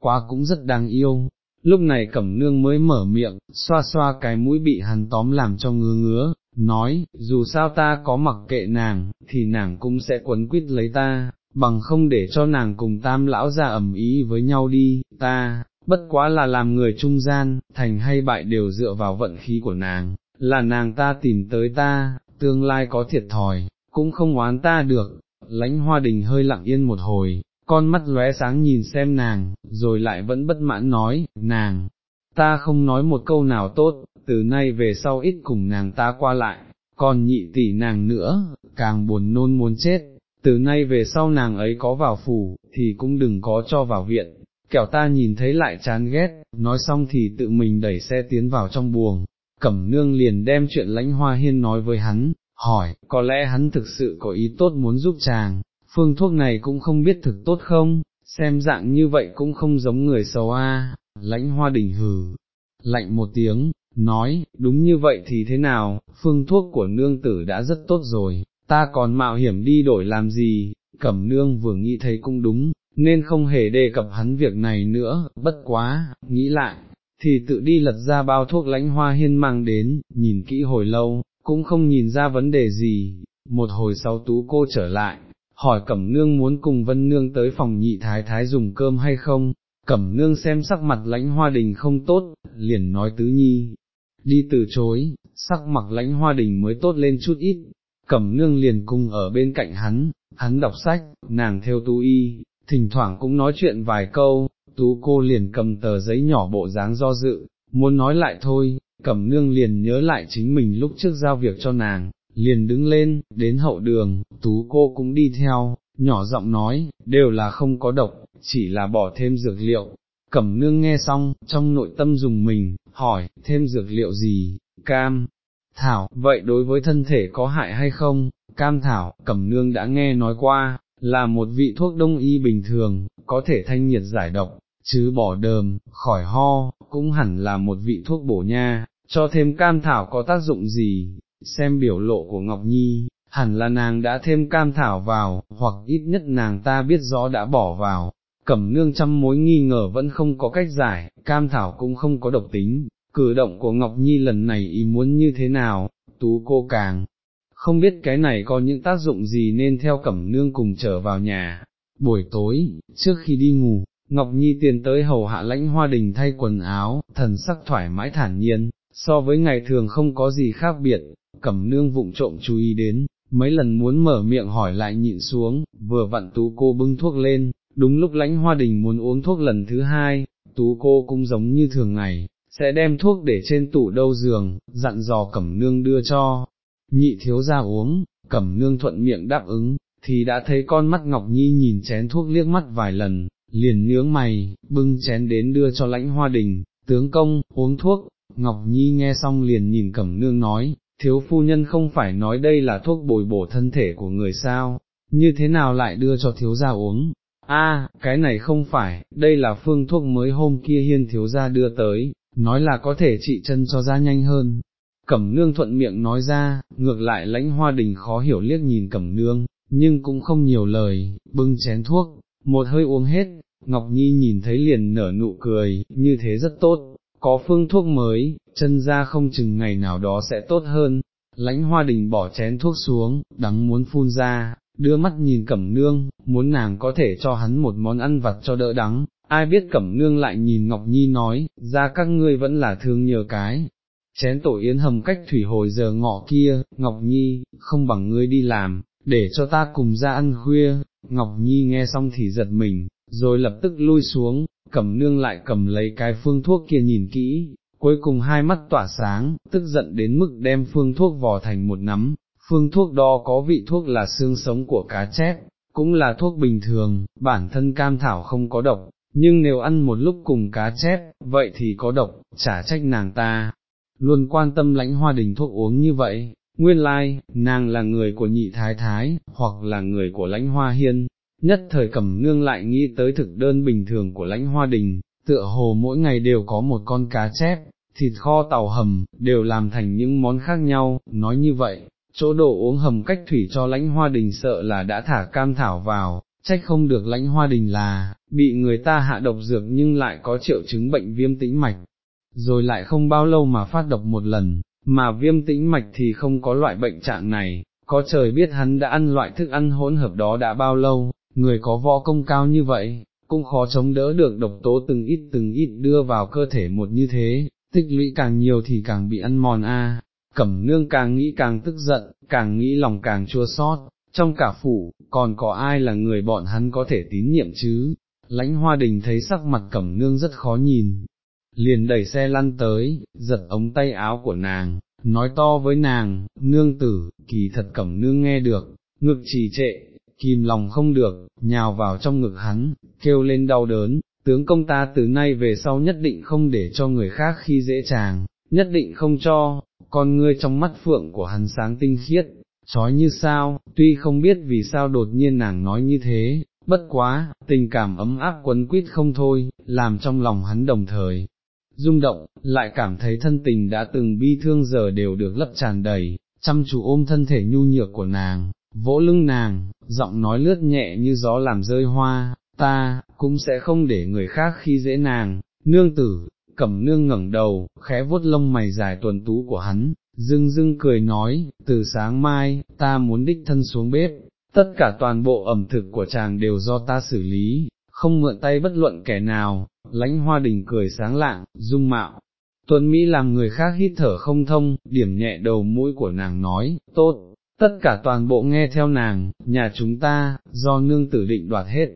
[SPEAKER 1] quá cũng rất đáng yêu. Lúc này cẩm nương mới mở miệng, xoa xoa cái mũi bị hắn tóm làm cho ngứa ngứa, nói, dù sao ta có mặc kệ nàng, thì nàng cũng sẽ quấn quýt lấy ta, bằng không để cho nàng cùng tam lão ra ẩm ý với nhau đi, ta, bất quá là làm người trung gian, thành hay bại đều dựa vào vận khí của nàng, là nàng ta tìm tới ta, tương lai có thiệt thòi, cũng không oán ta được, lãnh hoa đình hơi lặng yên một hồi, con mắt lóe sáng nhìn xem nàng, rồi lại vẫn bất mãn nói, nàng, ta không nói một câu nào tốt, từ nay về sau ít cùng nàng ta qua lại, còn nhị tỷ nàng nữa, càng buồn nôn muốn chết, từ nay về sau nàng ấy có vào phủ, thì cũng đừng có cho vào viện, kẻo ta nhìn thấy lại chán ghét, nói xong thì tự mình đẩy xe tiến vào trong buồng, cẩm nương liền đem chuyện lãnh hoa hiên nói với hắn, hỏi, có lẽ hắn thực sự có ý tốt muốn giúp chàng, phương thuốc này cũng không biết thực tốt không, xem dạng như vậy cũng không giống người xấu a. lãnh hoa đỉnh hừ, lạnh một tiếng, nói, đúng như vậy thì thế nào, phương thuốc của nương tử đã rất tốt rồi, ta còn mạo hiểm đi đổi làm gì, cẩm nương vừa nghĩ thấy cũng đúng, nên không hề đề cập hắn việc này nữa, bất quá, nghĩ lại, thì tự đi lật ra bao thuốc lãnh hoa hiên mang đến, nhìn kỹ hồi lâu, cũng không nhìn ra vấn đề gì, một hồi sau tú cô trở lại, hỏi Cẩm Nương muốn cùng Vân Nương tới phòng nhị thái thái dùng cơm hay không, Cẩm Nương xem sắc mặt lãnh hoa đình không tốt, liền nói tứ nhi, đi từ chối, sắc mặt lãnh hoa đình mới tốt lên chút ít, Cẩm Nương liền cùng ở bên cạnh hắn, hắn đọc sách, nàng theo tu y, thỉnh thoảng cũng nói chuyện vài câu, tú cô liền cầm tờ giấy nhỏ bộ dáng do dự, muốn nói lại thôi, cẩm nương liền nhớ lại chính mình lúc trước giao việc cho nàng, liền đứng lên, đến hậu đường, tú cô cũng đi theo, nhỏ giọng nói, đều là không có độc, chỉ là bỏ thêm dược liệu. Cẩm nương nghe xong, trong nội tâm dùng mình, hỏi, thêm dược liệu gì, cam, thảo, vậy đối với thân thể có hại hay không, cam thảo, cẩm nương đã nghe nói qua, là một vị thuốc đông y bình thường, có thể thanh nhiệt giải độc, chứ bỏ đờm, khỏi ho, cũng hẳn là một vị thuốc bổ nha, cho thêm cam thảo có tác dụng gì, xem biểu lộ của Ngọc Nhi, hẳn là nàng đã thêm cam thảo vào, hoặc ít nhất nàng ta biết rõ đã bỏ vào, cẩm nương trăm mối nghi ngờ vẫn không có cách giải, cam thảo cũng không có độc tính, cử động của Ngọc Nhi lần này ý muốn như thế nào, tú cô càng không biết cái này có những tác dụng gì nên theo cẩm nương cùng trở vào nhà. Buổi tối, trước khi đi ngủ, Ngọc Nhi tiền tới hầu hạ lãnh hoa đình thay quần áo, thần sắc thoải mái thản nhiên, so với ngày thường không có gì khác biệt, cẩm nương vụng trộm chú ý đến, mấy lần muốn mở miệng hỏi lại nhịn xuống, vừa vặn tú cô bưng thuốc lên, đúng lúc lãnh hoa đình muốn uống thuốc lần thứ hai, tú cô cũng giống như thường ngày, sẽ đem thuốc để trên tủ đâu giường, dặn dò cẩm nương đưa cho, nhị thiếu ra uống, cẩm nương thuận miệng đáp ứng, thì đã thấy con mắt Ngọc Nhi nhìn chén thuốc liếc mắt vài lần, liền nhướng mày, bưng chén đến đưa cho lãnh hoa đình, tướng công, uống thuốc, Ngọc Nhi nghe xong liền nhìn cẩm nương nói, thiếu phu nhân không phải nói đây là thuốc bồi bổ thân thể của người sao, như thế nào lại đưa cho thiếu gia uống, a cái này không phải, đây là phương thuốc mới hôm kia hiên thiếu gia đưa tới, nói là có thể trị chân cho ra nhanh hơn. Cẩm nương thuận miệng nói ra, ngược lại lãnh hoa đình khó hiểu liếc nhìn cẩm nương, nhưng cũng không nhiều lời, bưng chén thuốc, một hơi uống hết, Ngọc Nhi nhìn thấy liền nở nụ cười, như thế rất tốt, có phương thuốc mới, chân ra không chừng ngày nào đó sẽ tốt hơn. Lãnh hoa đình bỏ chén thuốc xuống, đắng muốn phun ra, đưa mắt nhìn cẩm nương, muốn nàng có thể cho hắn một món ăn vặt cho đỡ đắng, ai biết cẩm nương lại nhìn Ngọc Nhi nói, ra các ngươi vẫn là thương nhờ cái. Chén tổ yến hầm cách thủy hồi giờ ngọ kia, Ngọc Nhi, không bằng ngươi đi làm, để cho ta cùng ra ăn khuya, Ngọc Nhi nghe xong thì giật mình, rồi lập tức lui xuống, cẩm nương lại cầm lấy cái phương thuốc kia nhìn kỹ, cuối cùng hai mắt tỏa sáng, tức giận đến mức đem phương thuốc vò thành một nắm, phương thuốc đó có vị thuốc là xương sống của cá chép, cũng là thuốc bình thường, bản thân cam thảo không có độc, nhưng nếu ăn một lúc cùng cá chép, vậy thì có độc, chả trách nàng ta, luôn quan tâm lãnh hoa đình thuốc uống như vậy, nguyên lai, like, nàng là người của nhị thái thái, hoặc là người của lãnh hoa hiên, nhất thời cẩm nương lại nghĩ tới thực đơn bình thường của lãnh hoa đình, tựa hồ mỗi ngày đều có một con cá chép, thịt kho tàu hầm, đều làm thành những món khác nhau, nói như vậy, chỗ đồ uống hầm cách thủy cho lãnh hoa đình sợ là đã thả cam thảo vào, trách không được lãnh hoa đình là, bị người ta hạ độc dược nhưng lại có triệu chứng bệnh viêm tĩnh mạch, rồi lại không bao lâu mà phát độc một lần, mà viêm tĩnh mạch thì không có loại bệnh trạng này, có trời biết hắn đã ăn loại thức ăn hỗn hợp đó đã bao lâu, người có võ công cao như vậy, cũng khó chống đỡ được độc tố từng ít từng ít đưa vào cơ thể một như thế, tích lũy càng nhiều thì càng bị ăn mòn a. À, cẩm nương càng nghĩ càng tức giận, càng nghĩ lòng càng chua xót, trong cả phủ, còn có ai là người bọn hắn có thể tín nhiệm chứ, lãnh hoa đình thấy sắc mặt cẩm nương rất khó nhìn, liền đẩy xe lăn tới, giật ống tay áo của nàng, nói to với nàng, nương tử, kỳ thật cẩm nương nghe được, ngực trì trệ, kìm lòng không được, nhào vào trong ngực hắn, kêu lên đau đớn, tướng công ta từ nay về sau nhất định không để cho người khác khi dễ chàng, nhất định không cho, con ngươi trong mắt phượng của hắn sáng tinh khiết, trói như sao, tuy không biết vì sao đột nhiên nàng nói như thế, bất quá, tình cảm ấm áp quấn quýt không thôi, làm trong lòng hắn đồng thời. rung động, lại cảm thấy thân tình đã từng bi thương giờ đều được lấp tràn đầy, chăm chú ôm thân thể nhu nhược của nàng, vỗ lưng nàng, giọng nói lướt nhẹ như gió làm rơi hoa, ta, cũng sẽ không để người khác khi dễ nàng, nương tử, cẩm nương ngẩng đầu, khẽ vuốt lông mày dài tuần tú của hắn, dưng dưng cười nói, từ sáng mai, ta muốn đích thân xuống bếp, tất cả toàn bộ ẩm thực của chàng đều do ta xử lý, không mượn tay bất luận kẻ nào, lãnh hoa đình cười sáng lạng, dung mạo. Tuấn Mỹ làm người khác hít thở không thông, điểm nhẹ đầu mũi của nàng nói, tốt, tất cả toàn bộ nghe theo nàng, nhà chúng ta, do nương tử định đoạt hết.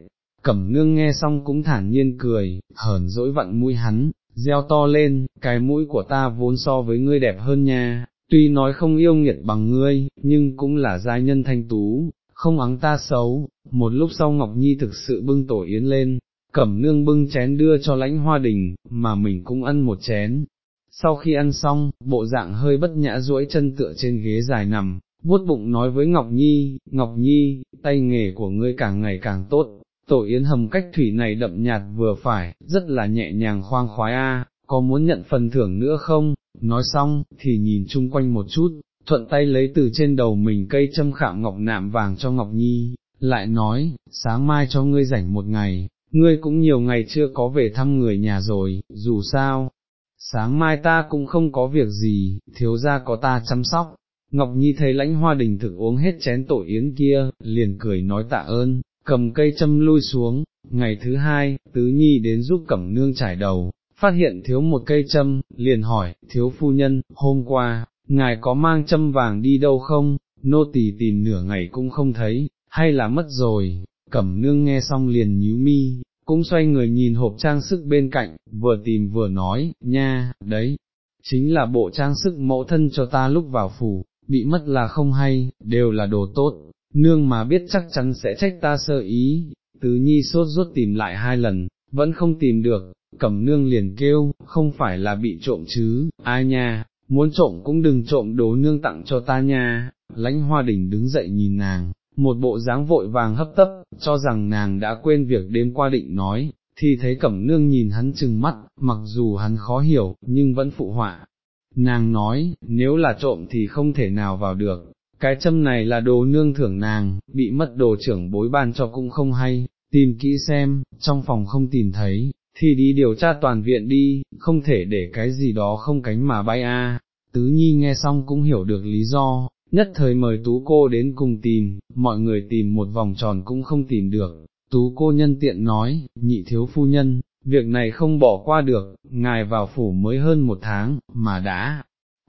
[SPEAKER 1] Cẩm nương nghe xong cũng thản nhiên cười, hờn dỗi vặn mũi hắn, gieo to lên, cái mũi của ta vốn so với ngươi đẹp hơn nha, tuy nói không yêu nghiệt bằng ngươi, nhưng cũng là giai nhân thanh tú, không ắng ta xấu, một lúc sau Ngọc Nhi thực sự bưng tổ yến lên, cẩm nương bưng chén đưa cho lãnh hoa đình, mà mình cũng ăn một chén. Sau khi ăn xong, bộ dạng hơi bất nhã duỗi chân tựa trên ghế dài nằm, vuốt bụng nói với Ngọc Nhi, Ngọc Nhi, tay nghề của ngươi càng ngày càng tốt, tổ yến hầm cách thủy này đậm nhạt vừa phải, rất là nhẹ nhàng khoang khoái a, có muốn nhận phần thưởng nữa không, nói xong, thì nhìn chung quanh một chút, thuận tay lấy từ trên đầu mình cây châm khảm ngọc nạm vàng cho Ngọc Nhi, lại nói, sáng mai cho ngươi rảnh một ngày, ngươi cũng nhiều ngày chưa có về thăm người nhà rồi, dù sao, sáng mai ta cũng không có việc gì, thiếu ra có ta chăm sóc. Ngọc Nhi thấy lãnh hoa đình thực uống hết chén tổ yến kia, liền cười nói tạ ơn, cầm cây châm lui xuống, ngày thứ hai, tứ nhi đến giúp cẩm nương trải đầu, phát hiện thiếu một cây châm, liền hỏi, thiếu phu nhân, hôm qua, ngài có mang châm vàng đi đâu không, nô tỳ tìm nửa ngày cũng không thấy, hay là mất rồi, cẩm nương nghe xong liền nhíu mi, cũng xoay người nhìn hộp trang sức bên cạnh, vừa tìm vừa nói, nha, đấy, chính là bộ trang sức mẫu thân cho ta lúc vào phủ, bị mất là không hay, đều là đồ tốt, nương mà biết chắc chắn sẽ trách ta sơ ý, tứ nhi sốt ruột tìm lại hai lần, vẫn không tìm được, cẩm nương liền kêu, không phải là bị trộm chứ, ai nha, muốn trộm cũng đừng trộm đồ nương tặng cho ta nha, lãnh hoa đỉnh đứng dậy nhìn nàng, một bộ dáng vội vàng hấp tấp, cho rằng nàng đã quên việc đêm qua định nói, thì thấy cẩm nương nhìn hắn chừng mắt, mặc dù hắn khó hiểu, nhưng vẫn phụ họa. Nàng nói, nếu là trộm thì không thể nào vào được, cái châm này là đồ nương thưởng nàng, bị mất đồ trưởng bối ban cho cũng không hay, tìm kỹ xem, trong phòng không tìm thấy, thì đi điều tra toàn viện đi, không thể để cái gì đó không cánh mà bay a. Tứ Nhi nghe xong cũng hiểu được lý do, nhất thời mời tú cô đến cùng tìm, mọi người tìm một vòng tròn cũng không tìm được, tú cô nhân tiện nói, nhị thiếu phu nhân, việc này không bỏ qua được, ngài vào phủ mới hơn một tháng, mà đã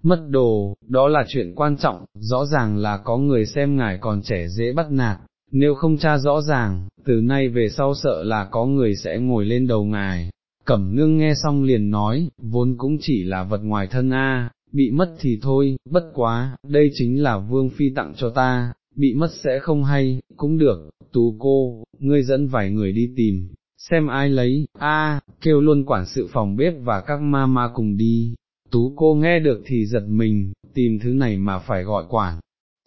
[SPEAKER 1] mất đồ, đó là chuyện quan trọng, rõ ràng là có người xem ngài còn trẻ dễ bắt nạt, nếu không tra rõ ràng, từ nay về sau sợ là có người sẽ ngồi lên đầu ngài. Cẩm nương nghe xong liền nói, vốn cũng chỉ là vật ngoài thân a, bị mất thì thôi, bất quá, đây chính là vương phi tặng cho ta, bị mất sẽ không hay, cũng được, tú cô, ngươi dẫn vài người đi tìm, xem ai lấy, a, kêu luôn quản sự phòng bếp và các ma ma cùng đi, tú cô nghe được thì giật mình, tìm thứ này mà phải gọi quản.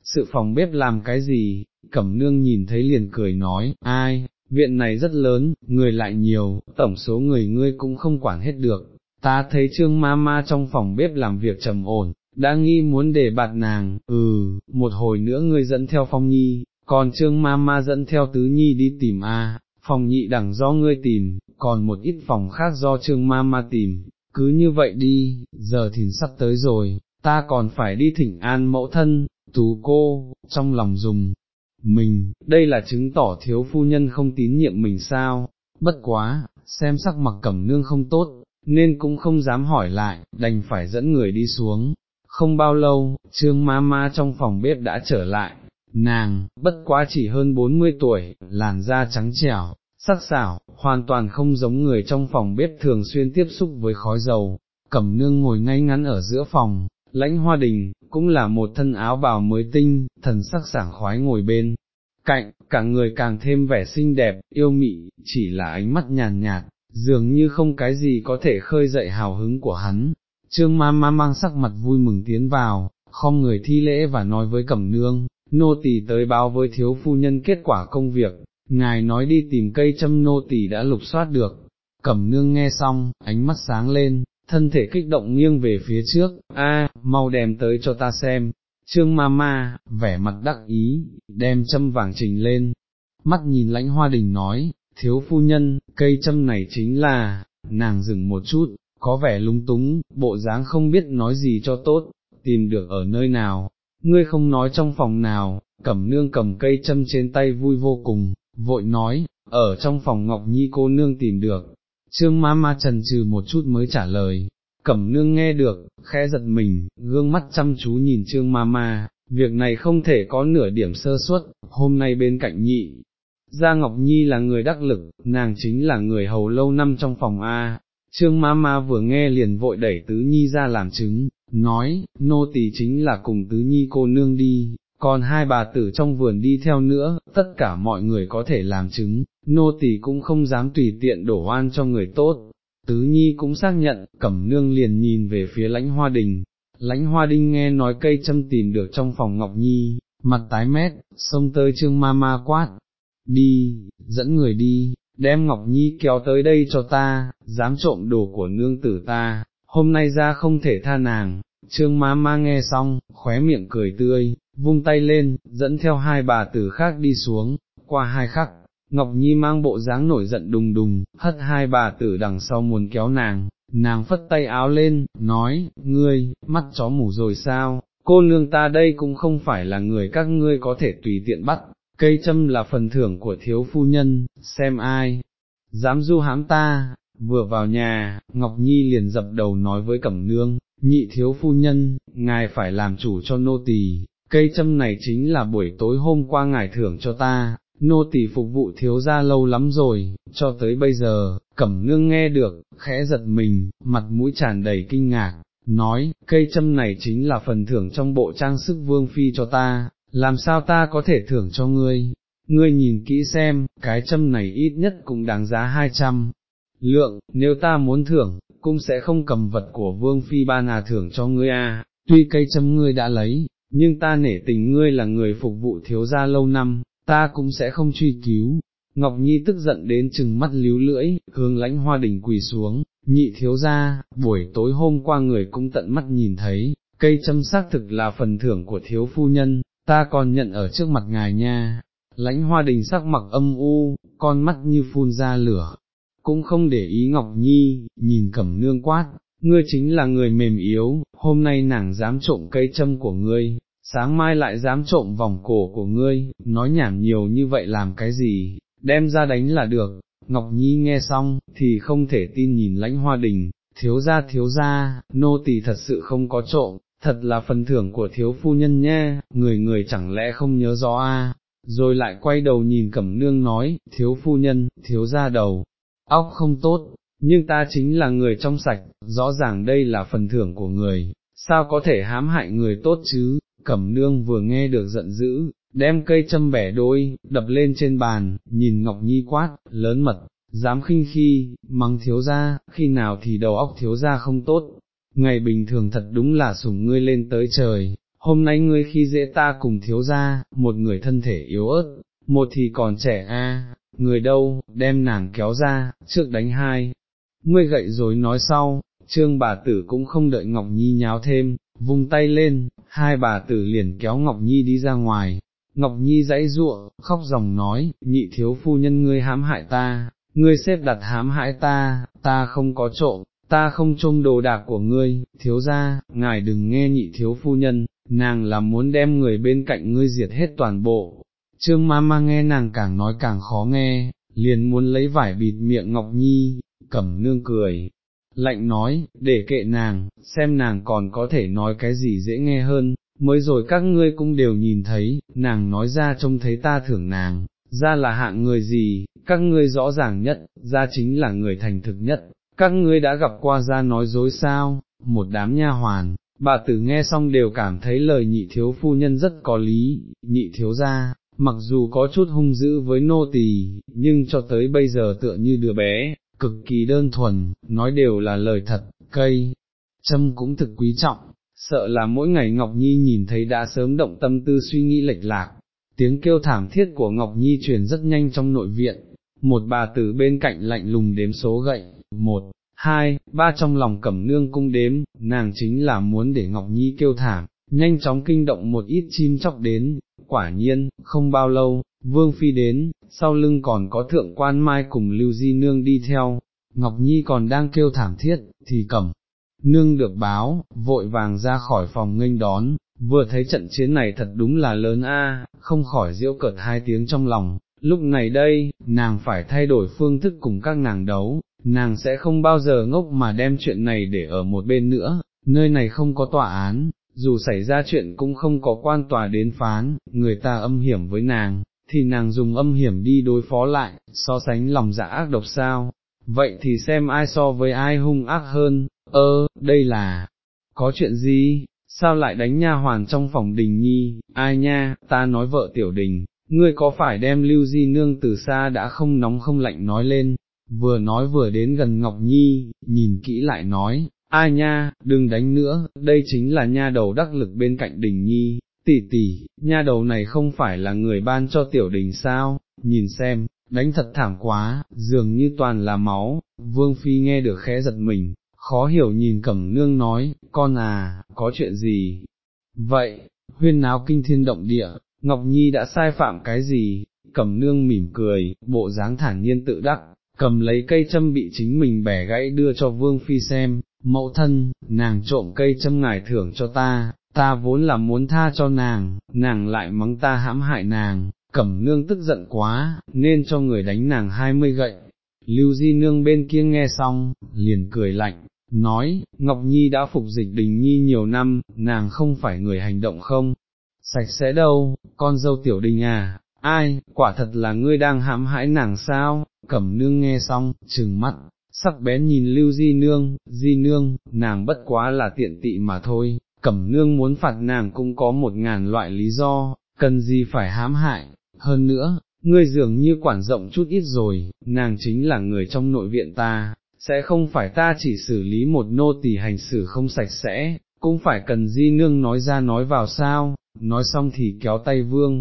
[SPEAKER 1] Sự phòng bếp làm cái gì, cẩm nương nhìn thấy liền cười nói, ai, viện này rất lớn, người lại nhiều, tổng số người ngươi cũng không quản hết được, ta thấy trương ma ma trong phòng bếp làm việc trầm ổn, đã nghi muốn để bạt nàng, ừ, một hồi nữa ngươi dẫn theo phong nhi, còn trương ma ma dẫn theo tứ nhi đi tìm a, phòng nhị đẳng do ngươi tìm, còn một ít phòng khác do trương ma ma tìm, cứ như vậy đi, giờ thìn sắp tới rồi, ta còn phải đi thỉnh an mẫu thân, tú cô, trong lòng dùng, mình, đây là chứng tỏ thiếu phu nhân không tín nhiệm mình sao, bất quá, xem sắc mặt cẩm nương không tốt, nên cũng không dám hỏi lại, đành phải dẫn người đi xuống. Không bao lâu, trương ma ma trong phòng bếp đã trở lại, nàng, bất quá chỉ hơn 40 tuổi, làn da trắng trẻo, sắc sảo, hoàn toàn không giống người trong phòng bếp thường xuyên tiếp xúc với khói dầu, cẩm nương ngồi ngay ngắn ở giữa phòng, lãnh hoa đình, cũng là một thân áo bào mới tinh, thần sắc sảng khoái ngồi bên. Cạnh, cả người càng thêm vẻ xinh đẹp, yêu mị, chỉ là ánh mắt nhàn nhạt, dường như không cái gì có thể khơi dậy hào hứng của hắn. Trương ma ma mang sắc mặt vui mừng tiến vào, không người thi lễ và nói với cẩm nương, nô tỳ tới báo với thiếu phu nhân kết quả công việc, ngài nói đi tìm cây châm nô tỳ đã lục soát được. Cẩm nương nghe xong, ánh mắt sáng lên, thân thể kích động nghiêng về phía trước, a, mau đem tới cho ta xem, trương ma ma, vẻ mặt đắc ý, đem châm vàng trình lên, mắt nhìn lãnh hoa đình nói, thiếu phu nhân, cây châm này chính là, nàng dừng một chút, có vẻ lung túng, bộ dáng không biết nói gì cho tốt, tìm được ở nơi nào, ngươi không nói trong phòng nào, cẩm nương cầm cây châm trên tay vui vô cùng, vội nói, ở trong phòng Ngọc Nhi cô nương tìm được, trương ma ma trần trừ một chút mới trả lời, cẩm nương nghe được, khẽ giật mình, gương mắt chăm chú nhìn trương ma ma, việc này không thể có nửa điểm sơ suất, hôm nay bên cạnh nhị. Gia Ngọc Nhi là người đắc lực, nàng chính là người hầu lâu năm trong phòng A, trương ma ma vừa nghe liền vội đẩy tứ nhi ra làm chứng, nói, nô tỳ chính là cùng tứ nhi cô nương đi, còn hai bà tử trong vườn đi theo nữa, tất cả mọi người có thể làm chứng, nô tỳ cũng không dám tùy tiện đổ oan cho người tốt. Tứ Nhi cũng xác nhận, cẩm nương liền nhìn về phía lãnh hoa đình, lãnh hoa đinh nghe nói cây châm tìm được trong phòng Ngọc Nhi, mặt tái mét, xông tới trương ma ma quát, đi, dẫn người đi, đem Ngọc Nhi kéo tới đây cho ta, dám trộm đồ của nương tử ta, hôm nay ra không thể tha nàng, trương má ma nghe xong, khóe miệng cười tươi, vung tay lên, dẫn theo hai bà tử khác đi xuống, qua hai khắc, Ngọc Nhi mang bộ dáng nổi giận đùng đùng, hất hai bà tử đằng sau muốn kéo nàng, nàng phất tay áo lên, nói, ngươi, mắt chó mù rồi sao, cô nương ta đây cũng không phải là người các ngươi có thể tùy tiện bắt, cây châm là phần thưởng của thiếu phu nhân, xem ai, dám du hám ta, vừa vào nhà, Ngọc Nhi liền dập đầu nói với Cẩm Nương, nhị thiếu phu nhân, ngài phải làm chủ cho nô tỳ, cây châm này chính là buổi tối hôm qua ngài thưởng cho ta, nô tỳ phục vụ thiếu gia lâu lắm rồi, cho tới bây giờ, Cẩm Nương nghe được, khẽ giật mình, mặt mũi tràn đầy kinh ngạc, nói, cây châm này chính là phần thưởng trong bộ trang sức vương phi cho ta, làm sao ta có thể thưởng cho ngươi, ngươi nhìn kỹ xem, cái châm này ít nhất cũng đáng giá hai trăm lượng, nếu ta muốn thưởng, cũng sẽ không cầm vật của vương phi ba nà thưởng cho ngươi a. tuy cây châm ngươi đã lấy, nhưng ta nể tình ngươi là người phục vụ thiếu gia lâu năm, ta cũng sẽ không truy cứu. Ngọc Nhi tức giận đến chừng mắt líu lưỡi, hướng lãnh hoa đỉnh quỳ xuống, nhị thiếu gia, buổi tối hôm qua người cũng tận mắt nhìn thấy, cây châm xác thực là phần thưởng của thiếu phu nhân, ta còn nhận ở trước mặt ngài nha. Lãnh hoa đình sắc mặc âm u, con mắt như phun ra lửa, cũng không để ý Ngọc Nhi, nhìn cẩm nương quát, ngươi chính là người mềm yếu, hôm nay nàng dám trộm cây châm của ngươi, sáng mai lại dám trộm vòng cổ của ngươi, nói nhảm nhiều như vậy làm cái gì, đem ra đánh là được. Ngọc Nhi nghe xong, thì không thể tin nhìn lãnh hoa đình, thiếu ra thiếu ra, nô tỳ thật sự không có trộm, thật là phần thưởng của thiếu phu nhân nha, người người chẳng lẽ không nhớ rõ a? rồi lại quay đầu nhìn cẩm nương nói, thiếu phu nhân, thiếu ra đầu, óc không tốt, nhưng ta chính là người trong sạch, rõ ràng đây là phần thưởng của người, sao có thể hãm hại người tốt chứ, cẩm nương vừa nghe được giận dữ, đem cây châm bẻ đôi, đập lên trên bàn, nhìn Ngọc Nhi quát, lớn mật, dám khinh khi, mắng thiếu ra, khi nào thì đầu óc thiếu ra không tốt, ngày bình thường thật đúng là sủng ngươi lên tới trời, hôm nay ngươi khi dễ ta cùng thiếu ra, một người thân thể yếu ớt, một thì còn trẻ a, người đâu, đem nàng kéo ra, trước đánh hai, ngươi gậy rồi nói sau, trương bà tử cũng không đợi Ngọc Nhi nháo thêm, vung tay lên, hai bà tử liền kéo Ngọc Nhi đi ra ngoài, Ngọc Nhi dãy ruộng, khóc dòng nói, nhị thiếu phu nhân ngươi hãm hại ta, ngươi xếp đặt hãm hại ta, ta không có trộm, ta không trông đồ đạc của ngươi, thiếu ra, ngài đừng nghe nhị thiếu phu nhân, nàng là muốn đem người bên cạnh ngươi diệt hết toàn bộ. Trương ma ma nghe nàng càng nói càng khó nghe, liền muốn lấy vải bịt miệng Ngọc Nhi, cẩm nương cười, lạnh nói, để kệ nàng, xem nàng còn có thể nói cái gì dễ nghe hơn, mới rồi các ngươi cũng đều nhìn thấy, nàng nói ra trông thấy ta thưởng nàng, ra là hạng người gì, các ngươi rõ ràng nhất, ra chính là người thành thực nhất, các ngươi đã gặp qua ra nói dối sao, một đám nha hoàn, bà tử nghe xong đều cảm thấy lời nhị thiếu phu nhân rất có lý, nhị thiếu ra, mặc dù có chút hung dữ với nô tỳ, nhưng cho tới bây giờ tựa như đứa bé, cực kỳ đơn thuần, nói đều là lời thật, cây, châm cũng thực quý trọng, sợ là mỗi ngày Ngọc Nhi nhìn thấy đã sớm động tâm tư suy nghĩ lệch lạc, tiếng kêu thảm thiết của Ngọc Nhi truyền rất nhanh trong nội viện, một bà tử bên cạnh lạnh lùng đếm số gậy, một, hai, ba trong lòng cẩm nương cung đếm, nàng chính là muốn để Ngọc Nhi kêu thảm, nhanh chóng kinh động một ít chim chóc đến, quả nhiên, không bao lâu, Vương Phi đến, sau lưng còn có thượng quan mai cùng Lưu Di Nương đi theo, Ngọc Nhi còn đang kêu thảm thiết, thì cẩm. Nương được báo, vội vàng ra khỏi phòng nghênh đón, vừa thấy trận chiến này thật đúng là lớn a, không khỏi diễu cợt hai tiếng trong lòng, lúc này đây, nàng phải thay đổi phương thức cùng các nàng đấu, nàng sẽ không bao giờ ngốc mà đem chuyện này để ở một bên nữa, nơi này không có tòa án, dù xảy ra chuyện cũng không có quan tòa đến phán, người ta âm hiểm với nàng, thì nàng dùng âm hiểm đi đối phó lại, so sánh lòng dạ ác độc sao, vậy thì xem ai so với ai hung ác hơn, ơ, đây là, có chuyện gì, sao lại đánh nha hoàn trong phòng đình nhi, ai nha, ta nói vợ tiểu đình, ngươi có phải đem lưu di nương từ xa đã không nóng không lạnh nói lên, vừa nói vừa đến gần Ngọc Nhi, nhìn kỹ lại nói, ai nha, đừng đánh nữa, đây chính là nha đầu đắc lực bên cạnh đình nhi, tỷ tỷ, nha đầu này không phải là người ban cho tiểu đình sao, nhìn xem, đánh thật thảm quá, dường như toàn là máu, vương phi nghe được khẽ giật mình, khó hiểu nhìn cẩm nương nói, con à, có chuyện gì? Vậy, huyên náo kinh thiên động địa, Ngọc Nhi đã sai phạm cái gì? Cẩm nương mỉm cười, bộ dáng thản nhiên tự đắc, cầm lấy cây châm bị chính mình bẻ gãy đưa cho vương phi xem, mẫu thân, nàng trộm cây châm ngài thưởng cho ta, ta vốn là muốn tha cho nàng, nàng lại mắng ta hãm hại nàng, cẩm nương tức giận quá, nên cho người đánh nàng hai mươi gậy. Lưu Di Nương bên kia nghe xong, liền cười lạnh, nói, Ngọc Nhi đã phục dịch đình Nhi nhiều năm, nàng không phải người hành động không, sạch sẽ đâu, con dâu tiểu đình à, ai, quả thật là ngươi đang hãm hãi nàng sao, cẩm nương nghe xong, trừng mắt, sắc bén nhìn Lưu Di Nương, Di Nương, nàng bất quá là tiện tị mà thôi, cẩm nương muốn phạt nàng cũng có một ngàn loại lý do, cần gì phải hãm hại, hơn nữa, ngươi dường như quản rộng chút ít rồi, nàng chính là người trong nội viện ta, sẽ không phải ta chỉ xử lý một nô tỳ hành xử không sạch sẽ, cũng phải cần di nương nói ra nói vào sao, nói xong thì kéo tay vương.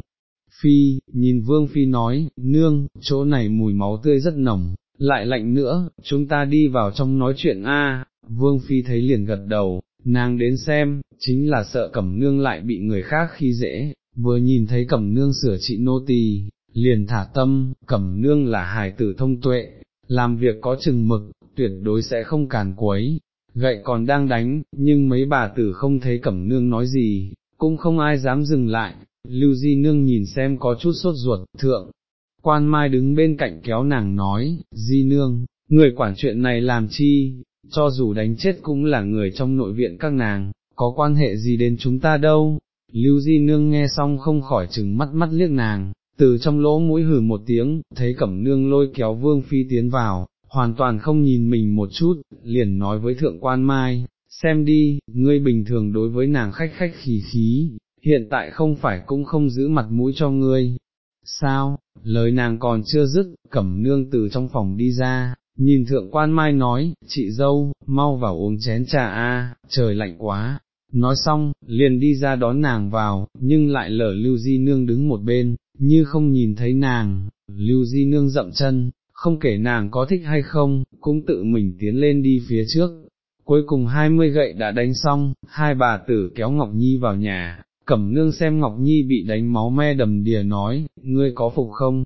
[SPEAKER 1] Phi, nhìn vương phi nói, nương, chỗ này mùi máu tươi rất nồng, lại lạnh nữa, chúng ta đi vào trong nói chuyện a. vương phi thấy liền gật đầu, nàng đến xem, chính là sợ cẩm nương lại bị người khác khi dễ, vừa nhìn thấy cẩm nương sửa trị nô tỳ, liền thả tâm, cẩm nương là hài tử thông tuệ, làm việc có chừng mực, tuyệt đối sẽ không càn quấy, gậy còn đang đánh, nhưng mấy bà tử không thấy cẩm nương nói gì, cũng không ai dám dừng lại, lưu di nương nhìn xem có chút sốt ruột, thượng, quan mai đứng bên cạnh kéo nàng nói, di nương, người quản chuyện này làm chi, cho dù đánh chết cũng là người trong nội viện các nàng, có quan hệ gì đến chúng ta đâu, lưu di nương nghe xong không khỏi chừng mắt mắt liếc nàng, từ trong lỗ mũi hử một tiếng, thấy cẩm nương lôi kéo vương phi tiến vào, hoàn toàn không nhìn mình một chút, liền nói với thượng quan mai, xem đi, ngươi bình thường đối với nàng khách khách khí khí, hiện tại không phải cũng không giữ mặt mũi cho ngươi. Sao, lời nàng còn chưa dứt, cẩm nương từ trong phòng đi ra, nhìn thượng quan mai nói, chị dâu, mau vào uống chén trà a, trời lạnh quá. Nói xong, liền đi ra đón nàng vào, nhưng lại lở lưu di nương đứng một bên, như không nhìn thấy nàng, lưu di nương dậm chân, không kể nàng có thích hay không, cũng tự mình tiến lên đi phía trước. Cuối cùng hai mươi gậy đã đánh xong, hai bà tử kéo Ngọc Nhi vào nhà, cẩm nương xem Ngọc Nhi bị đánh máu me đầm đìa nói, ngươi có phục không?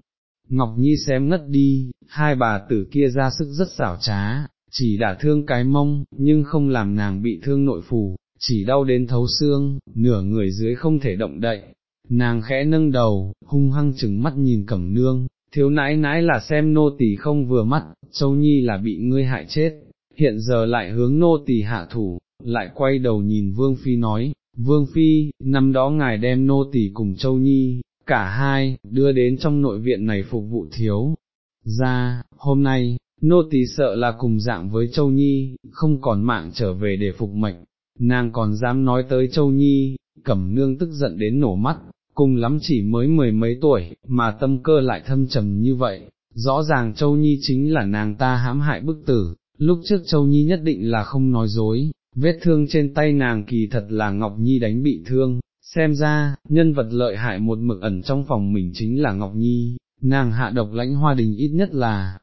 [SPEAKER 1] Ngọc Nhi xem ngất đi, hai bà tử kia ra sức rất xảo trá, chỉ đả thương cái mông, nhưng không làm nàng bị thương nội phủ, chỉ đau đến thấu xương, nửa người dưới không thể động đậy. Nàng khẽ nâng đầu, hung hăng chừng mắt nhìn cẩm nương, thiếu nãi nãi là xem nô tỳ không vừa mắt, châu nhi là bị ngươi hại chết, hiện giờ lại hướng nô tỳ hạ thủ, lại quay đầu nhìn vương phi nói, vương phi, năm đó ngài đem nô tỳ cùng châu nhi, cả hai, đưa đến trong nội viện này phục vụ thiếu. Ra, hôm nay, nô tỳ sợ là cùng dạng với châu nhi, không còn mạng trở về để phục mệnh, nàng còn dám nói tới châu nhi, cẩm nương tức giận đến nổ mắt, cùng lắm chỉ mới mười mấy tuổi, mà tâm cơ lại thâm trầm như vậy, rõ ràng Châu Nhi chính là nàng ta hãm hại bức tử, lúc trước Châu Nhi nhất định là không nói dối, vết thương trên tay nàng kỳ thật là Ngọc Nhi đánh bị thương, xem ra, nhân vật lợi hại một mực ẩn trong phòng mình chính là Ngọc Nhi, nàng hạ độc lãnh hoa đình ít nhất là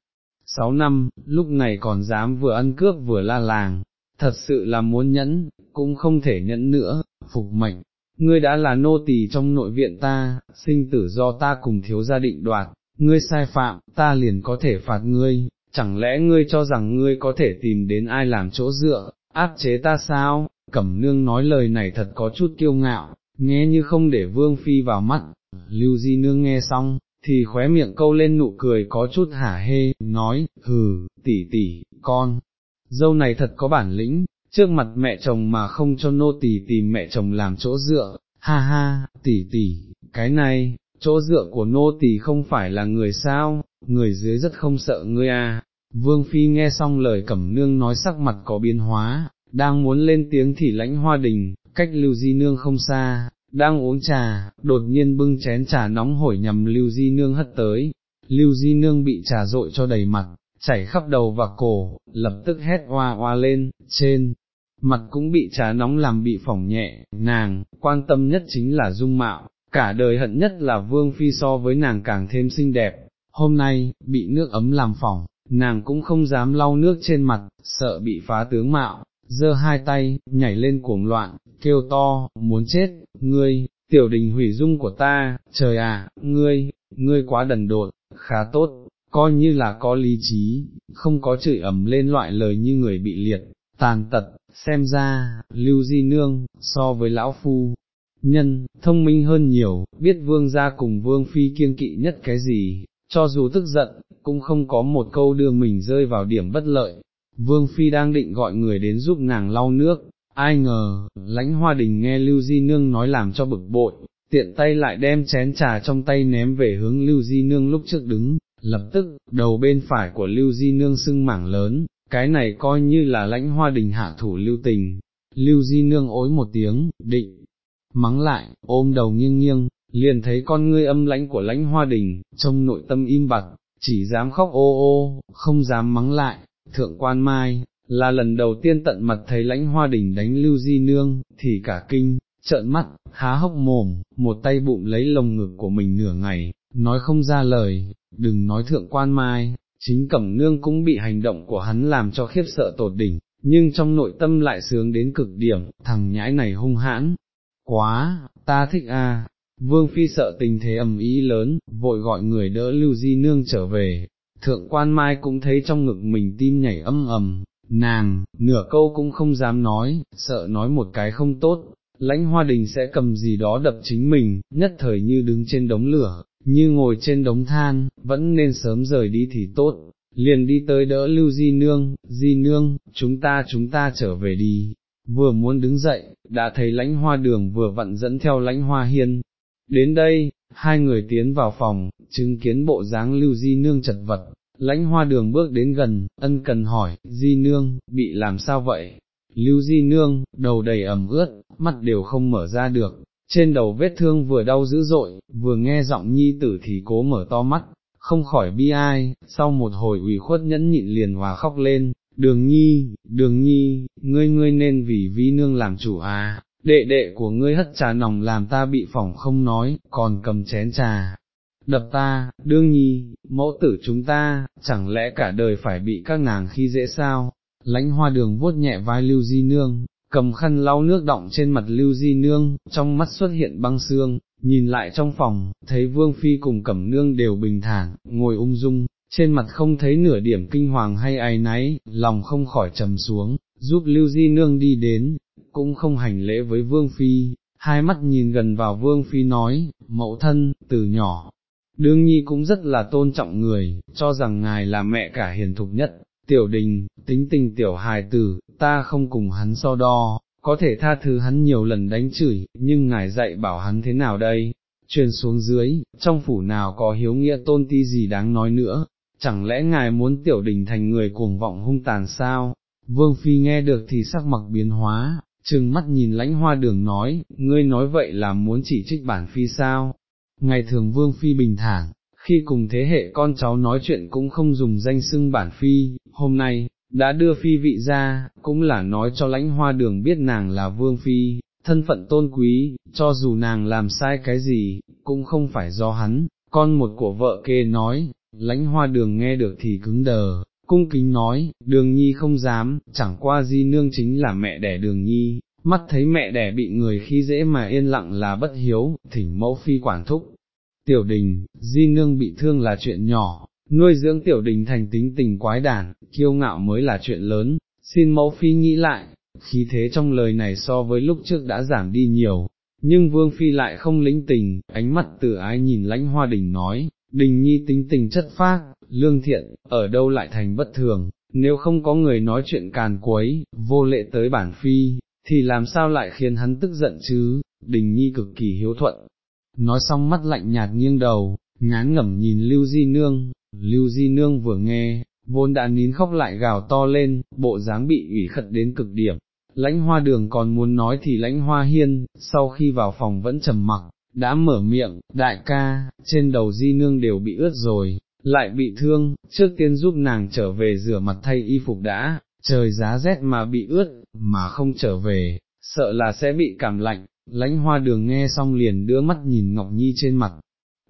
[SPEAKER 1] sáu năm, lúc này còn dám vừa ăn cướp vừa la làng, thật sự là muốn nhẫn, cũng không thể nhẫn nữa, phục mệnh, ngươi đã là nô tỳ trong nội viện ta, sinh tử do ta cùng thiếu gia định đoạt, ngươi sai phạm, ta liền có thể phạt ngươi, chẳng lẽ ngươi cho rằng ngươi có thể tìm đến ai làm chỗ dựa, áp chế ta sao? Cẩm nương nói lời này thật có chút kiêu ngạo, nghe như không để vương phi vào mắt, lưu di nương nghe xong, thì khóe miệng câu lên nụ cười có chút hả hê, nói, hừ, tỷ tỷ, con, dâu này thật có bản lĩnh, trước mặt mẹ chồng mà không cho nô tỳ tìm mẹ chồng làm chỗ dựa, ha ha, tỷ tỷ, cái này, chỗ dựa của nô tỳ không phải là người sao, người dưới rất không sợ ngươi à. Vương Phi nghe xong lời cẩm nương nói sắc mặt có biến hóa, đang muốn lên tiếng thì lãnh hoa đình, cách lưu di nương không xa, đang uống trà, đột nhiên bưng chén trà nóng hổi nhằm lưu di nương hất tới, lưu di nương bị trà rội cho đầy mặt, chảy khắp đầu và cổ, lập tức hét hoa hoa lên, trên, mặt cũng bị trà nóng làm bị phỏng nhẹ, nàng, quan tâm nhất chính là dung mạo, cả đời hận nhất là vương phi so với nàng càng thêm xinh đẹp, hôm nay, bị nước ấm làm phỏng, nàng cũng không dám lau nước trên mặt, sợ bị phá tướng mạo, giơ hai tay, nhảy lên cuồng loạn, kêu to, muốn chết, ngươi, tiểu đình hủy dung của ta, trời à, ngươi, ngươi quá đần đột, khá tốt, coi như là có lý trí, không có chửi ẩm lên loại lời như người bị liệt, tàn tật, xem ra, lưu di nương, so với lão phu, nhân, thông minh hơn nhiều, biết vương gia cùng vương phi kiêng kỵ nhất cái gì, cho dù tức giận, cũng không có một câu đưa mình rơi vào điểm bất lợi. Vương Phi đang định gọi người đến giúp nàng lau nước, ai ngờ, lãnh hoa đình nghe Lưu Di Nương nói làm cho bực bội, tiện tay lại đem chén trà trong tay ném về hướng Lưu Di Nương lúc trước đứng, lập tức, đầu bên phải của Lưu Di Nương sưng mảng lớn, cái này coi như là lãnh hoa đình hạ thủ Lưu Tình. Lưu Di Nương ối một tiếng, định, mắng lại, ôm đầu nghiêng nghiêng, liền thấy con ngươi âm lãnh của lãnh hoa đình, trong nội tâm im bặt, chỉ dám khóc ô ô, không dám mắng lại, thượng quan mai, là lần đầu tiên tận mặt thấy lãnh hoa đình đánh lưu di nương, thì cả kinh, trợn mắt, há hốc mồm, một tay bụng lấy lồng ngực của mình nửa ngày, nói không ra lời, đừng nói thượng quan mai, chính cẩm nương cũng bị hành động của hắn làm cho khiếp sợ tột đỉnh, nhưng trong nội tâm lại sướng đến cực điểm, thằng nhãi này hung hãn, quá, ta thích a. Vương Phi sợ tình thế ầm ý lớn, vội gọi người đỡ Lưu Di Nương trở về, thượng quan mai cũng thấy trong ngực mình tim nhảy âm ầm, nàng, nửa câu cũng không dám nói, sợ nói một cái không tốt, lãnh hoa đình sẽ cầm gì đó đập chính mình, nhất thời như đứng trên đống lửa, như ngồi trên đống than, vẫn nên sớm rời đi thì tốt, liền đi tới đỡ lưu di nương, di nương, chúng ta chúng ta trở về đi. Vừa muốn đứng dậy, đã thấy lãnh hoa đường vừa vặn dẫn theo lãnh hoa hiên. Đến đây, hai người tiến vào phòng, chứng kiến bộ dáng lưu di nương chật vật, lãnh hoa đường bước đến gần, ân cần hỏi, di nương, bị làm sao vậy? Lưu di nương, đầu đầy ẩm ướt, mắt đều không mở ra được, trên đầu vết thương vừa đau dữ dội, vừa nghe giọng nhi tử thì cố mở to mắt, không khỏi bi ai, sau một hồi ủy khuất nhẫn nhịn liền hòa khóc lên, đường nhi, đường nhi, ngươi ngươi nên vì vi nương làm chủ à, đệ đệ của ngươi hất trà nòng làm ta bị phỏng không nói, còn cầm chén trà, đập ta, đương nhi, mẫu tử chúng ta, chẳng lẽ cả đời phải bị các nàng khi dễ sao, lãnh hoa đường vuốt nhẹ vai lưu di nương, cầm khăn lau nước đọng trên mặt lưu di nương, trong mắt xuất hiện băng xương, nhìn lại trong phòng, thấy vương phi cùng cẩm nương đều bình thản, ngồi ung dung, trên mặt không thấy nửa điểm kinh hoàng hay ai náy, lòng không khỏi trầm xuống, giúp lưu di nương đi đến, cũng không hành lễ với vương phi, hai mắt nhìn gần vào vương phi nói, mẫu thân, từ nhỏ, đương nhi cũng rất là tôn trọng người, cho rằng ngài là mẹ cả hiền thục nhất, tiểu đình, tính tình tiểu hài tử, ta không cùng hắn so đo, có thể tha thứ hắn nhiều lần đánh chửi, nhưng ngài dạy bảo hắn thế nào đây, truyền xuống dưới, trong phủ nào có hiếu nghĩa tôn ti gì đáng nói nữa, chẳng lẽ ngài muốn tiểu đình thành người cuồng vọng hung tàn sao, vương phi nghe được thì sắc mặt biến hóa, trừng mắt nhìn lãnh hoa đường nói, ngươi nói vậy là muốn chỉ trích bản phi sao, ngày thường vương phi bình thản, khi cùng thế hệ con cháu nói chuyện cũng không dùng danh xưng bản phi, hôm nay, đã đưa phi vị ra, cũng là nói cho lãnh hoa đường biết nàng là vương phi, thân phận tôn quý, cho dù nàng làm sai cái gì, cũng không phải do hắn, con một của vợ kê nói, lãnh hoa đường nghe được thì cứng đờ, cung kính nói, đường nhi không dám, chẳng qua di nương chính là mẹ đẻ đường nhi, mắt thấy mẹ đẻ bị người khi dễ mà yên lặng là bất hiếu, thỉnh mẫu phi quản thúc. Tiểu đình, di nương bị thương là chuyện nhỏ, nuôi dưỡng tiểu đình thành tính tình quái đản, kiêu ngạo mới là chuyện lớn, xin mẫu phi nghĩ lại, khí thế trong lời này so với lúc trước đã giảm đi nhiều, nhưng vương phi lại không lĩnh tình, ánh mắt từ ái nhìn lãnh hoa đình nói, đình nhi tính tình chất phác, lương thiện, ở đâu lại thành bất thường, nếu không có người nói chuyện càn quấy, vô lệ tới bản phi, thì làm sao lại khiến hắn tức giận chứ, đình nhi cực kỳ hiếu thuận. Nói xong mắt lạnh nhạt nghiêng đầu, ngán ngẩm nhìn Lưu Di Nương, Lưu Di Nương vừa nghe, vốn đã nín khóc lại gào to lên, bộ dáng bị ủy khật đến cực điểm. Lãnh hoa đường còn muốn nói thì lãnh hoa hiên, sau khi vào phòng vẫn trầm mặc, đã mở miệng, đại ca, trên đầu di nương đều bị ướt rồi, lại bị thương, trước tiên giúp nàng trở về rửa mặt thay y phục đã, trời giá rét mà bị ướt, mà không trở về, sợ là sẽ bị cảm lạnh, lãnh hoa đường nghe xong liền đưa mắt nhìn Ngọc Nhi trên mặt.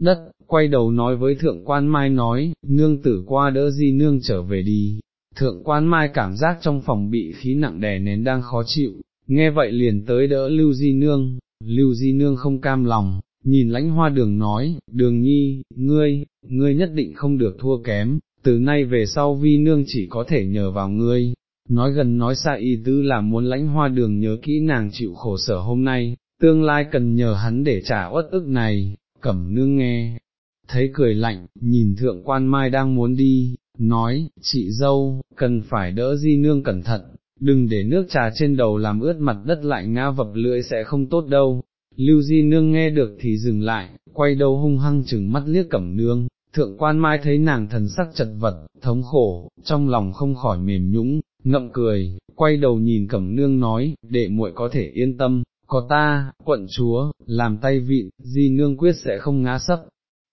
[SPEAKER 1] Đất, quay đầu nói với thượng quan mai nói, nương tử qua đỡ di nương trở về đi, thượng quan mai cảm giác trong phòng bị khí nặng đè nén đang khó chịu, nghe vậy liền tới đỡ lưu di nương, lưu di nương không cam lòng, nhìn lãnh hoa đường nói, đường nhi, ngươi, ngươi nhất định không được thua kém, từ nay về sau vi nương chỉ có thể nhờ vào ngươi, nói gần nói xa y tứ là muốn lãnh hoa đường nhớ kỹ nàng chịu khổ sở hôm nay, tương lai cần nhờ hắn để trả uất ức này, cẩm nương nghe, thấy cười lạnh, nhìn thượng quan mai đang muốn đi, nói, chị dâu, cần phải đỡ di nương cẩn thận, đừng để nước trà trên đầu làm ướt mặt đất lại ngã vập lưỡi sẽ không tốt đâu. Lưu Di Nương nghe được thì dừng lại, quay đầu hung hăng chừng mắt liếc cẩm nương, thượng quan mai thấy nàng thần sắc chật vật, thống khổ, trong lòng không khỏi mềm nhũng, ngậm cười, quay đầu nhìn cẩm nương nói, đệ muội có thể yên tâm, có ta, quận chúa, làm tay vịn, di nương quyết sẽ không ngã sấp,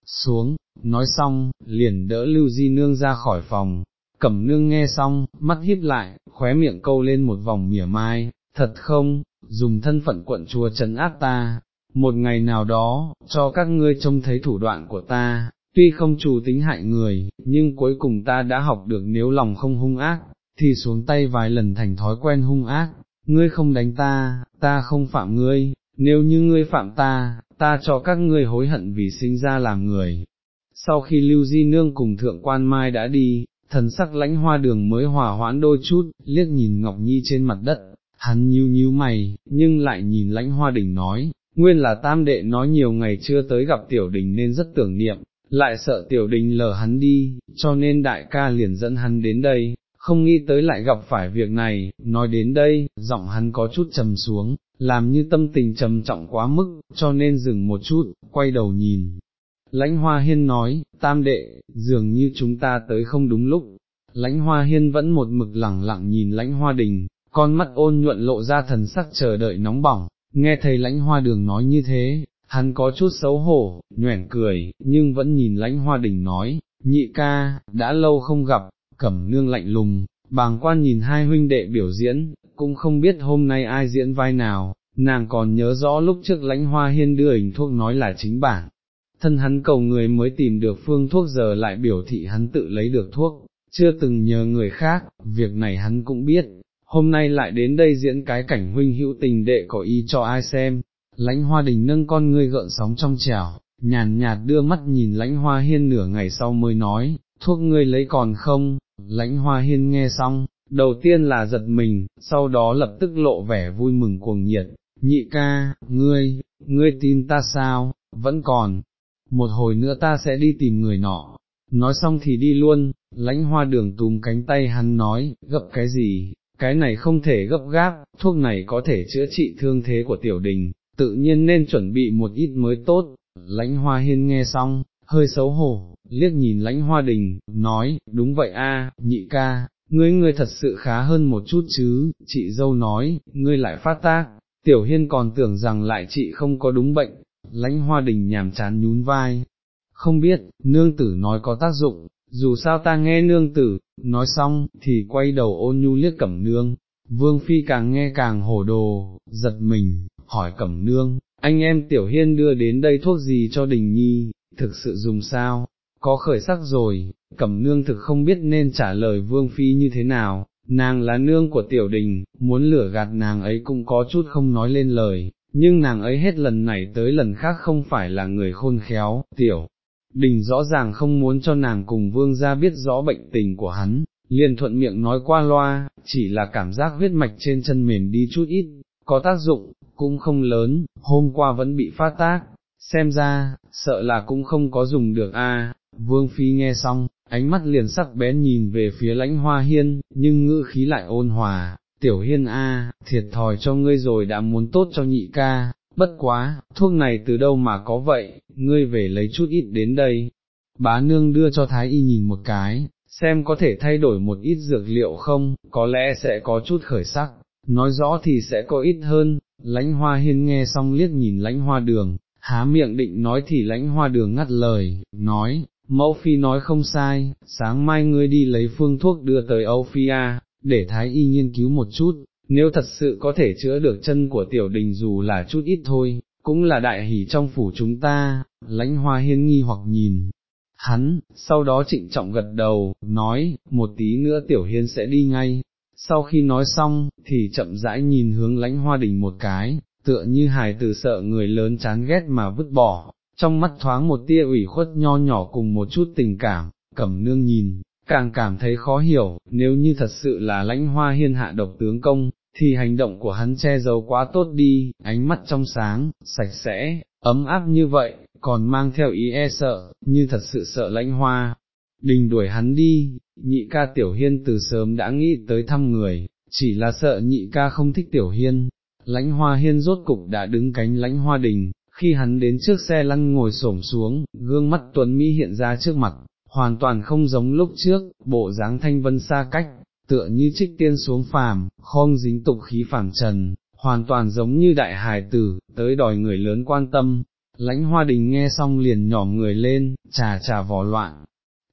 [SPEAKER 1] xuống, nói xong, liền đỡ lưu di nương ra khỏi phòng, cẩm nương nghe xong, mắt híp lại, khóe miệng câu lên một vòng mỉa mai, thật không, dùng thân phận quận chúa trấn áp ta, một ngày nào đó, cho các ngươi trông thấy thủ đoạn của ta, tuy không chủ tính hại người, nhưng cuối cùng ta đã học được nếu lòng không hung ác, thì xuống tay vài lần thành thói quen hung ác, ngươi không đánh ta, ta không phạm ngươi, nếu như ngươi phạm ta, ta cho các ngươi hối hận vì sinh ra làm người. Sau khi Lưu Di Nương cùng Thượng Quan Mai đã đi, thần sắc lãnh hoa đường mới hòa hoãn đôi chút, liếc nhìn Ngọc Nhi trên mặt đất, hắn nhíu nhíu mày, nhưng lại nhìn lãnh hoa đỉnh nói, nguyên là tam đệ nói nhiều ngày chưa tới gặp tiểu đình nên rất tưởng niệm, lại sợ tiểu đình lờ hắn đi, cho nên đại ca liền dẫn hắn đến đây, không nghĩ tới lại gặp phải việc này, nói đến đây, giọng hắn có chút trầm xuống, làm như tâm tình trầm trọng quá mức, cho nên dừng một chút, quay đầu nhìn. Lãnh Hoa Hiên nói, tam đệ, dường như chúng ta tới không đúng lúc. Lãnh Hoa Hiên vẫn một mực lẳng lặng nhìn lãnh Hoa Đình, con mắt ôn nhuận lộ ra thần sắc chờ đợi nóng bỏng, nghe thấy lãnh Hoa Đường nói như thế, hắn có chút xấu hổ, nhoẻn cười, nhưng vẫn nhìn lãnh Hoa Đình nói, nhị ca, đã lâu không gặp, cẩm nương lạnh lùng, bàng quan nhìn hai huynh đệ biểu diễn, cũng không biết hôm nay ai diễn vai nào, nàng còn nhớ rõ lúc trước lãnh hoa hiên đưa hình thuốc nói là chính bản. Thân hắn cầu người mới tìm được phương thuốc giờ lại biểu thị hắn tự lấy được thuốc, chưa từng nhờ người khác, việc này hắn cũng biết, hôm nay lại đến đây diễn cái cảnh huynh hữu tình đệ có ý cho ai xem, lãnh hoa đình nâng con ngươi gợn sóng trong trèo, nhàn nhạt đưa mắt nhìn lãnh hoa hiên nửa ngày sau mới nói, thuốc ngươi lấy còn không, lãnh hoa hiên nghe xong, đầu tiên là giật mình, sau đó lập tức lộ vẻ vui mừng cuồng nhiệt, nhị ca, ngươi, ngươi tin ta sao, vẫn còn, một hồi nữa ta sẽ đi tìm người nọ, nói xong thì đi luôn, lãnh hoa đường túm cánh tay hắn nói, gấp cái gì, cái này không thể gấp gáp, thuốc này có thể chữa trị thương thế của tiểu đình, tự nhiên nên chuẩn bị một ít mới tốt, lãnh hoa hiên nghe xong, hơi xấu hổ, liếc nhìn lãnh hoa đình, nói, đúng vậy a, nhị ca, ngươi ngươi thật sự khá hơn một chút chứ, chị dâu nói, ngươi lại phát tác, tiểu hiên còn tưởng rằng lại chị không có đúng bệnh, lãnh hoa đình nhàm chán nhún vai, không biết, nương tử nói có tác dụng, dù sao ta nghe nương tử, nói xong, thì quay đầu ôn nhu liếc cẩm nương, vương phi càng nghe càng hổ đồ, giật mình, hỏi cẩm nương, anh em tiểu hiên đưa đến đây thuốc gì cho đình nhi, thực sự dùng sao, có khởi sắc rồi, cẩm nương thực không biết nên trả lời vương phi như thế nào, nàng là nương của tiểu đình, muốn lửa gạt nàng ấy cũng có chút không nói lên lời, nhưng nàng ấy hết lần này tới lần khác không phải là người khôn khéo, tiểu. Đình rõ ràng không muốn cho nàng cùng vương gia biết rõ bệnh tình của hắn, liền thuận miệng nói qua loa, chỉ là cảm giác huyết mạch trên chân mềm đi chút ít, có tác dụng, cũng không lớn, hôm qua vẫn bị phát tác, xem ra, sợ là cũng không có dùng được a. vương phi nghe xong, ánh mắt liền sắc bén nhìn về phía lãnh hoa hiên, nhưng ngữ khí lại ôn hòa, tiểu hiên a, thiệt thòi cho ngươi rồi đã muốn tốt cho nhị ca, bất quá, thuốc này từ đâu mà có vậy, ngươi về lấy chút ít đến đây. Bá nương đưa cho thái y nhìn một cái, xem có thể thay đổi một ít dược liệu không, có lẽ sẽ có chút khởi sắc, nói rõ thì sẽ có ít hơn, lãnh hoa hiên nghe xong liếc nhìn lãnh hoa đường, há miệng định nói thì lãnh hoa đường ngắt lời, nói, mẫu phi nói không sai, sáng mai ngươi đi lấy phương thuốc đưa tới Âu Phi A, để thái y nghiên cứu một chút, nếu thật sự có thể chữa được chân của tiểu đình dù là chút ít thôi, cũng là đại hỷ trong phủ chúng ta, lãnh hoa hiên nghi hoặc nhìn. Hắn, sau đó trịnh trọng gật đầu, nói, một tí nữa tiểu hiên sẽ đi ngay, sau khi nói xong, thì chậm rãi nhìn hướng lãnh hoa đình một cái, tựa như hài từ sợ người lớn chán ghét mà vứt bỏ, trong mắt thoáng một tia ủy khuất nho nhỏ cùng một chút tình cảm, cẩm nương nhìn, càng cảm thấy khó hiểu, nếu như thật sự là lãnh hoa hiên hạ độc tướng công, thì hành động của hắn che giấu quá tốt đi, ánh mắt trong sáng, sạch sẽ, ấm áp như vậy, còn mang theo ý e sợ, như thật sự sợ lãnh hoa. Đình đuổi hắn đi, nhị ca tiểu hiên từ sớm đã nghĩ tới thăm người, chỉ là sợ nhị ca không thích tiểu hiên. Lãnh hoa hiên rốt cục đã đứng cánh lãnh hoa đình, khi hắn đến trước xe lăn ngồi xổm xuống, gương mắt tuấn Mỹ hiện ra trước mặt, hoàn toàn không giống lúc trước, bộ dáng thanh vân xa cách, tựa như trích tiên xuống phàm, không dính tục khí phàm trần, hoàn toàn giống như đại hài tử, tới đòi người lớn quan tâm. Lãnh hoa đình nghe xong liền nhỏm người lên, trà trà vò loạn,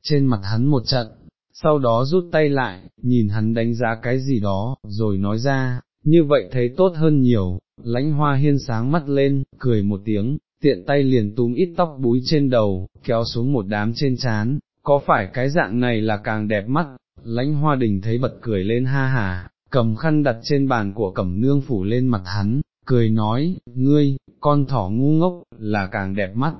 [SPEAKER 1] trên mặt hắn một trận, sau đó rút tay lại, nhìn hắn đánh giá cái gì đó, rồi nói ra, như vậy thấy tốt hơn nhiều, lãnh hoa hiên sáng mắt lên, cười một tiếng, tiện tay liền túm ít tóc búi trên đầu, kéo xuống một đám trên chán, có phải cái dạng này là càng đẹp mắt, lãnh hoa đình thấy bật cười lên ha hà, cầm khăn đặt trên bàn của cẩm nương phủ lên mặt hắn, cười nói, ngươi, con thỏ ngu ngốc, là càng đẹp mắt,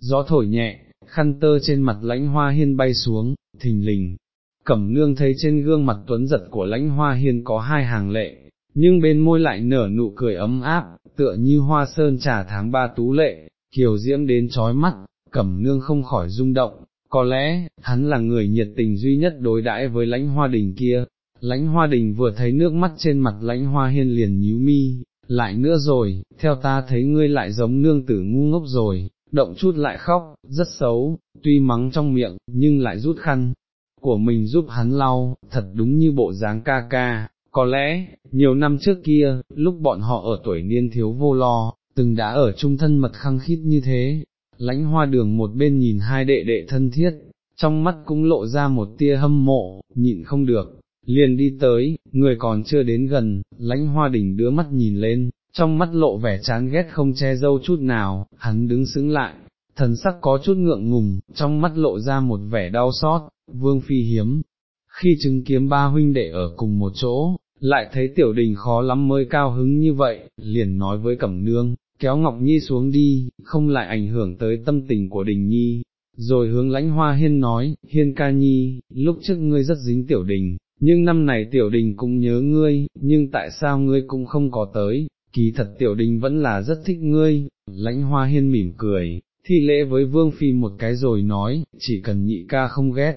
[SPEAKER 1] gió thổi nhẹ, khăn tơ trên mặt lãnh hoa hiên bay xuống, thình lình, cẩm nương thấy trên gương mặt tuấn giật của lãnh hoa hiên có hai hàng lệ, nhưng bên môi lại nở nụ cười ấm áp, tựa như hoa sơn trà tháng ba tú lệ, kiều diễm đến trói mắt, cẩm nương không khỏi rung động, có lẽ, hắn là người nhiệt tình duy nhất đối đãi với lãnh hoa đình kia, lãnh hoa đình vừa thấy nước mắt trên mặt lãnh hoa hiên liền nhíu mi, lại nữa rồi, theo ta thấy ngươi lại giống nương tử ngu ngốc rồi, động chút lại khóc, rất xấu, tuy mắng trong miệng, nhưng lại rút khăn. Của mình giúp hắn lau, thật đúng như bộ dáng ca ca, có lẽ, nhiều năm trước kia, lúc bọn họ ở tuổi niên thiếu vô lo, từng đã ở chung thân mật khăng khít như thế, lãnh hoa đường một bên nhìn hai đệ đệ thân thiết, trong mắt cũng lộ ra một tia hâm mộ, nhịn không được, liền đi tới, người còn chưa đến gần, lãnh hoa đỉnh đứa mắt nhìn lên, trong mắt lộ vẻ chán ghét không che dâu chút nào, hắn đứng xứng lại, thần sắc có chút ngượng ngùng, trong mắt lộ ra một vẻ đau xót, vương phi hiếm. Khi chứng kiếm ba huynh đệ ở cùng một chỗ, lại thấy tiểu đình khó lắm mới cao hứng như vậy, liền nói với Cẩm Nương, kéo Ngọc Nhi xuống đi, không lại ảnh hưởng tới tâm tình của Đình Nhi. Rồi hướng lãnh hoa hiên nói, hiên ca nhi, lúc trước ngươi rất dính tiểu đình, nhưng năm này tiểu đình cũng nhớ ngươi, nhưng tại sao ngươi cũng không có tới, kỳ thật tiểu đình vẫn là rất thích ngươi, lãnh hoa hiên mỉm cười, thi lễ với vương phi một cái rồi nói, chỉ cần nhị ca không ghét.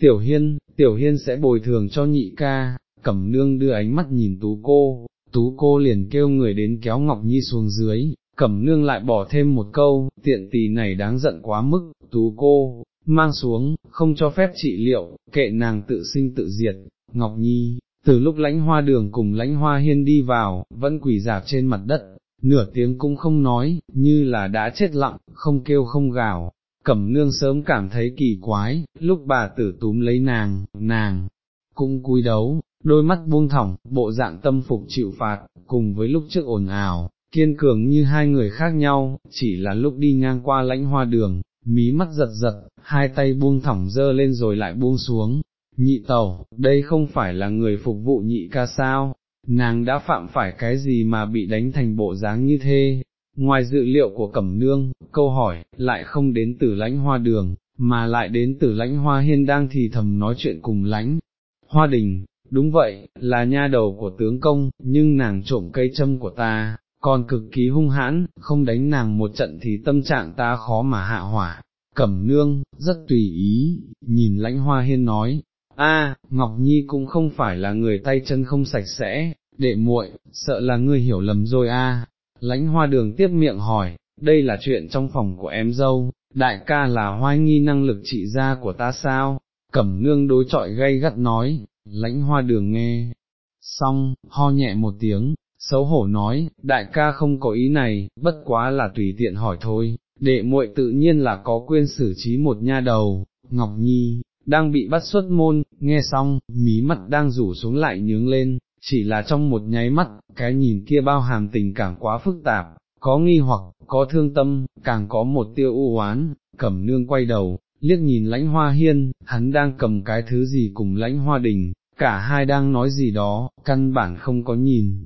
[SPEAKER 1] Tiểu hiên, tiểu hiên sẽ bồi thường cho nhị ca, cẩm nương đưa ánh mắt nhìn tú cô, tú cô liền kêu người đến kéo Ngọc Nhi xuống dưới, cẩm nương lại bỏ thêm một câu, tiện tỳ này đáng giận quá mức, tú cô, mang xuống, không cho phép trị liệu, kệ nàng tự sinh tự diệt, Ngọc Nhi, từ lúc lãnh hoa đường cùng lãnh hoa hiên đi vào, vẫn quỳ dạp trên mặt đất, nửa tiếng cũng không nói, như là đã chết lặng, không kêu không gào. Cẩm nương sớm cảm thấy kỳ quái, lúc bà tử túm lấy nàng, nàng, cũng cúi đấu, đôi mắt buông thỏng, bộ dạng tâm phục chịu phạt, cùng với lúc trước ồn ào, kiên cường như hai người khác nhau, chỉ là lúc đi ngang qua lãnh hoa đường, mí mắt giật giật, hai tay buông thỏng dơ lên rồi lại buông xuống. Nhị tẩu, đây không phải là người phục vụ nhị ca sao, nàng đã phạm phải cái gì mà bị đánh thành bộ dáng như thế, ngoài dự liệu của Cẩm Nương, câu hỏi, lại không đến từ lãnh hoa đường, mà lại đến từ lãnh hoa hiên đang thì thầm nói chuyện cùng lãnh. Hoa đình, đúng vậy, là nha đầu của tướng công, nhưng nàng trộm cây châm của ta, còn cực kỳ hung hãn, không đánh nàng một trận thì tâm trạng ta khó mà hạ hỏa. Cẩm nương, rất tùy ý, nhìn lãnh hoa hiên nói, a Ngọc Nhi cũng không phải là người tay chân không sạch sẽ, đệ muội, sợ là ngươi hiểu lầm rồi a. Lãnh hoa đường tiếp miệng hỏi, đây là chuyện trong phòng của em dâu, đại ca là hoai nghi năng lực trị gia của ta sao? Cẩm nương đối trọi gay gắt nói, lãnh hoa đường nghe, xong, ho nhẹ một tiếng, xấu hổ nói, đại ca không có ý này, bất quá là tùy tiện hỏi thôi, đệ muội tự nhiên là có quyền xử trí một nha đầu, Ngọc Nhi, đang bị bắt xuất môn, nghe xong, mí mắt đang rủ xuống lại nhướng lên, chỉ là trong một nháy mắt, cái nhìn kia bao hàm tình cảm quá phức tạp, có nghi hoặc, có thương tâm, càng có một tiêu u oán, cẩm nương quay đầu, liếc nhìn lãnh hoa hiên, hắn đang cầm cái thứ gì cùng lãnh hoa đình, cả hai đang nói gì đó, căn bản không có nhìn.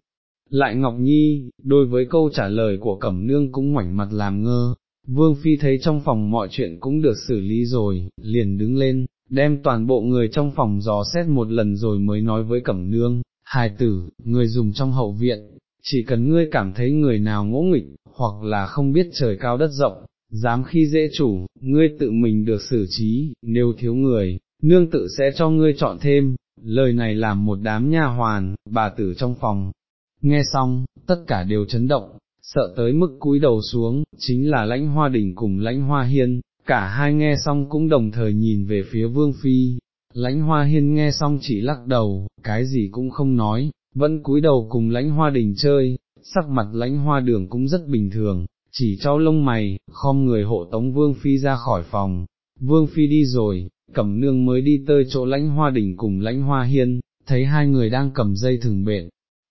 [SPEAKER 1] Lại Ngọc Nhi, đối với câu trả lời của Cẩm Nương cũng ngoảnh mặt làm ngơ, Vương Phi thấy trong phòng mọi chuyện cũng được xử lý rồi, liền đứng lên, đem toàn bộ người trong phòng dò xét một lần rồi mới nói với Cẩm Nương, hài tử, người dùng trong hậu viện, chỉ cần ngươi cảm thấy người nào ngỗ nghịch, hoặc là không biết trời cao đất rộng, dám khi dễ chủ, ngươi tự mình được xử trí, nếu thiếu người, nương tự sẽ cho ngươi chọn thêm, lời này làm một đám nha hoàn, bà tử trong phòng. Nghe xong, tất cả đều chấn động, sợ tới mức cúi đầu xuống, chính là lãnh hoa đỉnh cùng lãnh hoa hiên, cả hai nghe xong cũng đồng thời nhìn về phía vương phi, lãnh hoa hiên nghe xong chỉ lắc đầu, cái gì cũng không nói, vẫn cúi đầu cùng lãnh hoa đình chơi, sắc mặt lãnh hoa đường cũng rất bình thường, chỉ cho lông mày, khom người hộ tống vương phi ra khỏi phòng, vương phi đi rồi, cẩm nương mới đi tới chỗ lãnh hoa đỉnh cùng lãnh hoa hiên, thấy hai người đang cầm dây thừng bện,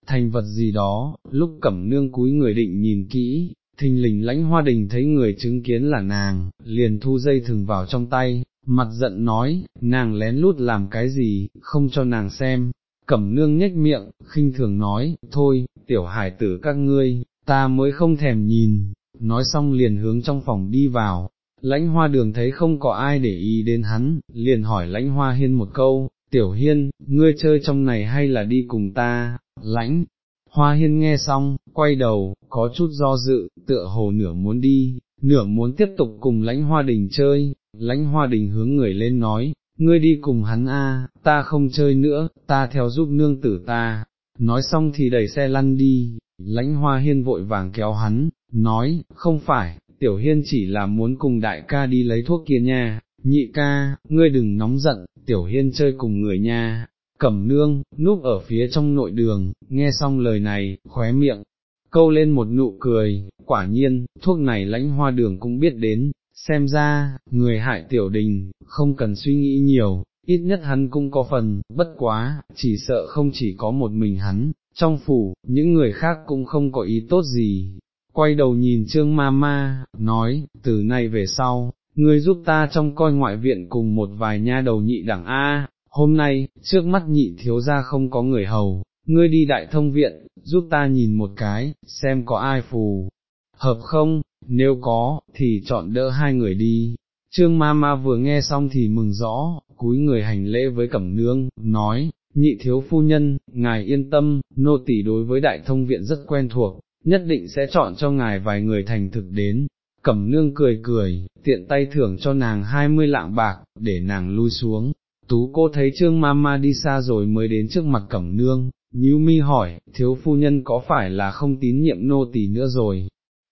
[SPEAKER 1] thành vật gì đó, lúc cẩm nương cúi người định nhìn kỹ, thình lình lãnh hoa đình thấy người chứng kiến là nàng, liền thu dây thừng vào trong tay, mặt giận nói, nàng lén lút làm cái gì, không cho nàng xem, cẩm nương nhếch miệng, khinh thường nói, thôi, tiểu hải tử các ngươi, ta mới không thèm nhìn, nói xong liền hướng trong phòng đi vào, lãnh hoa đường thấy không có ai để ý đến hắn, liền hỏi lãnh hoa hiên một câu, tiểu hiên, ngươi chơi trong này hay là đi cùng ta, lãnh. Hoa hiên nghe xong, quay đầu, có chút do dự, tựa hồ nửa muốn đi, nửa muốn tiếp tục cùng lãnh hoa đình chơi, lãnh hoa đình hướng người lên nói, ngươi đi cùng hắn a, ta không chơi nữa, ta theo giúp nương tử ta, nói xong thì đẩy xe lăn đi, lãnh hoa hiên vội vàng kéo hắn, nói, không phải, tiểu hiên chỉ là muốn cùng đại ca đi lấy thuốc kia nha, nhị ca, ngươi đừng nóng giận, tiểu hiên chơi cùng người nha. Cẩm nương, núp ở phía trong nội đường, nghe xong lời này, khóe miệng, câu lên một nụ cười, quả nhiên, thuốc này lãnh hoa đường cũng biết đến, xem ra, người hại tiểu đình, không cần suy nghĩ nhiều, ít nhất hắn cũng có phần, bất quá, chỉ sợ không chỉ có một mình hắn, trong phủ, những người khác cũng không có ý tốt gì. Quay đầu nhìn trương ma ma, nói, từ nay về sau, ngươi giúp ta trong coi ngoại viện cùng một vài nha đầu nhị đẳng A, hôm nay, trước mắt nhị thiếu ra không có người hầu, ngươi đi đại thông viện, giúp ta nhìn một cái, xem có ai phù, hợp không, nếu có, thì chọn đỡ hai người đi. Trương ma ma vừa nghe xong thì mừng rõ, cúi người hành lễ với cẩm nương, nói, nhị thiếu phu nhân, ngài yên tâm, nô tỳ đối với đại thông viện rất quen thuộc, nhất định sẽ chọn cho ngài vài người thành thực đến. Cẩm nương cười cười, tiện tay thưởng cho nàng hai mươi lạng bạc, để nàng lui xuống. Tú cô thấy trương ma ma đi xa rồi mới đến trước mặt cẩm nương, nhíu mi hỏi, thiếu phu nhân có phải là không tín nhiệm nô tỳ nữa rồi?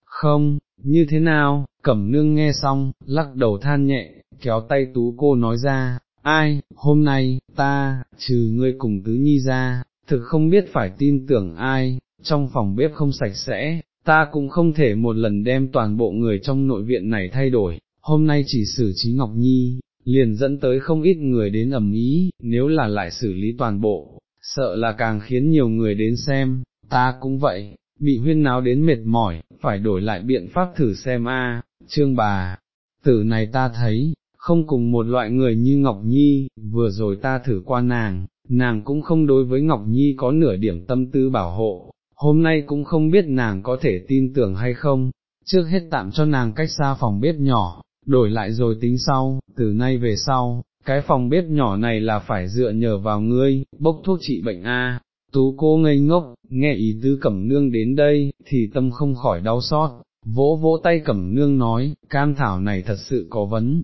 [SPEAKER 1] Không, như thế nào, cẩm nương nghe xong, lắc đầu than nhẹ, kéo tay tú cô nói ra, ai, hôm nay, ta, trừ ngươi cùng tứ nhi ra, thực không biết phải tin tưởng ai, trong phòng bếp không sạch sẽ, ta cũng không thể một lần đem toàn bộ người trong nội viện này thay đổi, hôm nay chỉ xử trí Ngọc Nhi, liền dẫn tới không ít người đến ầm ý, nếu là lại xử lý toàn bộ, sợ là càng khiến nhiều người đến xem, ta cũng vậy, bị huyên náo đến mệt mỏi, phải đổi lại biện pháp thử xem a. trương bà, tử này ta thấy, không cùng một loại người như Ngọc Nhi, vừa rồi ta thử qua nàng, nàng cũng không đối với Ngọc Nhi có nửa điểm tâm tư bảo hộ, hôm nay cũng không biết nàng có thể tin tưởng hay không, trước hết tạm cho nàng cách xa phòng bếp nhỏ, đổi lại rồi tính sau, từ nay về sau, cái phòng bếp nhỏ này là phải dựa nhờ vào ngươi, bốc thuốc trị bệnh A. Tú cô ngây ngốc, nghe ý tứ cẩm nương đến đây, thì tâm không khỏi đau xót, vỗ vỗ tay cẩm nương nói, cam thảo này thật sự có vấn.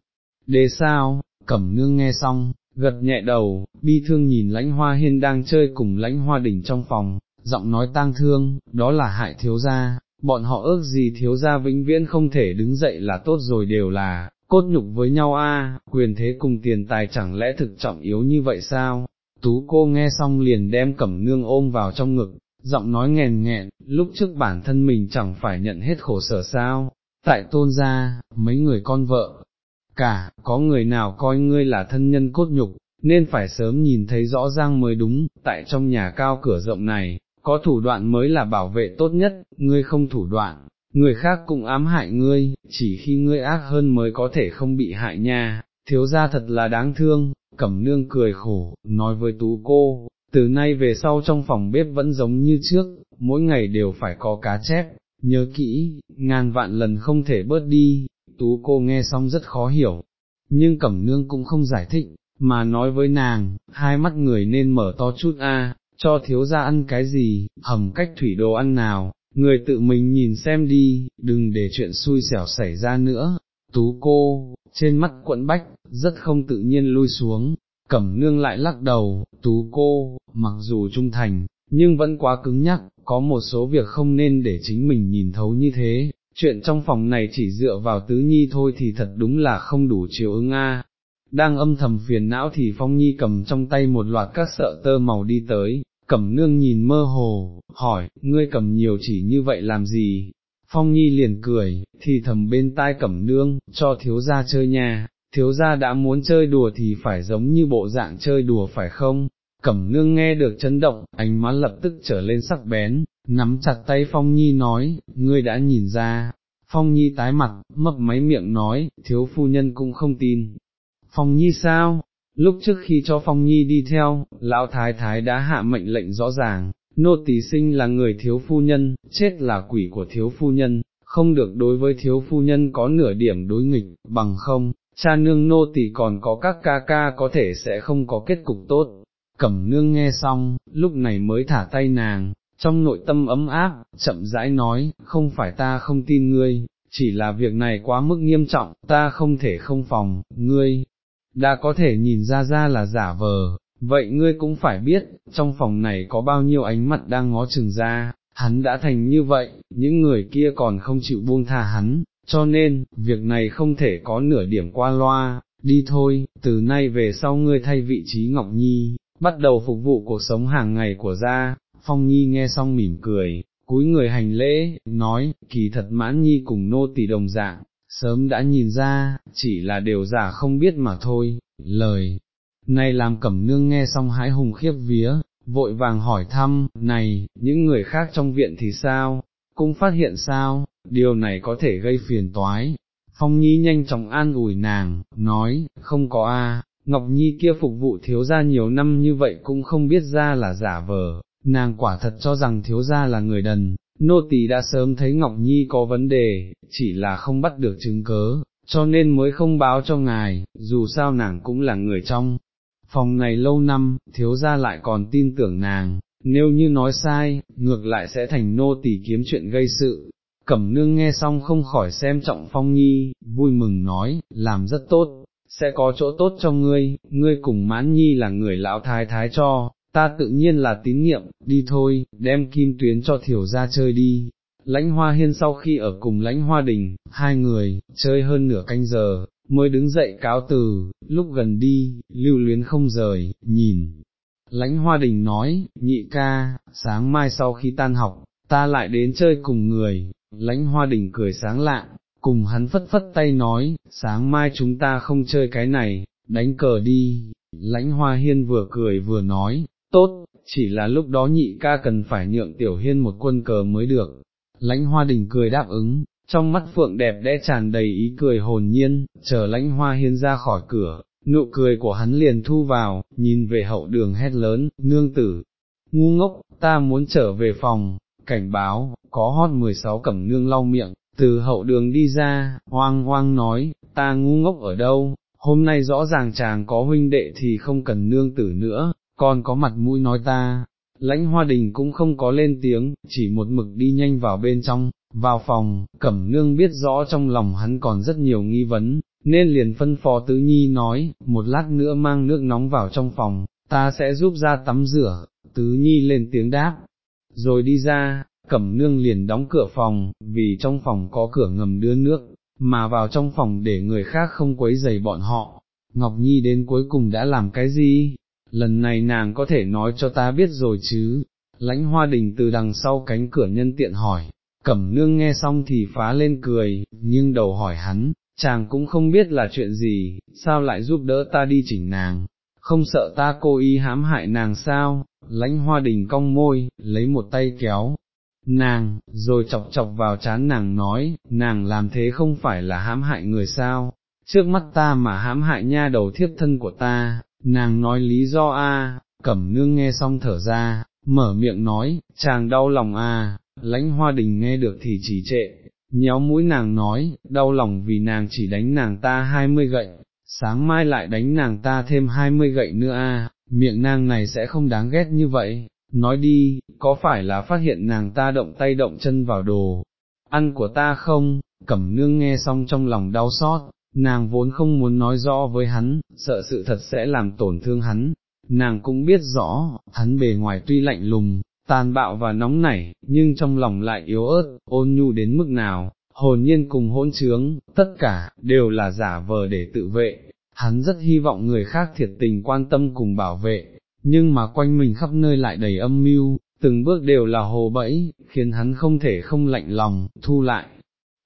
[SPEAKER 1] Đề sao, cẩm nương nghe xong, gật nhẹ đầu, bi thương nhìn lãnh hoa hiên đang chơi cùng lãnh hoa đỉnh trong phòng, giọng nói tang thương, đó là hại thiếu gia, bọn họ ước gì thiếu gia vĩnh viễn không thể đứng dậy là tốt rồi đều là, cốt nhục với nhau a, quyền thế cùng tiền tài chẳng lẽ thực trọng yếu như vậy sao? Tú cô nghe xong liền đem cẩm nương ôm vào trong ngực, giọng nói nghèn nghẹn, lúc trước bản thân mình chẳng phải nhận hết khổ sở sao, tại tôn gia, mấy người con vợ, cả, có người nào coi ngươi là thân nhân cốt nhục, nên phải sớm nhìn thấy rõ ràng mới đúng, tại trong nhà cao cửa rộng này, có thủ đoạn mới là bảo vệ tốt nhất, ngươi không thủ đoạn, người khác cũng ám hại ngươi, chỉ khi ngươi ác hơn mới có thể không bị hại nha, thiếu gia thật là đáng thương, cẩm nương cười khổ, nói với tú cô, từ nay về sau trong phòng bếp vẫn giống như trước, mỗi ngày đều phải có cá chép, nhớ kỹ, ngàn vạn lần không thể bớt đi, tú cô nghe xong rất khó hiểu, nhưng cẩm nương cũng không giải thích, mà nói với nàng, hai mắt người nên mở to chút a, cho thiếu gia ăn cái gì, hầm cách thủy đồ ăn nào, người tự mình nhìn xem đi, đừng để chuyện xui xẻo xảy ra nữa. Tú cô, trên mắt quận bách, rất không tự nhiên lui xuống, cẩm nương lại lắc đầu, tú cô, mặc dù trung thành, nhưng vẫn quá cứng nhắc, có một số việc không nên để chính mình nhìn thấu như thế, chuyện trong phòng này chỉ dựa vào tứ nhi thôi thì thật đúng là không đủ chiều ứng a. Đang âm thầm phiền não thì Phong Nhi cầm trong tay một loạt các sợ tơ màu đi tới, cẩm nương nhìn mơ hồ, hỏi, ngươi cầm nhiều chỉ như vậy làm gì? Phong Nhi liền cười, thì thầm bên tai cẩm nương, cho thiếu gia chơi nhà, thiếu gia đã muốn chơi đùa thì phải giống như bộ dạng chơi đùa phải không? Cẩm nương nghe được chấn động, ánh mắt lập tức trở lên sắc bén, nắm chặt tay Phong Nhi nói, ngươi đã nhìn ra. Phong Nhi tái mặt, mập máy miệng nói, thiếu phu nhân cũng không tin. Phong Nhi sao? Lúc trước khi cho Phong Nhi đi theo, Lão Thái Thái đã hạ mệnh lệnh rõ ràng, nô tỳ sinh là người thiếu phu nhân, chết là quỷ của thiếu phu nhân, không được đối với thiếu phu nhân có nửa điểm đối nghịch, bằng không, cha nương nô tỳ còn có các ca ca có thể sẽ không có kết cục tốt. Cẩm nương nghe xong, lúc này mới thả tay nàng, trong nội tâm ấm áp, chậm rãi nói, không phải ta không tin ngươi, chỉ là việc này quá mức nghiêm trọng, ta không thể không phòng, ngươi, đã có thể nhìn ra ra là giả vờ, vậy ngươi cũng phải biết, trong phòng này có bao nhiêu ánh mặt đang ngó chừng ra, hắn đã thành như vậy, những người kia còn không chịu buông tha hắn, cho nên, việc này không thể có nửa điểm qua loa, đi thôi, từ nay về sau ngươi thay vị trí Ngọc Nhi, bắt đầu phục vụ cuộc sống hàng ngày của gia, Phong Nhi nghe xong mỉm cười, cúi người hành lễ, nói, kỳ thật mãn Nhi cùng nô tỳ đồng dạng, sớm đã nhìn ra, chỉ là điều giả không biết mà thôi, lời, này làm cẩm nương nghe xong hái hùng khiếp vía, vội vàng hỏi thăm, này, những người khác trong viện thì sao, cũng phát hiện sao, điều này có thể gây phiền toái. Phong Nhi nhanh chóng an ủi nàng, nói, không có a, Ngọc Nhi kia phục vụ thiếu gia nhiều năm như vậy cũng không biết ra là giả vờ, nàng quả thật cho rằng thiếu gia là người đần, nô tỳ đã sớm thấy Ngọc Nhi có vấn đề, chỉ là không bắt được chứng cớ, cho nên mới không báo cho ngài, dù sao nàng cũng là người trong. Phòng này lâu năm, thiếu gia lại còn tin tưởng nàng, nếu như nói sai, ngược lại sẽ thành nô tỳ kiếm chuyện gây sự. Cẩm nương nghe xong không khỏi xem trọng phong nhi, vui mừng nói, làm rất tốt, sẽ có chỗ tốt cho ngươi, ngươi cùng mãn nhi là người lão thái thái cho, ta tự nhiên là tín nhiệm, đi thôi, đem kim tuyến cho thiểu ra chơi đi. Lãnh hoa hiên sau khi ở cùng lãnh hoa đình, hai người, chơi hơn nửa canh giờ, mới đứng dậy cáo từ, lúc gần đi, lưu luyến không rời, nhìn. Lãnh hoa đình nói, nhị ca, sáng mai sau khi tan học, ta lại đến chơi cùng người, lãnh hoa đình cười sáng lạ, cùng hắn phất phất tay nói, sáng mai chúng ta không chơi cái này, đánh cờ đi, lãnh hoa hiên vừa cười vừa nói, tốt, chỉ là lúc đó nhị ca cần phải nhượng tiểu hiên một quân cờ mới được. Lãnh hoa đình cười đáp ứng, trong mắt phượng đẹp đẽ tràn đầy ý cười hồn nhiên, chờ lãnh hoa hiên ra khỏi cửa, nụ cười của hắn liền thu vào, nhìn về hậu đường hét lớn, nương tử, ngu ngốc, ta muốn trở về phòng, cảnh báo, có hót 16 cẩm nương lau miệng, từ hậu đường đi ra, hoang hoang nói, ta ngu ngốc ở đâu, hôm nay rõ ràng chàng có huynh đệ thì không cần nương tử nữa, con có mặt mũi nói ta, lãnh hoa đình cũng không có lên tiếng, chỉ một mực đi nhanh vào bên trong, vào phòng, cẩm nương biết rõ trong lòng hắn còn rất nhiều nghi vấn, nên liền phân phó tứ nhi nói, một lát nữa mang nước nóng vào trong phòng, ta sẽ giúp ra tắm rửa, tứ nhi lên tiếng đáp, rồi đi ra, cẩm nương liền đóng cửa phòng, vì trong phòng có cửa ngầm đưa nước, mà vào trong phòng để người khác không quấy giày bọn họ. Ngọc Nhi đến cuối cùng đã làm cái gì? Lần này nàng có thể nói cho ta biết rồi chứ, lãnh hoa đình từ đằng sau cánh cửa nhân tiện hỏi, cẩm nương nghe xong thì phá lên cười, nhưng đầu hỏi hắn, chàng cũng không biết là chuyện gì, sao lại giúp đỡ ta đi chỉnh nàng, không sợ ta cố ý hãm hại nàng sao, lãnh hoa đình cong môi, lấy một tay kéo, nàng, rồi chọc chọc vào chán nàng nói, nàng làm thế không phải là hãm hại người sao, trước mắt ta mà hãm hại nha đầu thiếp thân của ta, nàng nói lý do a, cẩm nương nghe xong thở ra, mở miệng nói, chàng đau lòng a, lãnh hoa đình nghe được thì chỉ trệ, nhéo mũi nàng nói, đau lòng vì nàng chỉ đánh nàng ta hai mươi gậy, sáng mai lại đánh nàng ta thêm hai mươi gậy nữa a, miệng nàng này sẽ không đáng ghét như vậy, nói đi, có phải là phát hiện nàng ta động tay động chân vào đồ, ăn của ta không, cẩm nương nghe xong trong lòng đau xót, nàng vốn không muốn nói rõ với hắn, sợ sự thật sẽ làm tổn thương hắn, nàng cũng biết rõ, hắn bề ngoài tuy lạnh lùng, tàn bạo và nóng nảy, nhưng trong lòng lại yếu ớt, ôn nhu đến mức nào, hồn nhiên cùng hỗn trướng, tất cả, đều là giả vờ để tự vệ, hắn rất hy vọng người khác thiệt tình quan tâm cùng bảo vệ, nhưng mà quanh mình khắp nơi lại đầy âm mưu, từng bước đều là hồ bẫy, khiến hắn không thể không lạnh lòng, thu lại.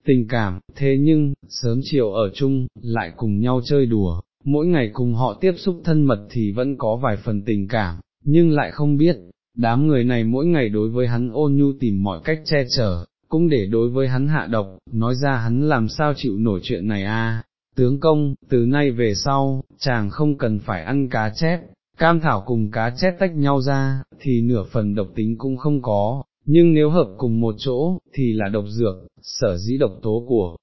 [SPEAKER 1] Tình cảm, thế nhưng, sớm chiều ở chung, lại cùng nhau chơi đùa, mỗi ngày cùng họ tiếp xúc thân mật thì vẫn có vài phần tình cảm, nhưng lại không biết, đám người này mỗi ngày đối với hắn ôn nhu tìm mọi cách che chở, cũng để đối với hắn hạ độc, nói ra hắn làm sao chịu nổi chuyện này a. Tướng công, từ nay về sau, chàng không cần phải ăn cá chép, cam thảo cùng cá chép tách nhau ra, thì nửa phần độc tính cũng không có, nhưng nếu hợp cùng một chỗ, thì là độc dược, sở dĩ độc tố của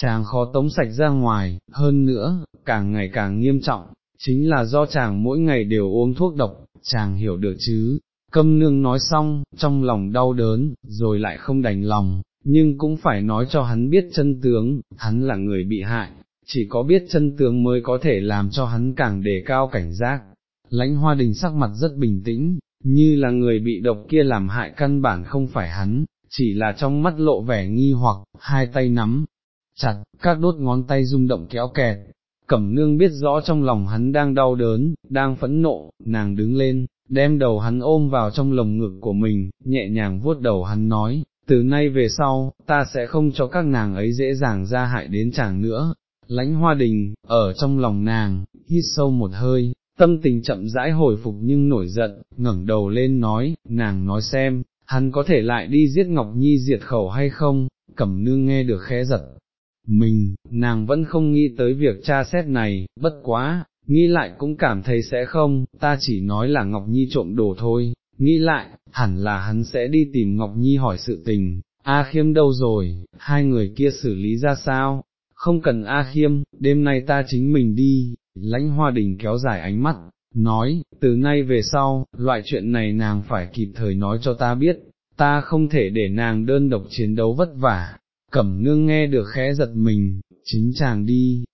[SPEAKER 1] chàng khó tống sạch ra ngoài, hơn nữa, càng ngày càng nghiêm trọng, chính là do chàng mỗi ngày đều uống thuốc độc, chàng hiểu được chứ. Câm nương nói xong, trong lòng đau đớn, rồi lại không đành lòng, nhưng cũng phải nói cho hắn biết chân tướng, hắn là người bị hại, chỉ có biết chân tướng mới có thể làm cho hắn càng đề cao cảnh giác. Lãnh hoa đình sắc mặt rất bình tĩnh, như là người bị độc kia làm hại căn bản không phải hắn, chỉ là trong mắt lộ vẻ nghi hoặc, hai tay nắm, chặt, các đốt ngón tay rung động kéo kẹt. Cẩm nương biết rõ trong lòng hắn đang đau đớn, đang phẫn nộ, nàng đứng lên, đem đầu hắn ôm vào trong lồng ngực của mình, nhẹ nhàng vuốt đầu hắn nói, từ nay về sau, ta sẽ không cho các nàng ấy dễ dàng ra hại đến chàng nữa. Lãnh hoa đình, ở trong lòng nàng, hít sâu một hơi, tâm tình chậm rãi hồi phục nhưng nổi giận, ngẩng đầu lên nói, nàng nói xem, hắn có thể lại đi giết Ngọc Nhi diệt khẩu hay không, cẩm nương nghe được khẽ giật. Mình, nàng vẫn không nghĩ tới việc tra xét này, bất quá, nghĩ lại cũng cảm thấy sẽ không, ta chỉ nói là Ngọc Nhi trộm đồ thôi, nghĩ lại, hẳn là hắn sẽ đi tìm Ngọc Nhi hỏi sự tình, A Khiêm đâu rồi, hai người kia xử lý ra sao, không cần A Khiêm, đêm nay ta chính mình đi, lãnh hoa đình kéo dài ánh mắt, nói, từ nay về sau, loại chuyện này nàng phải kịp thời nói cho ta biết, ta không thể để nàng đơn độc chiến đấu vất vả, cẩm nương nghe được khẽ giật mình, chính chàng đi,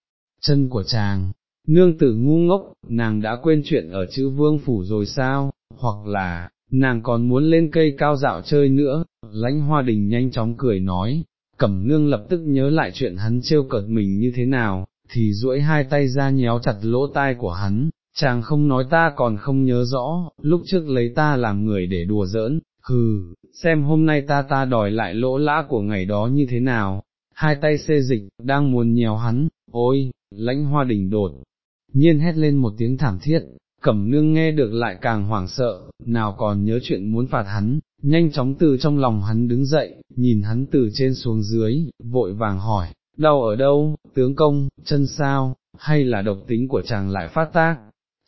[SPEAKER 1] chân của chàng, nương tử ngu ngốc, nàng đã quên chuyện ở chữ vương phủ rồi sao, hoặc là, nàng còn muốn lên cây cao dạo chơi nữa, lãnh hoa đình nhanh chóng cười nói, cẩm nương lập tức nhớ lại chuyện hắn trêu cợt mình như thế nào, thì duỗi hai tay ra nhéo chặt lỗ tai của hắn, chàng không nói ta còn không nhớ rõ, lúc trước lấy ta làm người để đùa giỡn, hừ, xem hôm nay ta ta đòi lại lỗ lã của ngày đó như thế nào, hai tay xê dịch, đang muốn nhéo hắn, ôi, lãnh hoa đỉnh đột, nhiên hét lên một tiếng thảm thiết, cẩm nương nghe được lại càng hoảng sợ, nào còn nhớ chuyện muốn phạt hắn, nhanh chóng từ trong lòng hắn đứng dậy, nhìn hắn từ trên xuống dưới, vội vàng hỏi, đau ở đâu, tướng công, chân sao, hay là độc tính của chàng lại phát tác,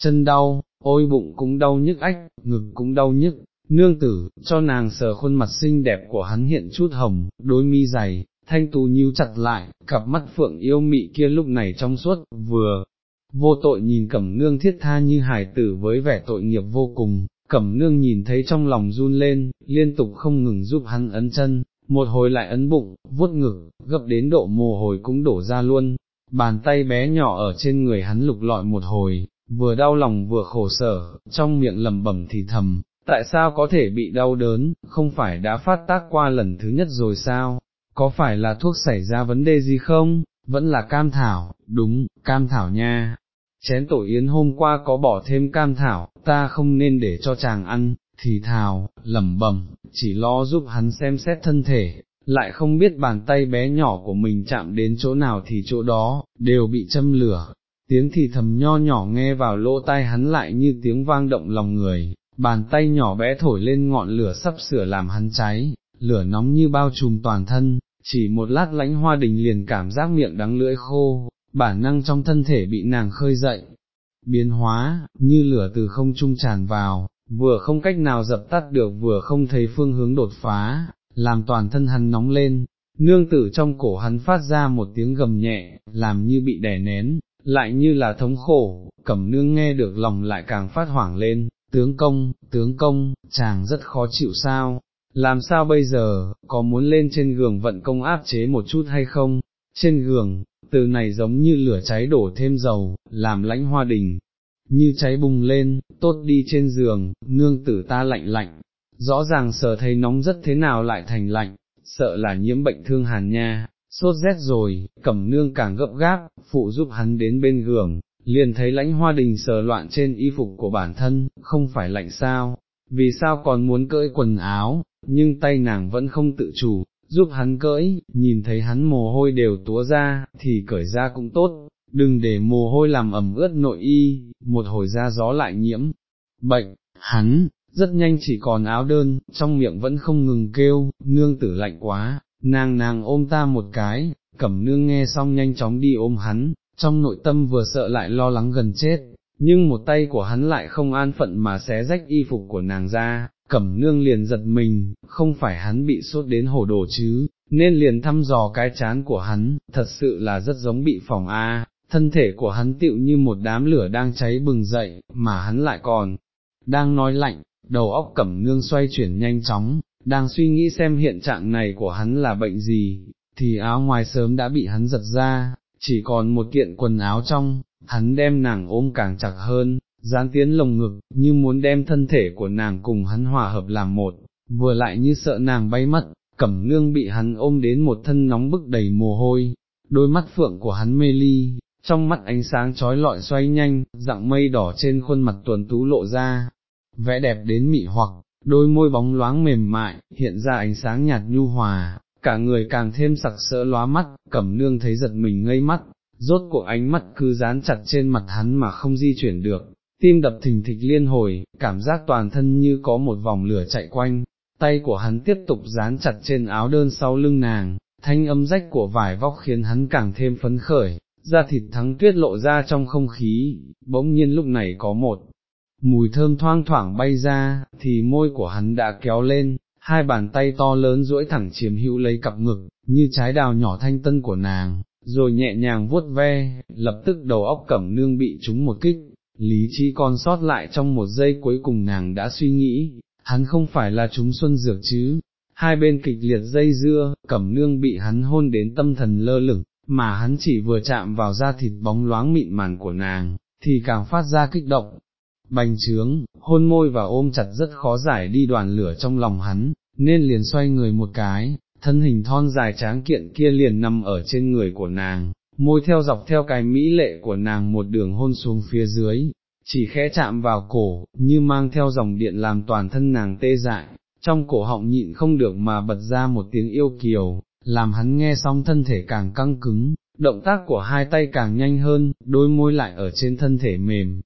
[SPEAKER 1] chân đau, ôi bụng cũng đau nhức ách, ngực cũng đau nhức, nương tử, cho nàng sờ khuôn mặt xinh đẹp của hắn hiện chút hồng, đôi mi dày, thanh tú nhíu chặt lại, cặp mắt phượng yêu mị kia lúc này trong suốt, vừa, vô tội nhìn cẩm nương thiết tha như hải tử với vẻ tội nghiệp vô cùng, cẩm nương nhìn thấy trong lòng run lên, liên tục không ngừng giúp hắn ấn chân, một hồi lại ấn bụng, vuốt ngực, gấp đến độ mồ hồi cũng đổ ra luôn, bàn tay bé nhỏ ở trên người hắn lục lọi một hồi, vừa đau lòng vừa khổ sở, trong miệng lầm bẩm thì thầm, tại sao có thể bị đau đớn, không phải đã phát tác qua lần thứ nhất rồi sao, có phải là thuốc xảy ra vấn đề gì không, vẫn là cam thảo, đúng, cam thảo nha. Chén tổ yến hôm qua có bỏ thêm cam thảo, ta không nên để cho chàng ăn, thì thào, lẩm bẩm, chỉ lo giúp hắn xem xét thân thể, lại không biết bàn tay bé nhỏ của mình chạm đến chỗ nào thì chỗ đó, đều bị châm lửa, tiếng thì thầm nho nhỏ nghe vào lỗ tai hắn lại như tiếng vang động lòng người, bàn tay nhỏ bé thổi lên ngọn lửa sắp sửa làm hắn cháy, lửa nóng như bao trùm toàn thân, chỉ một lát lãnh hoa đình liền cảm giác miệng đắng lưỡi khô, bản năng trong thân thể bị nàng khơi dậy, biến hóa, như lửa từ không trung tràn vào, vừa không cách nào dập tắt được vừa không thấy phương hướng đột phá, làm toàn thân hắn nóng lên, nương tử trong cổ hắn phát ra một tiếng gầm nhẹ, làm như bị đè nén, lại như là thống khổ, cẩm nương nghe được lòng lại càng phát hoảng lên, tướng công, tướng công, chàng rất khó chịu sao, làm sao bây giờ, có muốn lên trên giường vận công áp chế một chút hay không, trên giường, từ này giống như lửa cháy đổ thêm dầu, làm lãnh hoa đình, như cháy bùng lên, tốt đi trên giường, nương tử ta lạnh lạnh, rõ ràng sợ thấy nóng rất thế nào lại thành lạnh, sợ là nhiễm bệnh thương hàn nha, sốt rét rồi, cẩm nương càng gấp gáp, phụ giúp hắn đến bên giường, liền thấy lãnh hoa đình sờ loạn trên y phục của bản thân, không phải lạnh sao, vì sao còn muốn cởi quần áo, nhưng tay nàng vẫn không tự chủ, giúp hắn cởi, nhìn thấy hắn mồ hôi đều túa ra, thì cởi ra cũng tốt, đừng để mồ hôi làm ẩm ướt nội y, một hồi ra gió lại nhiễm. Bệnh, hắn, rất nhanh chỉ còn áo đơn, trong miệng vẫn không ngừng kêu, nương tử lạnh quá, nàng nàng ôm ta một cái, cẩm nương nghe xong nhanh chóng đi ôm hắn, trong nội tâm vừa sợ lại lo lắng gần chết, nhưng một tay của hắn lại không an phận mà xé rách y phục của nàng ra, cẩm nương liền giật mình, không phải hắn bị sốt đến hổ đồ chứ, nên liền thăm dò cái chán của hắn, thật sự là rất giống bị phòng A, thân thể của hắn tựu như một đám lửa đang cháy bừng dậy, mà hắn lại còn, đang nói lạnh, đầu óc cẩm nương xoay chuyển nhanh chóng, đang suy nghĩ xem hiện trạng này của hắn là bệnh gì, thì áo ngoài sớm đã bị hắn giật ra, chỉ còn một kiện quần áo trong, hắn đem nàng ôm càng chặt hơn, dán tiến lồng ngực, như muốn đem thân thể của nàng cùng hắn hòa hợp làm một, vừa lại như sợ nàng bay mất, cẩm nương bị hắn ôm đến một thân nóng bức đầy mồ hôi, đôi mắt phượng của hắn mê ly, trong mắt ánh sáng trói lọi xoay nhanh, dạng mây đỏ trên khuôn mặt tuần tú lộ ra, vẽ đẹp đến mị hoặc, đôi môi bóng loáng mềm mại, hiện ra ánh sáng nhạt nhu hòa, cả người càng thêm sặc sỡ lóa mắt, cẩm nương thấy giật mình ngây mắt, rốt cuộc ánh mắt cứ dán chặt trên mặt hắn mà không di chuyển được, tim đập thình thịch liên hồi, cảm giác toàn thân như có một vòng lửa chạy quanh, tay của hắn tiếp tục dán chặt trên áo đơn sau lưng nàng, thanh âm rách của vải vóc khiến hắn càng thêm phấn khởi, da thịt thắng tuyết lộ ra trong không khí, bỗng nhiên lúc này có một mùi thơm thoang thoảng bay ra, thì môi của hắn đã kéo lên, hai bàn tay to lớn duỗi thẳng chiếm hữu lấy cặp ngực, như trái đào nhỏ thanh tân của nàng, rồi nhẹ nhàng vuốt ve, lập tức đầu óc cẩm nương bị trúng một kích, lý trí còn sót lại trong một giây cuối cùng nàng đã suy nghĩ, hắn không phải là chúng xuân dược chứ, hai bên kịch liệt dây dưa, cẩm nương bị hắn hôn đến tâm thần lơ lửng, mà hắn chỉ vừa chạm vào da thịt bóng loáng mịn màn của nàng, thì càng phát ra kích động, bành trướng, hôn môi và ôm chặt rất khó giải đi đoàn lửa trong lòng hắn, nên liền xoay người một cái, thân hình thon dài tráng kiện kia liền nằm ở trên người của nàng, môi theo dọc theo cái mỹ lệ của nàng một đường hôn xuống phía dưới, chỉ khẽ chạm vào cổ, như mang theo dòng điện làm toàn thân nàng tê dại, trong cổ họng nhịn không được mà bật ra một tiếng yêu kiều, làm hắn nghe xong thân thể càng căng cứng, động tác của hai tay càng nhanh hơn, đôi môi lại ở trên thân thể mềm,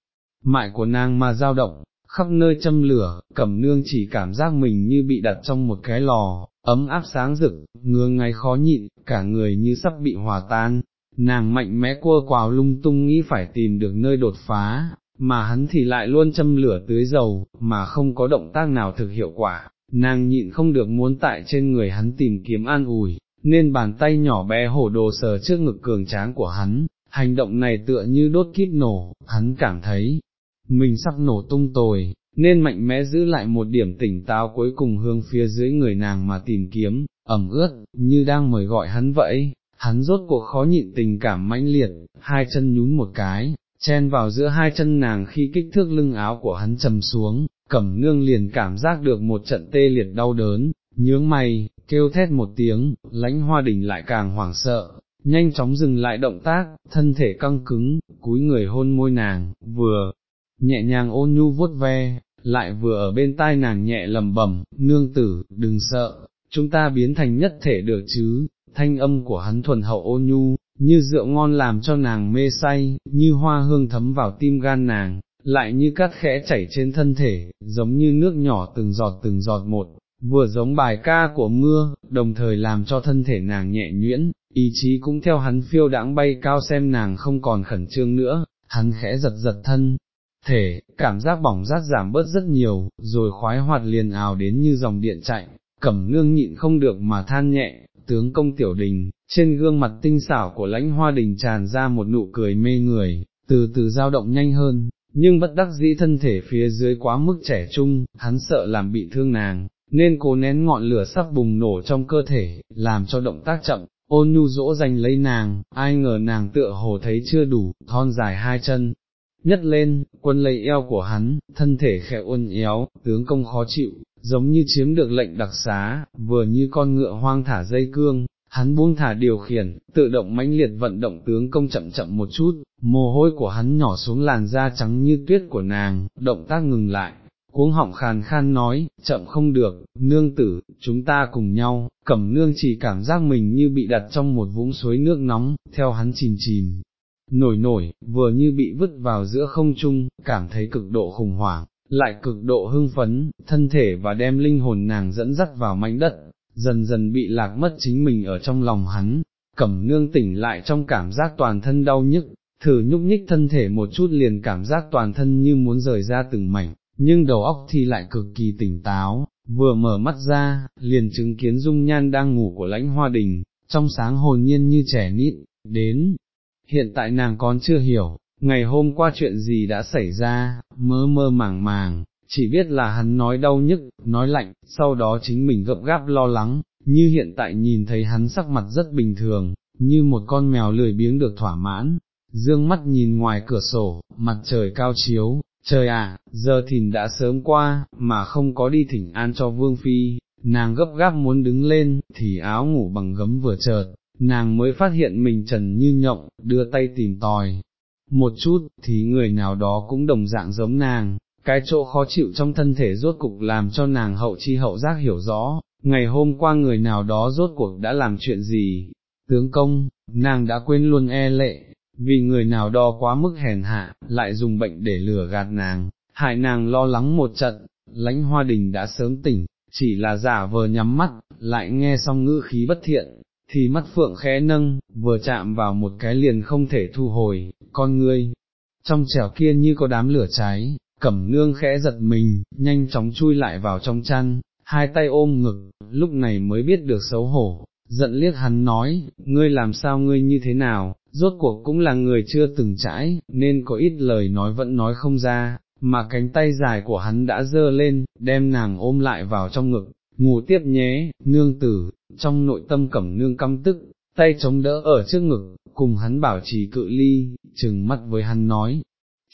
[SPEAKER 1] mại của nàng mà dao động, khắp nơi châm lửa, cẩm nương chỉ cảm giác mình như bị đặt trong một cái lò, ấm áp sáng rực, ngứa ngay khó nhịn, cả người như sắp bị hòa tan, nàng mạnh mẽ cua quào lung tung nghĩ phải tìm được nơi đột phá, mà hắn thì lại luôn châm lửa tưới dầu, mà không có động tác nào thực hiệu quả, nàng nhịn không được muốn tại trên người hắn tìm kiếm an ủi, nên bàn tay nhỏ bé hổ đồ sờ trước ngực cường tráng của hắn, hành động này tựa như đốt kíp nổ, hắn cảm thấy, mình sắp nổ tung tồi, nên mạnh mẽ giữ lại một điểm tỉnh táo cuối cùng hướng phía dưới người nàng mà tìm kiếm, ẩm ướt, như đang mời gọi hắn vậy, hắn rốt cuộc khó nhịn tình cảm mãnh liệt, hai chân nhún một cái, chen vào giữa hai chân nàng khi kích thước lưng áo của hắn trầm xuống, cẩm nương liền cảm giác được một trận tê liệt đau đớn, nhướng mày, kêu thét một tiếng, lãnh hoa đình lại càng hoảng sợ, nhanh chóng dừng lại động tác, thân thể căng cứng, cúi người hôn môi nàng, vừa, nhẹ nhàng ôn nhu vuốt ve, lại vừa ở bên tai nàng nhẹ lầm bẩm, nương tử, đừng sợ, chúng ta biến thành nhất thể được chứ, thanh âm của hắn thuần hậu ôn nhu, như rượu ngon làm cho nàng mê say, như hoa hương thấm vào tim gan nàng, lại như cát khẽ chảy trên thân thể, giống như nước nhỏ từng giọt từng giọt một, vừa giống bài ca của mưa, đồng thời làm cho thân thể nàng nhẹ nhuyễn, ý chí cũng theo hắn phiêu đãng bay cao xem nàng không còn khẩn trương nữa, hắn khẽ giật giật thân. Thể, cảm giác bỏng rát giảm bớt rất nhiều, rồi khoái hoạt liền ào đến như dòng điện chạy, cẩm nương nhịn không được mà than nhẹ, tướng công tiểu đình, trên gương mặt tinh xảo của lãnh hoa đình tràn ra một nụ cười mê người, từ từ dao động nhanh hơn, nhưng bất đắc dĩ thân thể phía dưới quá mức trẻ trung, hắn sợ làm bị thương nàng, nên cố nén ngọn lửa sắp bùng nổ trong cơ thể, làm cho động tác chậm, ôn nhu dỗ dành lấy nàng, ai ngờ nàng tựa hồ thấy chưa đủ, thon dài hai chân. Nhất lên, quân lấy eo của hắn, thân thể khẽ uốn éo, tướng công khó chịu, giống như chiếm được lệnh đặc xá, vừa như con ngựa hoang thả dây cương, hắn buông thả điều khiển, tự động mãnh liệt vận động tướng công chậm chậm một chút, mồ hôi của hắn nhỏ xuống làn da trắng như tuyết của nàng, động tác ngừng lại, cuống họng khàn khan nói, chậm không được, nương tử, chúng ta cùng nhau, cẩm nương chỉ cảm giác mình như bị đặt trong một vũng suối nước nóng, theo hắn chìm chìm, nổi nổi, vừa như bị vứt vào giữa không trung, cảm thấy cực độ khủng hoảng, lại cực độ hưng phấn, thân thể và đem linh hồn nàng dẫn dắt vào mảnh đất, dần dần bị lạc mất chính mình ở trong lòng hắn, cẩm nương tỉnh lại trong cảm giác toàn thân đau nhức, thử nhúc nhích thân thể một chút liền cảm giác toàn thân như muốn rời ra từng mảnh, nhưng đầu óc thì lại cực kỳ tỉnh táo, vừa mở mắt ra, liền chứng kiến dung nhan đang ngủ của lãnh hoa đình, trong sáng hồn nhiên như trẻ nít, đến, hiện tại nàng còn chưa hiểu, ngày hôm qua chuyện gì đã xảy ra, mơ mơ màng màng, chỉ biết là hắn nói đau nhức, nói lạnh, sau đó chính mình gập gáp lo lắng, như hiện tại nhìn thấy hắn sắc mặt rất bình thường, như một con mèo lười biếng được thỏa mãn, dương mắt nhìn ngoài cửa sổ, mặt trời cao chiếu, trời ạ, giờ thìn đã sớm qua, mà không có đi thỉnh an cho vương phi, nàng gấp gáp muốn đứng lên, thì áo ngủ bằng gấm vừa chợt, nàng mới phát hiện mình trần như nhộng, đưa tay tìm tòi. Một chút, thì người nào đó cũng đồng dạng giống nàng, cái chỗ khó chịu trong thân thể rốt cục làm cho nàng hậu chi hậu giác hiểu rõ, ngày hôm qua người nào đó rốt cuộc đã làm chuyện gì, tướng công, nàng đã quên luôn e lệ, vì người nào đó quá mức hèn hạ, lại dùng bệnh để lừa gạt nàng, hại nàng lo lắng một trận, lãnh hoa đình đã sớm tỉnh, chỉ là giả vờ nhắm mắt, lại nghe xong ngữ khí bất thiện, thì mắt phượng khẽ nâng, vừa chạm vào một cái liền không thể thu hồi, con ngươi, trong trẻo kia như có đám lửa cháy, cẩm nương khẽ giật mình, nhanh chóng chui lại vào trong chăn, hai tay ôm ngực, lúc này mới biết được xấu hổ, giận liếc hắn nói, ngươi làm sao ngươi như thế nào, rốt cuộc cũng là người chưa từng trải, nên có ít lời nói vẫn nói không ra, mà cánh tay dài của hắn đã dơ lên, đem nàng ôm lại vào trong ngực, ngủ tiếp nhé, nương tử, trong nội tâm cẩm nương căm tức, tay chống đỡ ở trước ngực, cùng hắn bảo trì cự ly, chừng mắt với hắn nói,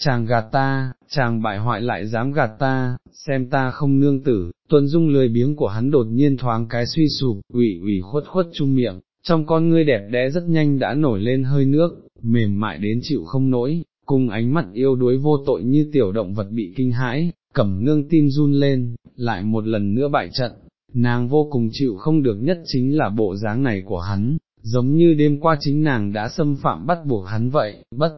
[SPEAKER 1] chàng gạt ta, chàng bại hoại lại dám gạt ta, xem ta không nương tử, tuần dung lười biếng của hắn đột nhiên thoáng cái suy sụp, ủy ủy khuất khuất chung miệng, trong con ngươi đẹp đẽ rất nhanh đã nổi lên hơi nước, mềm mại đến chịu không nổi, cùng ánh mắt yêu đuối vô tội như tiểu động vật bị kinh hãi, cẩm nương tim run lên, lại một lần nữa bại trận, nàng vô cùng chịu không được nhất chính là bộ dáng này của hắn, giống như đêm qua chính nàng đã xâm phạm bắt buộc hắn vậy, bất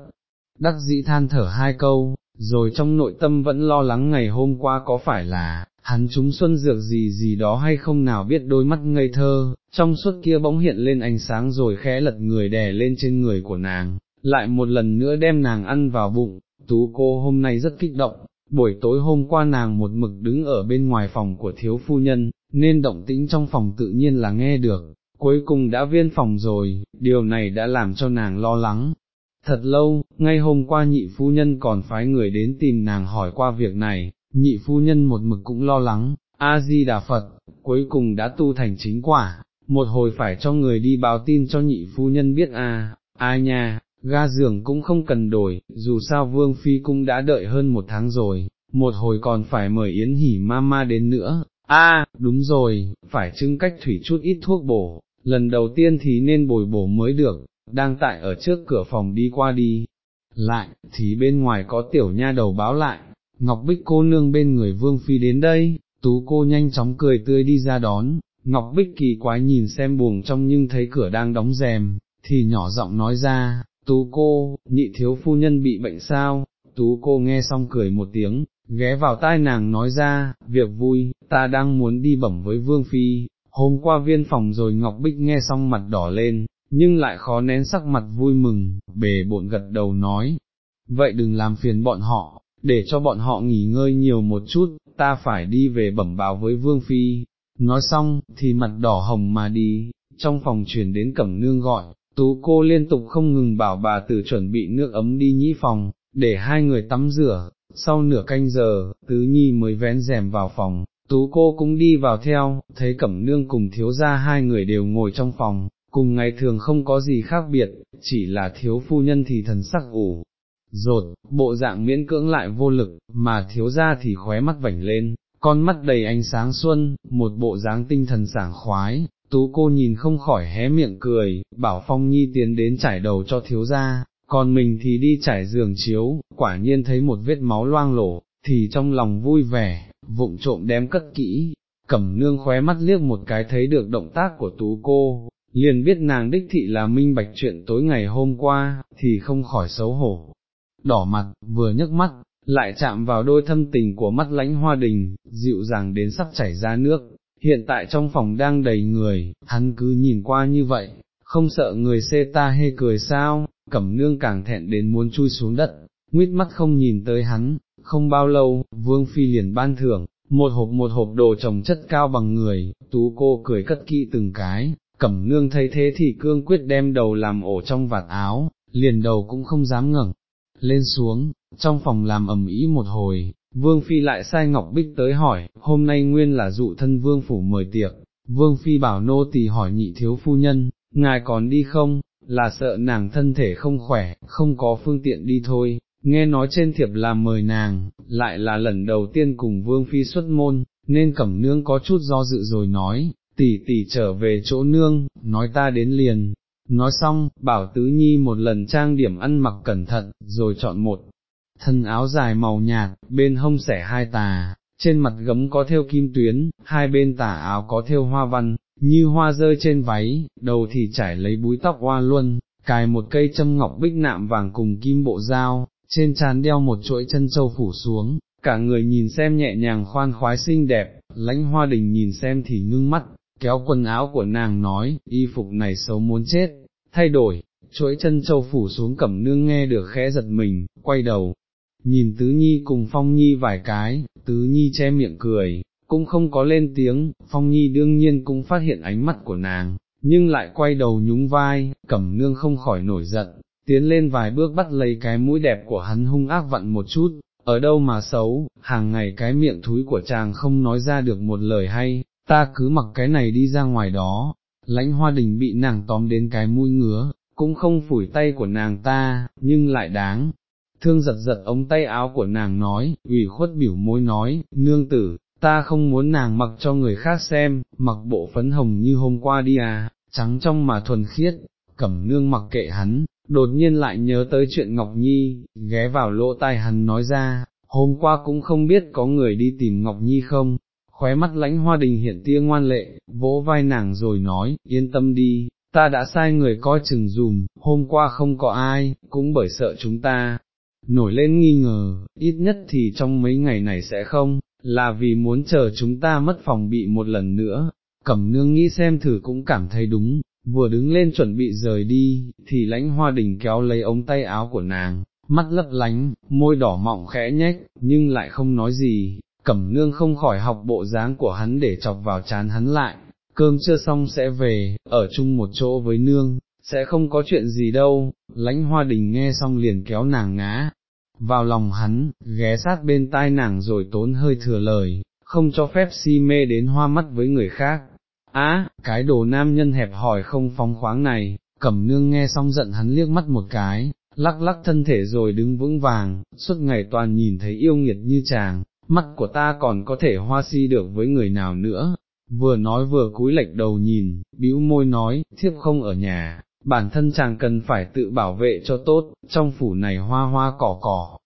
[SPEAKER 1] đắc dĩ than thở hai câu, rồi trong nội tâm vẫn lo lắng ngày hôm qua có phải là, hắn chúng xuân dược gì gì đó hay không nào biết đôi mắt ngây thơ, trong suốt kia bỗng hiện lên ánh sáng rồi khẽ lật người đè lên trên người của nàng, lại một lần nữa đem nàng ăn vào bụng, tú cô hôm nay rất kích động, buổi tối hôm qua nàng một mực đứng ở bên ngoài phòng của thiếu phu nhân, nên động tĩnh trong phòng tự nhiên là nghe được, cuối cùng đã viên phòng rồi, điều này đã làm cho nàng lo lắng, Thật lâu, ngay hôm qua nhị phu nhân còn phái người đến tìm nàng hỏi qua việc này, nhị phu nhân một mực cũng lo lắng, A-di-đà Phật, cuối cùng đã tu thành chính quả, một hồi phải cho người đi báo tin cho nhị phu nhân biết a, ai nha, ga giường cũng không cần đổi, dù sao Vương Phi cũng đã đợi hơn một tháng rồi, một hồi còn phải mời Yến Hỉ Mama đến nữa, a, đúng rồi, phải trưng cách thủy chút ít thuốc bổ, lần đầu tiên thì nên bồi bổ mới được, đang tại ở trước cửa phòng đi qua đi, lại, thì bên ngoài có tiểu nha đầu báo lại, Ngọc Bích cô nương bên người Vương Phi đến đây, tú cô nhanh chóng cười tươi đi ra đón, Ngọc Bích kỳ quái nhìn xem buồng trong nhưng thấy cửa đang đóng rèm, thì nhỏ giọng nói ra, tú cô, nhị thiếu phu nhân bị bệnh sao, tú cô nghe xong cười một tiếng, ghé vào tai nàng nói ra, việc vui, ta đang muốn đi bẩm với Vương Phi, hôm qua viên phòng rồi Ngọc Bích nghe xong mặt đỏ lên, nhưng lại khó nén sắc mặt vui mừng, bề bộn gật đầu nói, vậy đừng làm phiền bọn họ, để cho bọn họ nghỉ ngơi nhiều một chút, ta phải đi về bẩm báo với Vương Phi. Nói xong, thì mặt đỏ hồng mà đi, trong phòng chuyển đến cẩm nương gọi, tú cô liên tục không ngừng bảo bà tử chuẩn bị nước ấm đi nhĩ phòng, để hai người tắm rửa, sau nửa canh giờ, tứ nhi mới vén rèm vào phòng, tú cô cũng đi vào theo, thấy cẩm nương cùng thiếu ra hai người đều ngồi trong phòng, cùng ngày thường không có gì khác biệt, chỉ là thiếu phu nhân thì thần sắc ủ, rột, bộ dạng miễn cưỡng lại vô lực, mà thiếu ra thì khóe mắt vảnh lên, con mắt đầy ánh sáng xuân, một bộ dáng tinh thần sảng khoái, tú cô nhìn không khỏi hé miệng cười, bảo Phong Nhi tiến đến trải đầu cho thiếu ra, còn mình thì đi trải giường chiếu, quả nhiên thấy một vết máu loang lổ, thì trong lòng vui vẻ, vụng trộm đem cất kỹ, cẩm nương khóe mắt liếc một cái thấy được động tác của tú cô, liền biết nàng đích thị là minh bạch chuyện tối ngày hôm qua, thì không khỏi xấu hổ. Đỏ mặt, vừa nhấc mắt, lại chạm vào đôi thâm tình của mắt lãnh hoa đình, dịu dàng đến sắp chảy ra nước, hiện tại trong phòng đang đầy người, hắn cứ nhìn qua như vậy, không sợ người xê ta hê cười sao, cẩm nương càng thẹn đến muốn chui xuống đất, nguyết mắt không nhìn tới hắn, không bao lâu, vương phi liền ban thưởng, một hộp một hộp đồ trồng chất cao bằng người, tú cô cười cất kỹ từng cái, cẩm nương thấy thế thì cương quyết đem đầu làm ổ trong vạt áo, liền đầu cũng không dám ngẩng lên xuống, trong phòng làm ẩm ý một hồi, Vương Phi lại sai Ngọc Bích tới hỏi, hôm nay nguyên là dụ thân Vương Phủ mời tiệc, Vương Phi bảo nô tỳ hỏi nhị thiếu phu nhân, ngài còn đi không, là sợ nàng thân thể không khỏe, không có phương tiện đi thôi, nghe nói trên thiệp là mời nàng, lại là lần đầu tiên cùng Vương Phi xuất môn, nên cẩm nương có chút do dự rồi nói, tỷ tỷ trở về chỗ nương, nói ta đến liền. Nói xong, bảo tứ nhi một lần trang điểm ăn mặc cẩn thận, rồi chọn một thân áo dài màu nhạt, bên hông xẻ hai tà, trên mặt gấm có thêu kim tuyến, hai bên tà áo có thêu hoa văn, như hoa rơi trên váy, đầu thì trải lấy búi tóc hoa luân, cài một cây châm ngọc bích nạm vàng cùng kim bộ dao, trên trán đeo một chuỗi chân châu phủ xuống, cả người nhìn xem nhẹ nhàng khoan khoái xinh đẹp, lãnh hoa đình nhìn xem thì ngưng mắt, kéo quần áo của nàng nói, y phục này xấu muốn chết, thay đổi, chuỗi chân châu phủ xuống cẩm nương nghe được khẽ giật mình, quay đầu, nhìn tứ nhi cùng phong nhi vài cái, tứ nhi che miệng cười, cũng không có lên tiếng, phong nhi đương nhiên cũng phát hiện ánh mắt của nàng, nhưng lại quay đầu nhúng vai, cẩm nương không khỏi nổi giận, tiến lên vài bước bắt lấy cái mũi đẹp của hắn hung ác vặn một chút, ở đâu mà xấu, hàng ngày cái miệng thúi của chàng không nói ra được một lời hay, ta cứ mặc cái này đi ra ngoài đó, lãnh hoa đình bị nàng tóm đến cái mũi ngứa, cũng không phủi tay của nàng ta, nhưng lại đáng. Thương giật giật ống tay áo của nàng nói, ủy khuất biểu môi nói, nương tử, ta không muốn nàng mặc cho người khác xem, mặc bộ phấn hồng như hôm qua đi à, trắng trong mà thuần khiết, cẩm nương mặc kệ hắn, đột nhiên lại nhớ tới chuyện Ngọc Nhi, ghé vào lỗ tai hắn nói ra, hôm qua cũng không biết có người đi tìm Ngọc Nhi không, khóe mắt lãnh hoa đình hiện tia ngoan lệ, vỗ vai nàng rồi nói, yên tâm đi, ta đã sai người coi chừng dùm, hôm qua không có ai, cũng bởi sợ chúng ta, nổi lên nghi ngờ, ít nhất thì trong mấy ngày này sẽ không, là vì muốn chờ chúng ta mất phòng bị một lần nữa, cẩm nương nghĩ xem thử cũng cảm thấy đúng, vừa đứng lên chuẩn bị rời đi, thì lãnh hoa đình kéo lấy ống tay áo của nàng, mắt lấp lánh, môi đỏ mọng khẽ nhếch, nhưng lại không nói gì, cẩm nương không khỏi học bộ dáng của hắn để chọc vào chán hắn lại, cơm chưa xong sẽ về, ở chung một chỗ với nương, sẽ không có chuyện gì đâu, lãnh hoa đình nghe xong liền kéo nàng ngá, vào lòng hắn, ghé sát bên tai nàng rồi tốn hơi thừa lời, không cho phép si mê đến hoa mắt với người khác. Á, cái đồ nam nhân hẹp hỏi không phóng khoáng này, cẩm nương nghe xong giận hắn liếc mắt một cái, lắc lắc thân thể rồi đứng vững vàng, suốt ngày toàn nhìn thấy yêu nghiệt như chàng, mắt của ta còn có thể hoa si được với người nào nữa, vừa nói vừa cúi lệch đầu nhìn, bĩu môi nói, thiếp không ở nhà, bản thân chàng cần phải tự bảo vệ cho tốt, trong phủ này hoa hoa cỏ cỏ.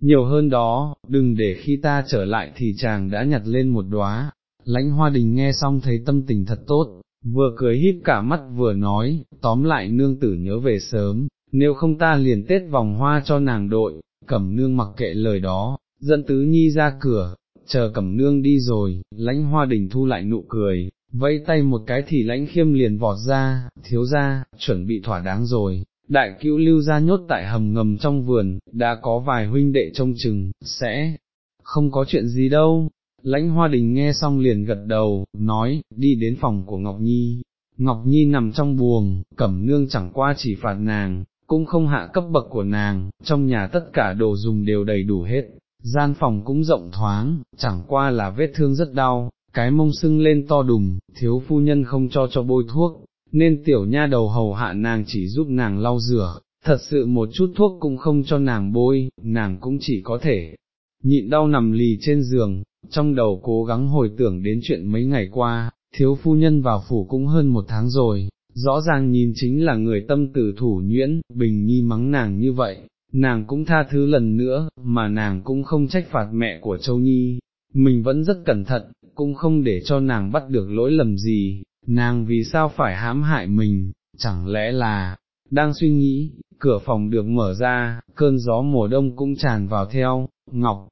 [SPEAKER 1] Nhiều hơn đó, đừng để khi ta trở lại thì chàng đã nhặt lên một đóa, lãnh hoa đình nghe xong thấy tâm tình thật tốt, vừa cười híp cả mắt vừa nói, tóm lại nương tử nhớ về sớm, nếu không ta liền tết vòng hoa cho nàng đội, cẩm nương mặc kệ lời đó, dẫn tứ nhi ra cửa, chờ cẩm nương đi rồi, lãnh hoa đình thu lại nụ cười, vẫy tay một cái thì lãnh khiêm liền vọt ra, thiếu ra, chuẩn bị thỏa đáng rồi, đại cữu lưu ra nhốt tại hầm ngầm trong vườn, đã có vài huynh đệ trông chừng, sẽ, không có chuyện gì đâu. Lãnh hoa đình nghe xong liền gật đầu, nói, đi đến phòng của Ngọc Nhi. Ngọc Nhi nằm trong buồng, cẩm nương chẳng qua chỉ phạt nàng, cũng không hạ cấp bậc của nàng, trong nhà tất cả đồ dùng đều đầy đủ hết, gian phòng cũng rộng thoáng, chẳng qua là vết thương rất đau, cái mông sưng lên to đùng, thiếu phu nhân không cho cho bôi thuốc, nên tiểu nha đầu hầu hạ nàng chỉ giúp nàng lau rửa, thật sự một chút thuốc cũng không cho nàng bôi, nàng cũng chỉ có thể nhịn đau nằm lì trên giường, trong đầu cố gắng hồi tưởng đến chuyện mấy ngày qua, thiếu phu nhân vào phủ cũng hơn một tháng rồi, rõ ràng nhìn chính là người tâm tử thủ nhuyễn, bình nhi mắng nàng như vậy, nàng cũng tha thứ lần nữa, mà nàng cũng không trách phạt mẹ của Châu Nhi, mình vẫn rất cẩn thận, cũng không để cho nàng bắt được lỗi lầm gì, nàng vì sao phải hãm hại mình, chẳng lẽ là, đang suy nghĩ, cửa phòng được mở ra, cơn gió mùa đông cũng tràn vào theo, Ngọc,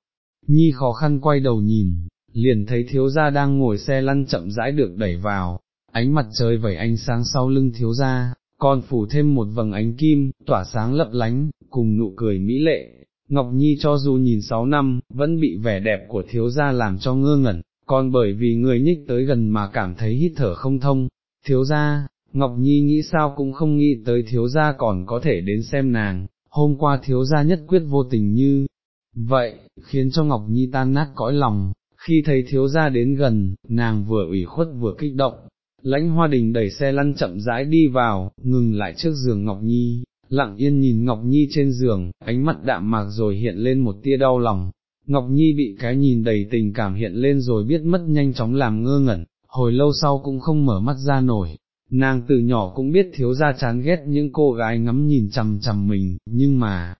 [SPEAKER 1] Nhi khó khăn quay đầu nhìn, liền thấy thiếu gia đang ngồi xe lăn chậm rãi được đẩy vào, ánh mặt trời vẩy ánh sáng sau lưng thiếu gia, còn phủ thêm một vầng ánh kim, tỏa sáng lấp lánh, cùng nụ cười mỹ lệ. Ngọc Nhi cho dù nhìn sáu năm, vẫn bị vẻ đẹp của thiếu gia làm cho ngơ ngẩn, còn bởi vì người nhích tới gần mà cảm thấy hít thở không thông, thiếu gia, Ngọc Nhi nghĩ sao cũng không nghĩ tới thiếu gia còn có thể đến xem nàng, hôm qua thiếu gia nhất quyết vô tình như, vậy, khiến cho Ngọc Nhi tan nát cõi lòng, khi thấy thiếu gia đến gần, nàng vừa ủy khuất vừa kích động, lãnh hoa đình đẩy xe lăn chậm rãi đi vào, ngừng lại trước giường Ngọc Nhi, lặng yên nhìn Ngọc Nhi trên giường, ánh mắt đạm mạc rồi hiện lên một tia đau lòng, Ngọc Nhi bị cái nhìn đầy tình cảm hiện lên rồi biết mất nhanh chóng làm ngơ ngẩn, hồi lâu sau cũng không mở mắt ra nổi. Nàng từ nhỏ cũng biết thiếu gia chán ghét những cô gái ngắm nhìn chằm chằm mình, nhưng mà,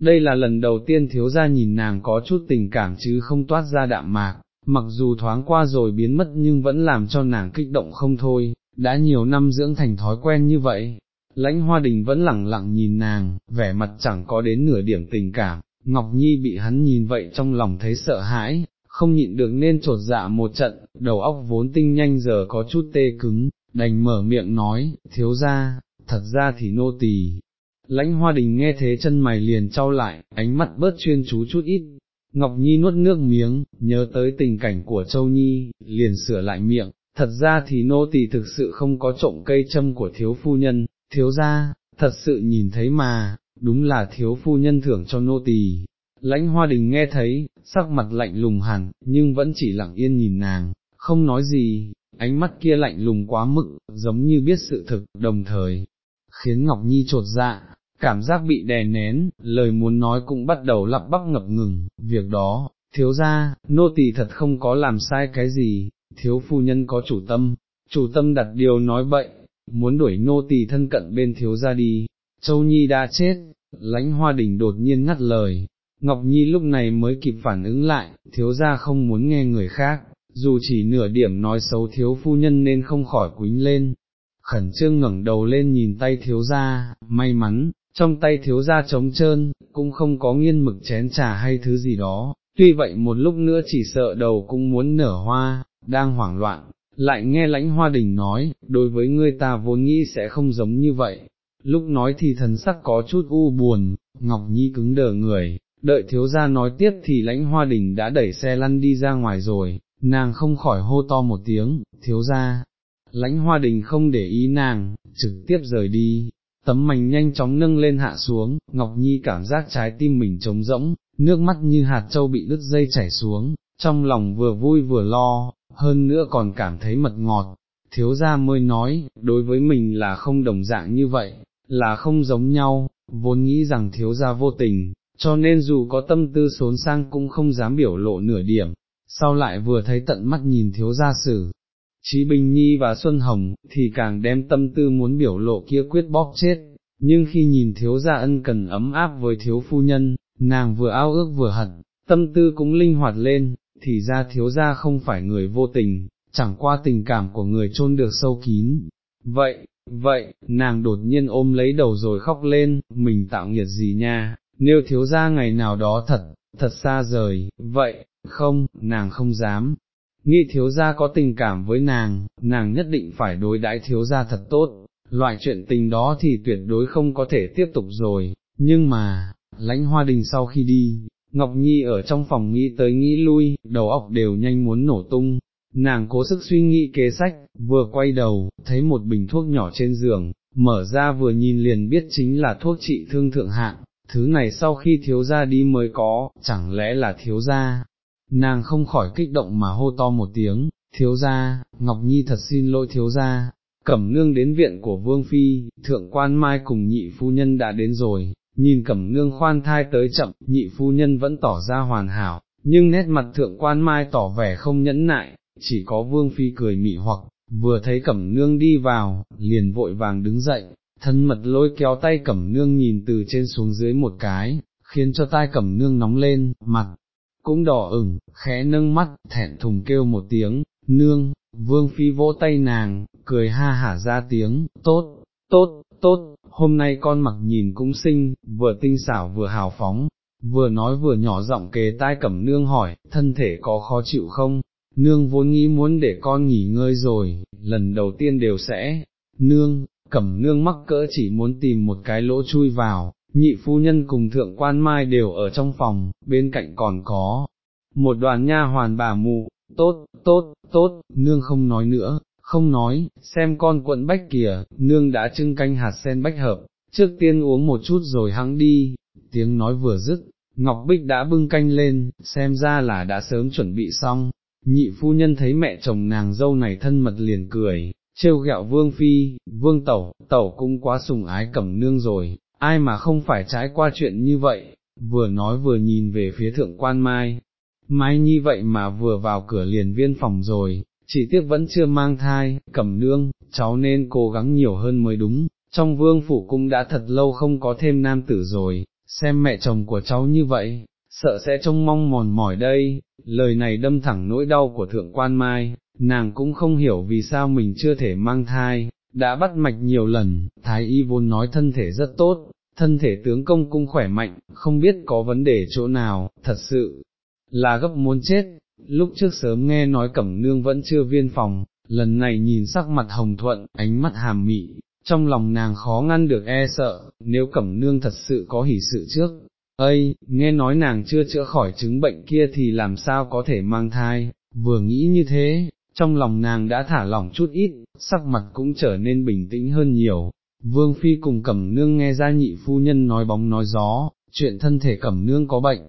[SPEAKER 1] đây là lần đầu tiên thiếu gia nhìn nàng có chút tình cảm chứ không toát ra đạm mạc, mặc dù thoáng qua rồi biến mất nhưng vẫn làm cho nàng kích động không thôi, đã nhiều năm dưỡng thành thói quen như vậy. Lãnh hoa đình vẫn lẳng lặng nhìn nàng, vẻ mặt chẳng có đến nửa điểm tình cảm, Ngọc Nhi bị hắn nhìn vậy trong lòng thấy sợ hãi, không nhịn được nên trột dạ một trận, đầu óc vốn tinh nhanh giờ có chút tê cứng, đành mở miệng nói, thiếu ra, thật ra thì nô tỳ. Lãnh hoa đình nghe thế chân mày liền trao lại, ánh mắt bớt chuyên chú chút ít, Ngọc Nhi nuốt nước miếng, nhớ tới tình cảnh của Châu Nhi, liền sửa lại miệng, thật ra thì nô tỳ thực sự không có trộm cây châm của thiếu phu nhân, thiếu ra, thật sự nhìn thấy mà, đúng là thiếu phu nhân thưởng cho nô tỳ. Lãnh hoa đình nghe thấy, sắc mặt lạnh lùng hẳn, nhưng vẫn chỉ lặng yên nhìn nàng, không nói gì, ánh mắt kia lạnh lùng quá mực, giống như biết sự thực, đồng thời, khiến Ngọc Nhi trột dạ, cảm giác bị đè nén, lời muốn nói cũng bắt đầu lặp bắp ngập ngừng, việc đó, thiếu ra, nô tỳ thật không có làm sai cái gì, thiếu phu nhân có chủ tâm, chủ tâm đặt điều nói bậy, muốn đuổi nô tỳ thân cận bên thiếu ra đi, Châu Nhi đã chết, lãnh hoa đình đột nhiên ngắt lời, Ngọc Nhi lúc này mới kịp phản ứng lại, thiếu ra không muốn nghe người khác, dù chỉ nửa điểm nói xấu thiếu phu nhân nên không khỏi quính lên, khẩn trương ngẩng đầu lên nhìn tay thiếu ra, may mắn, trong tay thiếu ra trống trơn, cũng không có nghiên mực chén trà hay thứ gì đó, tuy vậy một lúc nữa chỉ sợ đầu cũng muốn nở hoa, đang hoảng loạn, lại nghe lãnh hoa đình nói, đối với ngươi ta vốn nghĩ sẽ không giống như vậy, lúc nói thì thần sắc có chút u buồn, Ngọc Nhi cứng đờ người, đợi thiếu gia nói tiếp thì lãnh hoa đình đã đẩy xe lăn đi ra ngoài rồi, nàng không khỏi hô to một tiếng, thiếu gia. Lãnh hoa đình không để ý nàng, trực tiếp rời đi, tấm mảnh nhanh chóng nâng lên hạ xuống, Ngọc Nhi cảm giác trái tim mình trống rỗng, nước mắt như hạt châu bị đứt dây chảy xuống, trong lòng vừa vui vừa lo, hơn nữa còn cảm thấy mật ngọt, thiếu gia mới nói, đối với mình là không đồng dạng như vậy, là không giống nhau, vốn nghĩ rằng thiếu gia vô tình, cho nên dù có tâm tư xốn sang cũng không dám biểu lộ nửa điểm, sau lại vừa thấy tận mắt nhìn thiếu gia xử. Chí Bình Nhi và Xuân Hồng, thì càng đem tâm tư muốn biểu lộ kia quyết bóp chết, nhưng khi nhìn thiếu gia ân cần ấm áp với thiếu phu nhân, nàng vừa ao ước vừa hận, tâm tư cũng linh hoạt lên, thì ra thiếu gia không phải người vô tình, chẳng qua tình cảm của người chôn được sâu kín. Vậy, vậy, nàng đột nhiên ôm lấy đầu rồi khóc lên, mình tạo nghiệt gì nha, nếu thiếu gia ngày nào đó thật, thật xa rời, vậy, không, nàng không dám. Nghĩ thiếu gia có tình cảm với nàng, nàng nhất định phải đối đãi thiếu gia thật tốt, loại chuyện tình đó thì tuyệt đối không có thể tiếp tục rồi, nhưng mà, lãnh hoa đình sau khi đi, Ngọc Nhi ở trong phòng nghĩ tới nghĩ lui, đầu óc đều nhanh muốn nổ tung, nàng cố sức suy nghĩ kế sách, vừa quay đầu, thấy một bình thuốc nhỏ trên giường, mở ra vừa nhìn liền biết chính là thuốc trị thương thượng hạng, thứ này sau khi thiếu gia đi mới có, chẳng lẽ là thiếu gia, nàng không khỏi kích động mà hô to một tiếng, thiếu gia, Ngọc Nhi thật xin lỗi thiếu gia, cẩm nương đến viện của Vương Phi, thượng quan mai cùng nhị phu nhân đã đến rồi, nhìn cẩm nương khoan thai tới chậm, nhị phu nhân vẫn tỏ ra hoàn hảo, nhưng nét mặt thượng quan mai tỏ vẻ không nhẫn nại, chỉ có Vương Phi cười mị hoặc, vừa thấy cẩm nương đi vào, liền vội vàng đứng dậy, thân mật lôi kéo tay cẩm nương nhìn từ trên xuống dưới một cái, khiến cho tai cẩm nương nóng lên, mặt cũng đỏ ửng, khẽ nâng mắt, thẹn thùng kêu một tiếng, nương, vương phi vỗ tay nàng, cười ha hả ra tiếng, tốt, tốt, tốt, hôm nay con mặc nhìn cũng xinh, vừa tinh xảo vừa hào phóng, vừa nói vừa nhỏ giọng kề tai cẩm nương hỏi, thân thể có khó chịu không, nương vốn nghĩ muốn để con nghỉ ngơi rồi, lần đầu tiên đều sẽ, nương, cẩm nương mắc cỡ chỉ muốn tìm một cái lỗ chui vào, nhị phu nhân cùng thượng quan mai đều ở trong phòng, bên cạnh còn có một đoàn nha hoàn bà mụ, tốt, tốt, tốt, nương không nói nữa, không nói, xem con quận bách kìa, nương đã trưng canh hạt sen bách hợp, trước tiên uống một chút rồi hắng đi, tiếng nói vừa dứt, Ngọc Bích đã bưng canh lên, xem ra là đã sớm chuẩn bị xong, nhị phu nhân thấy mẹ chồng nàng dâu này thân mật liền cười, trêu ghẹo vương phi, vương tẩu, tẩu cũng quá sùng ái cẩm nương rồi, ai mà không phải trái qua chuyện như vậy, vừa nói vừa nhìn về phía thượng quan mai, mai nhi vậy mà vừa vào cửa liền viên phòng rồi, chỉ tiếc vẫn chưa mang thai, cẩm nương, cháu nên cố gắng nhiều hơn mới đúng, trong vương phủ cung đã thật lâu không có thêm nam tử rồi, xem mẹ chồng của cháu như vậy, sợ sẽ trông mong mòn mỏi đây, lời này đâm thẳng nỗi đau của thượng quan mai, nàng cũng không hiểu vì sao mình chưa thể mang thai, đã bắt mạch nhiều lần, thái y vốn nói thân thể rất tốt, thân thể tướng công cũng khỏe mạnh, không biết có vấn đề chỗ nào, thật sự là gấp muốn chết, lúc trước sớm nghe nói cẩm nương vẫn chưa viên phòng, lần này nhìn sắc mặt hồng thuận, ánh mắt hàm mị, trong lòng nàng khó ngăn được e sợ, nếu cẩm nương thật sự có hỷ sự trước, ây, nghe nói nàng chưa chữa khỏi chứng bệnh kia thì làm sao có thể mang thai, vừa nghĩ như thế, trong lòng nàng đã thả lỏng chút ít, sắc mặt cũng trở nên bình tĩnh hơn nhiều. Vương Phi cùng Cẩm Nương nghe ra nhị phu nhân nói bóng nói gió, chuyện thân thể Cẩm Nương có bệnh,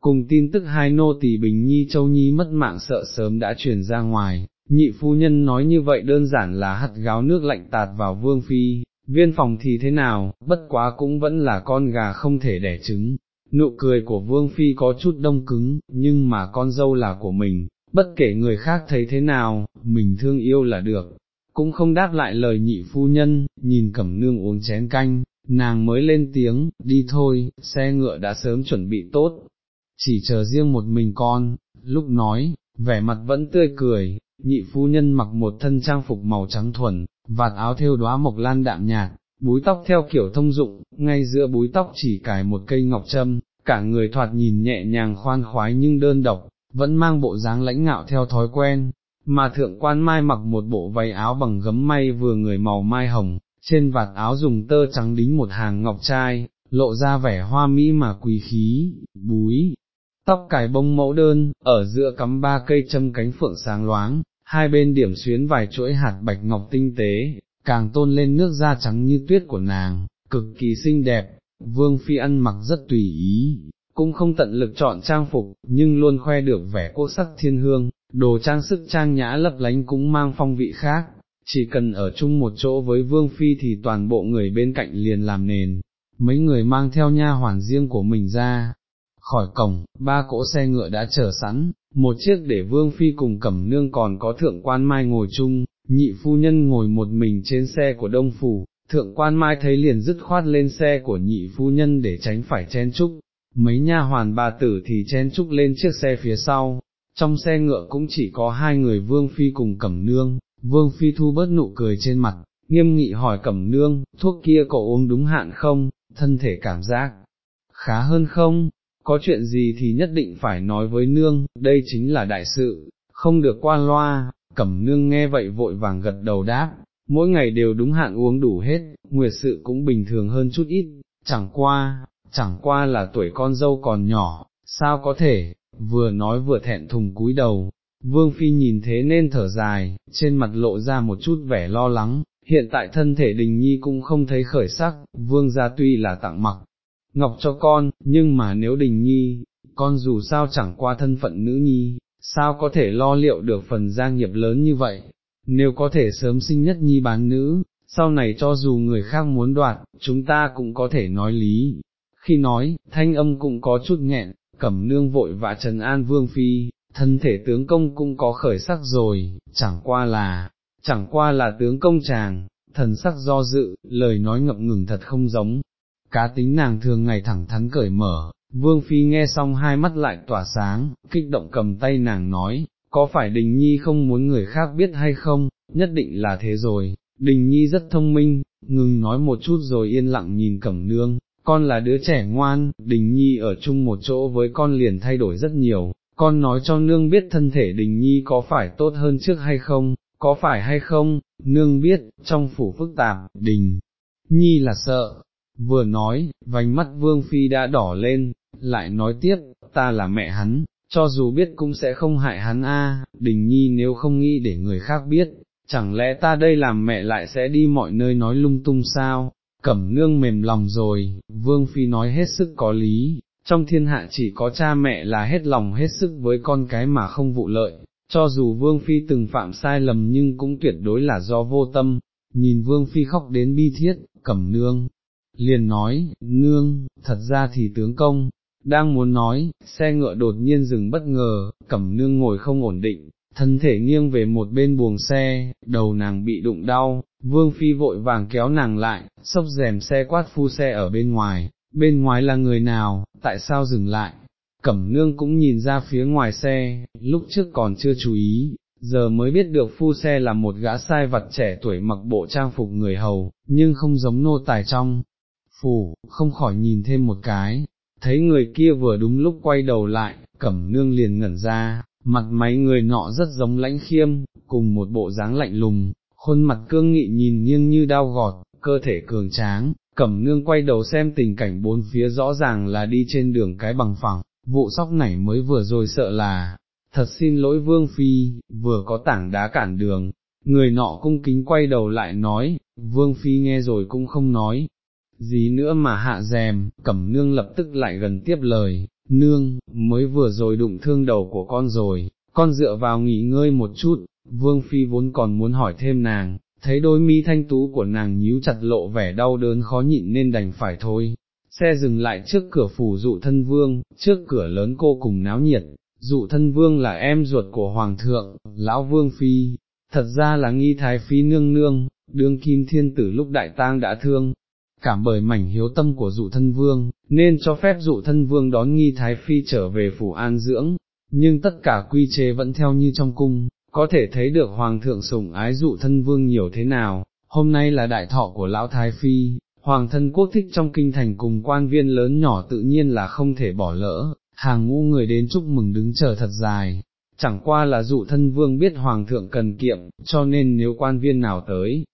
[SPEAKER 1] cùng tin tức hai nô tỳ Bình Nhi Châu Nhi mất mạng sợ sớm đã truyền ra ngoài, nhị phu nhân nói như vậy đơn giản là hạt gáo nước lạnh tạt vào Vương Phi, viên phòng thì thế nào, bất quá cũng vẫn là con gà không thể đẻ trứng. Nụ cười của Vương Phi có chút đông cứng, nhưng mà con dâu là của mình, bất kể người khác thấy thế nào, mình thương yêu là được, cũng không đáp lại lời nhị phu nhân, nhìn cẩm nương uống chén canh, nàng mới lên tiếng, đi thôi, xe ngựa đã sớm chuẩn bị tốt, chỉ chờ riêng một mình con, lúc nói, vẻ mặt vẫn tươi cười, nhị phu nhân mặc một thân trang phục màu trắng thuần, vạt áo thêu đóa mộc lan đạm nhạt, búi tóc theo kiểu thông dụng, ngay giữa búi tóc chỉ cài một cây ngọc trâm, cả người thoạt nhìn nhẹ nhàng khoan khoái nhưng đơn độc, vẫn mang bộ dáng lãnh ngạo theo thói quen, mà thượng quan mai mặc một bộ váy áo bằng gấm may vừa người màu mai hồng, trên vạt áo dùng tơ trắng đính một hàng ngọc trai, lộ ra vẻ hoa mỹ mà quý khí, búi, tóc cài bông mẫu đơn, ở giữa cắm ba cây châm cánh phượng sáng loáng, hai bên điểm xuyến vài chuỗi hạt bạch ngọc tinh tế, càng tôn lên nước da trắng như tuyết của nàng, cực kỳ xinh đẹp, vương phi ăn mặc rất tùy ý, cũng không tận lực chọn trang phục, nhưng luôn khoe được vẻ cô sắc thiên hương, đồ trang sức trang nhã lấp lánh cũng mang phong vị khác, chỉ cần ở chung một chỗ với vương phi thì toàn bộ người bên cạnh liền làm nền, mấy người mang theo nha hoàn riêng của mình ra. Khỏi cổng, ba cỗ xe ngựa đã chờ sẵn, một chiếc để vương phi cùng cẩm nương còn có thượng quan mai ngồi chung, nhị phu nhân ngồi một mình trên xe của đông phủ, thượng quan mai thấy liền dứt khoát lên xe của nhị phu nhân để tránh phải chen chúc, mấy nha hoàn bà tử thì chen chúc lên chiếc xe phía sau, trong xe ngựa cũng chỉ có hai người Vương Phi cùng Cẩm Nương, Vương Phi thu bớt nụ cười trên mặt, nghiêm nghị hỏi Cẩm Nương, thuốc kia cậu uống đúng hạn không, thân thể cảm giác khá hơn không, có chuyện gì thì nhất định phải nói với Nương, đây chính là đại sự, không được qua loa, Cẩm Nương nghe vậy vội vàng gật đầu đáp, mỗi ngày đều đúng hạn uống đủ hết, nguyệt sự cũng bình thường hơn chút ít, chẳng qua, chẳng qua là tuổi con dâu còn nhỏ, sao có thể, vừa nói vừa thẹn thùng cúi đầu, Vương Phi nhìn thế nên thở dài, trên mặt lộ ra một chút vẻ lo lắng, hiện tại thân thể đình nhi cũng không thấy khởi sắc, Vương gia tuy là tặng mặc, ngọc cho con, nhưng mà nếu đình nhi, con dù sao chẳng qua thân phận nữ nhi, sao có thể lo liệu được phần gia nghiệp lớn như vậy, nếu có thể sớm sinh nhất nhi bán nữ, sau này cho dù người khác muốn đoạt, chúng ta cũng có thể nói lý. Khi nói, thanh âm cũng có chút nghẹn, cẩm nương vội vã trần an vương phi, thân thể tướng công cũng có khởi sắc rồi, chẳng qua là, chẳng qua là tướng công chàng, thần sắc do dự, lời nói ngậm ngừng thật không giống, cá tính nàng thường ngày thẳng thắn cởi mở, vương phi nghe xong hai mắt lại tỏa sáng, kích động cầm tay nàng nói, có phải đình nhi không muốn người khác biết hay không, nhất định là thế rồi, đình nhi rất thông minh, ngừng nói một chút rồi yên lặng nhìn cẩm nương, con là đứa trẻ ngoan, đình nhi ở chung một chỗ với con liền thay đổi rất nhiều, con nói cho nương biết thân thể đình nhi có phải tốt hơn trước hay không, có phải hay không, nương biết, trong phủ phức tạp, đình, nhi là sợ, vừa nói, vành mắt vương phi đã đỏ lên, lại nói tiếp, ta là mẹ hắn, cho dù biết cũng sẽ không hại hắn a. đình nhi nếu không nghĩ để người khác biết, chẳng lẽ ta đây làm mẹ lại sẽ đi mọi nơi nói lung tung sao, cẩm nương mềm lòng rồi, vương phi nói hết sức có lý, trong thiên hạ chỉ có cha mẹ là hết lòng hết sức với con cái mà không vụ lợi, cho dù vương phi từng phạm sai lầm nhưng cũng tuyệt đối là do vô tâm, nhìn vương phi khóc đến bi thiết, cẩm nương, liền nói, nương, thật ra thì tướng công, đang muốn nói, xe ngựa đột nhiên dừng bất ngờ, cẩm nương ngồi không ổn định, thân thể nghiêng về một bên buồng xe, đầu nàng bị đụng đau, vương phi vội vàng kéo nàng lại, xốc rèm xe quát phu xe ở bên ngoài, bên ngoài là người nào, tại sao dừng lại, cẩm nương cũng nhìn ra phía ngoài xe, lúc trước còn chưa chú ý, giờ mới biết được phu xe là một gã sai vặt trẻ tuổi mặc bộ trang phục người hầu, nhưng không giống nô tài trong, phủ, không khỏi nhìn thêm một cái, thấy người kia vừa đúng lúc quay đầu lại, cẩm nương liền ngẩn ra, mặt máy người nọ rất giống lãnh khiêm, cùng một bộ dáng lạnh lùng, khuôn mặt cương nghị nhìn nghiêng như đao gọt, cơ thể cường tráng, cẩm nương quay đầu xem tình cảnh bốn phía rõ ràng là đi trên đường cái bằng phẳng, vụ sóc nảy mới vừa rồi sợ là, thật xin lỗi vương phi, vừa có tảng đá cản đường, người nọ cung kính quay đầu lại nói, vương phi nghe rồi cũng không nói, gì nữa mà hạ dèm, cẩm nương lập tức lại gần tiếp lời, nương, mới vừa rồi đụng thương đầu của con rồi, con dựa vào nghỉ ngơi một chút, vương phi vốn còn muốn hỏi thêm nàng, thấy đôi mi thanh tú của nàng nhíu chặt lộ vẻ đau đớn khó nhịn nên đành phải thôi. Xe dừng lại trước cửa phủ dụ thân vương, trước cửa lớn cô cùng náo nhiệt, dụ thân vương là em ruột của hoàng thượng, lão vương phi, thật ra là nghi thái phi nương nương, đương kim thiên tử lúc đại tang đã thương, cảm bởi mảnh hiếu tâm của dụ thân vương, nên cho phép dụ thân vương đón nghi thái phi trở về phủ an dưỡng, nhưng tất cả quy chế vẫn theo như trong cung, có thể thấy được hoàng thượng sủng ái dụ thân vương nhiều thế nào, hôm nay là đại thọ của lão thái phi, hoàng thân quốc thích trong kinh thành cùng quan viên lớn nhỏ tự nhiên là không thể bỏ lỡ, hàng ngũ người đến chúc mừng đứng chờ thật dài. Chẳng qua là dụ thân vương biết hoàng thượng cần kiệm, cho nên nếu quan viên nào tới,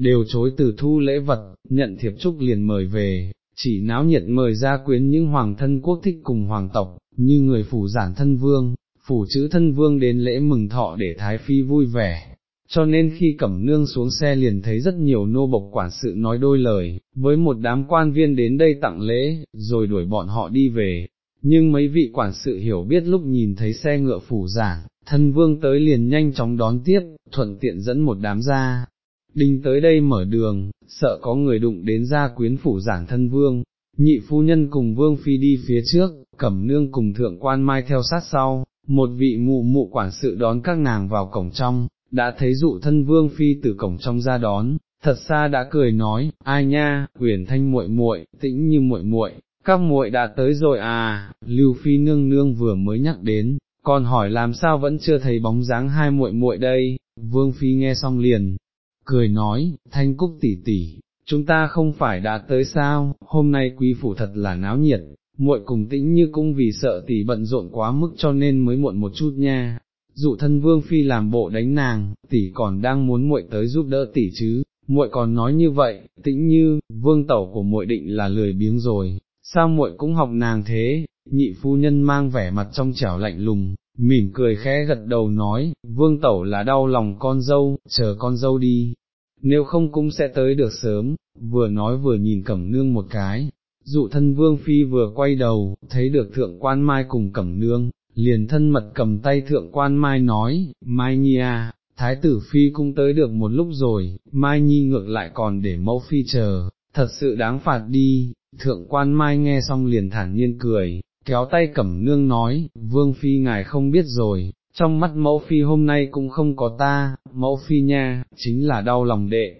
[SPEAKER 1] đều chối từ thu lễ vật, nhận thiệp chúc liền mời về, chỉ náo nhiệt mời ra quyến những hoàng thân quốc thích cùng hoàng tộc, như người phủ giản thân vương, phủ chữ thân vương đến lễ mừng thọ để thái phi vui vẻ. Cho nên khi cẩm nương xuống xe liền thấy rất nhiều nô bộc quản sự nói đôi lời, với một đám quan viên đến đây tặng lễ, rồi đuổi bọn họ đi về. Nhưng mấy vị quản sự hiểu biết lúc nhìn thấy xe ngựa phủ giảng, thân vương tới liền nhanh chóng đón tiếp, thuận tiện dẫn một đám ra, đinh tới đây mở đường, sợ có người đụng đến gia quyến phủ giảng thân vương, nhị phu nhân cùng vương phi đi phía trước, cẩm nương cùng thượng quan mai theo sát sau, một vị mụ mụ quản sự đón các nàng vào cổng trong, đã thấy dụ thân vương phi từ cổng trong ra đón, thật xa đã cười nói, ai nha, uyển thanh muội muội, tĩnh như muội muội, các muội đã tới rồi à, lưu phi nương nương vừa mới nhắc đến, còn hỏi làm sao vẫn chưa thấy bóng dáng hai muội muội đây, vương phi nghe xong liền, cười nói, thanh cúc tỷ tỷ, chúng ta không phải đã tới sao, hôm nay quý phủ thật là náo nhiệt, muội cùng tĩnh như cũng vì sợ tỷ bận rộn quá mức cho nên mới muộn một chút nha. Dụ thân vương phi làm bộ đánh nàng, tỷ còn đang muốn muội tới giúp đỡ tỷ chứ, muội còn nói như vậy, tĩnh như, vương tẩu của muội định là lười biếng rồi, sao muội cũng học nàng thế, nhị phu nhân mang vẻ mặt trong trẻo lạnh lùng, mỉm cười khẽ gật đầu nói, vương tẩu là đau lòng con dâu, chờ con dâu đi, nếu không cũng sẽ tới được sớm, vừa nói vừa nhìn cẩm nương một cái, dụ thân vương phi vừa quay đầu, thấy được thượng quan mai cùng cẩm nương, liền thân mật cầm tay thượng quan mai nói, mai nhi à, thái tử phi cũng tới được một lúc rồi, mai nhi ngược lại còn để mẫu phi chờ, thật sự đáng phạt đi, thượng quan mai nghe xong liền thản nhiên cười, kéo tay cẩm nương nói, vương phi ngài không biết rồi, trong mắt mẫu phi hôm nay cũng không có ta, mẫu phi nha, chính là đau lòng đệ.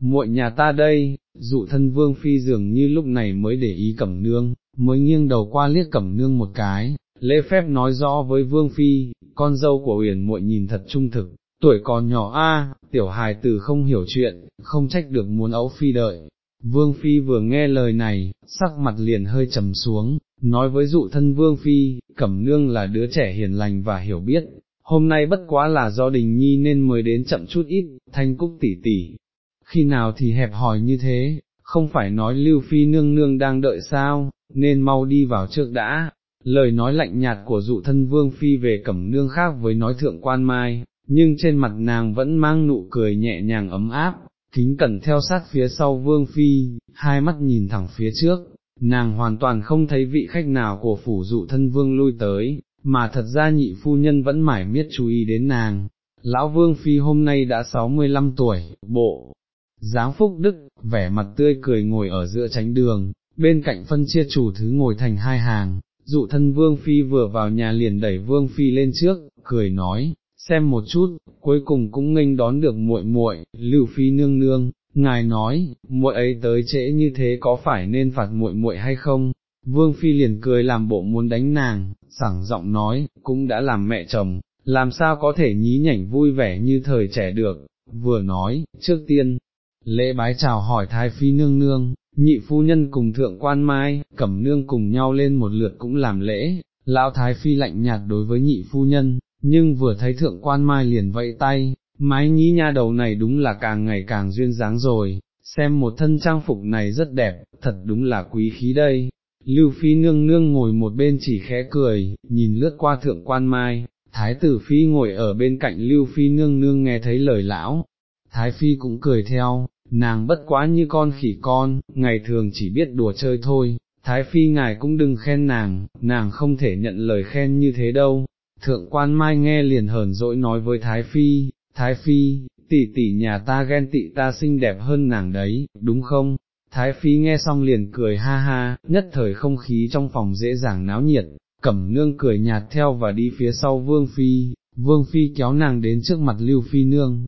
[SPEAKER 1] Muội nhà ta đây, dụ thân vương phi dường như lúc này mới để ý cẩm nương, mới nghiêng đầu qua liếc cẩm nương một cái, lễ phép nói rõ với vương phi, con dâu của uyển muội nhìn thật trung thực, tuổi còn nhỏ a, tiểu hài tử không hiểu chuyện, không trách được muốn ấu phi đợi. Vương phi vừa nghe lời này, sắc mặt liền hơi trầm xuống, nói với dụ thân vương phi, cẩm nương là đứa trẻ hiền lành và hiểu biết, hôm nay bất quá là do đình nhi nên mới đến chậm chút ít, thanh cúc tỷ tỷ, khi nào thì hẹp hòi như thế, không phải nói lưu phi nương nương đang đợi sao, nên mau đi vào trước đã. Lời nói lạnh nhạt của dụ thân vương phi về cẩm nương khác với nói thượng quan mai, nhưng trên mặt nàng vẫn mang nụ cười nhẹ nhàng ấm áp, kính cẩn theo sát phía sau vương phi, hai mắt nhìn thẳng phía trước, nàng hoàn toàn không thấy vị khách nào của phủ dụ thân vương lui tới, mà thật ra nhị phu nhân vẫn mải miết chú ý đến nàng. Lão Vương Phi hôm nay đã 65 tuổi, bộ, dáng phúc đức, vẻ mặt tươi cười ngồi ở giữa tránh đường, bên cạnh phân chia chủ thứ ngồi thành hai hàng, dụ thân Vương Phi vừa vào nhà liền đẩy Vương Phi lên trước, cười nói, xem một chút, cuối cùng cũng nghênh đón được muội muội, Lưu Phi nương nương, ngài nói, muội ấy tới trễ như thế có phải nên phạt muội muội hay không? Vương Phi liền cười làm bộ muốn đánh nàng, sảng giọng nói, cũng đã làm mẹ chồng, làm sao có thể nhí nhảnh vui vẻ như thời trẻ được, vừa nói, trước tiên, lễ bái chào hỏi Thái Phi nương nương, nhị phu nhân cùng thượng quan mai, cẩm nương cùng nhau lên một lượt cũng làm lễ, lão Thái Phi lạnh nhạt đối với nhị phu nhân, nhưng vừa thấy thượng quan mai liền vẫy tay, mái nhí nha đầu này đúng là càng ngày càng duyên dáng rồi, xem một thân trang phục này rất đẹp, thật đúng là quý khí đây. Lưu Phi nương nương ngồi một bên chỉ khẽ cười, nhìn lướt qua thượng quan mai, Thái tử Phi ngồi ở bên cạnh Lưu Phi nương nương nghe thấy lời lão, Thái Phi cũng cười theo, nàng bất quá như con khỉ con, ngày thường chỉ biết đùa chơi thôi, Thái Phi ngài cũng đừng khen nàng, nàng không thể nhận lời khen như thế đâu. Thượng quan mai nghe liền hờn dỗi nói với Thái Phi, Thái Phi, tỷ tỷ nhà ta ghen tị ta xinh đẹp hơn nàng đấy, đúng không? Thái Phi nghe xong liền cười ha ha, nhất thời không khí trong phòng dễ dàng náo nhiệt, cẩm nương cười nhạt theo và đi phía sau Vương Phi, Vương Phi kéo nàng đến trước mặt Lưu Phi nương,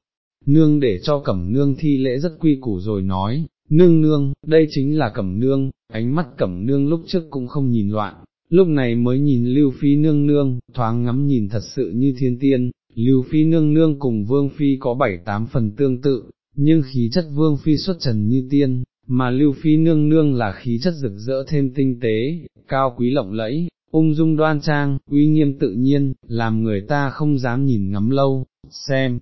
[SPEAKER 1] nương để cho cẩm nương thi lễ rất quy củ rồi nói, nương nương, đây chính là cẩm nương, ánh mắt cẩm nương lúc trước cũng không nhìn loạn, lúc này mới nhìn Lưu Phi nương nương, thoáng ngắm nhìn thật sự như thiên tiên, Lưu Phi nương nương cùng Vương Phi có bảy tám phần tương tự, nhưng khí chất Vương Phi xuất trần như tiên, mà Lưu Phi nương nương là khí chất rực rỡ thêm tinh tế, cao quý lộng lẫy, ung dung đoan trang, uy nghiêm tự nhiên, làm người ta không dám nhìn ngắm lâu, xem.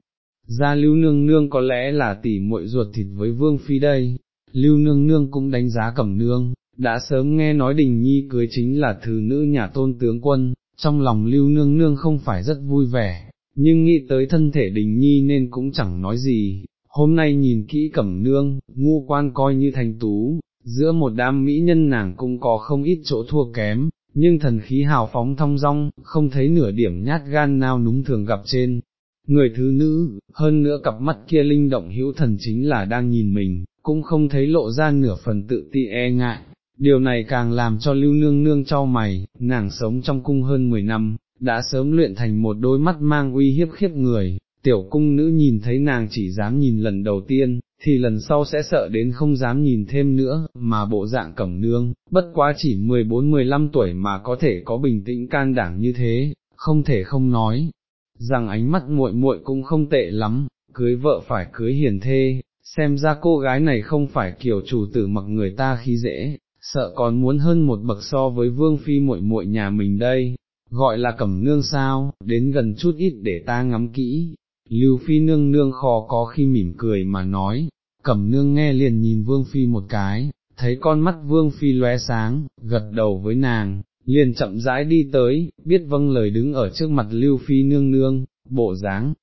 [SPEAKER 1] Ra lưu nương nương có lẽ là tỉ muội ruột thịt với vương phi đây, lưu nương nương cũng đánh giá cẩm nương, đã sớm nghe nói đình nhi cưới chính là thứ nữ nhà tôn tướng quân, trong lòng lưu nương nương không phải rất vui vẻ, nhưng nghĩ tới thân thể đình nhi nên cũng chẳng nói gì, hôm nay nhìn kỹ cẩm nương, ngu quan coi như thành tú, giữa một đám mỹ nhân nàng cũng có không ít chỗ thua kém, nhưng thần khí hào phóng thong dong, không thấy nửa điểm nhát gan nào núng thường gặp trên. Người thứ nữ, hơn nữa cặp mắt kia linh động hữu thần chính là đang nhìn mình, cũng không thấy lộ ra nửa phần tự ti e ngại, điều này càng làm cho lưu nương nương cho mày, nàng sống trong cung hơn 10 năm, đã sớm luyện thành một đôi mắt mang uy hiếp khiếp người, tiểu cung nữ nhìn thấy nàng chỉ dám nhìn lần đầu tiên, thì lần sau sẽ sợ đến không dám nhìn thêm nữa, mà bộ dạng cẩm nương, bất quá chỉ 14-15 tuổi mà có thể có bình tĩnh can đảm như thế, không thể không nói, rằng ánh mắt muội muội cũng không tệ lắm, cưới vợ phải cưới hiền thê, xem ra cô gái này không phải kiểu chủ tử mặc người ta khi dễ, sợ còn muốn hơn một bậc so với vương phi muội muội nhà mình đây, gọi là cẩm nương sao, đến gần chút ít để ta ngắm kỹ. Lưu phi nương nương khó có khi mỉm cười mà nói, cẩm nương nghe liền nhìn vương phi một cái, thấy con mắt vương phi lóe sáng, gật đầu với nàng, liền chậm rãi đi tới, biết vâng lời đứng ở trước mặt lưu phi nương nương, bộ dáng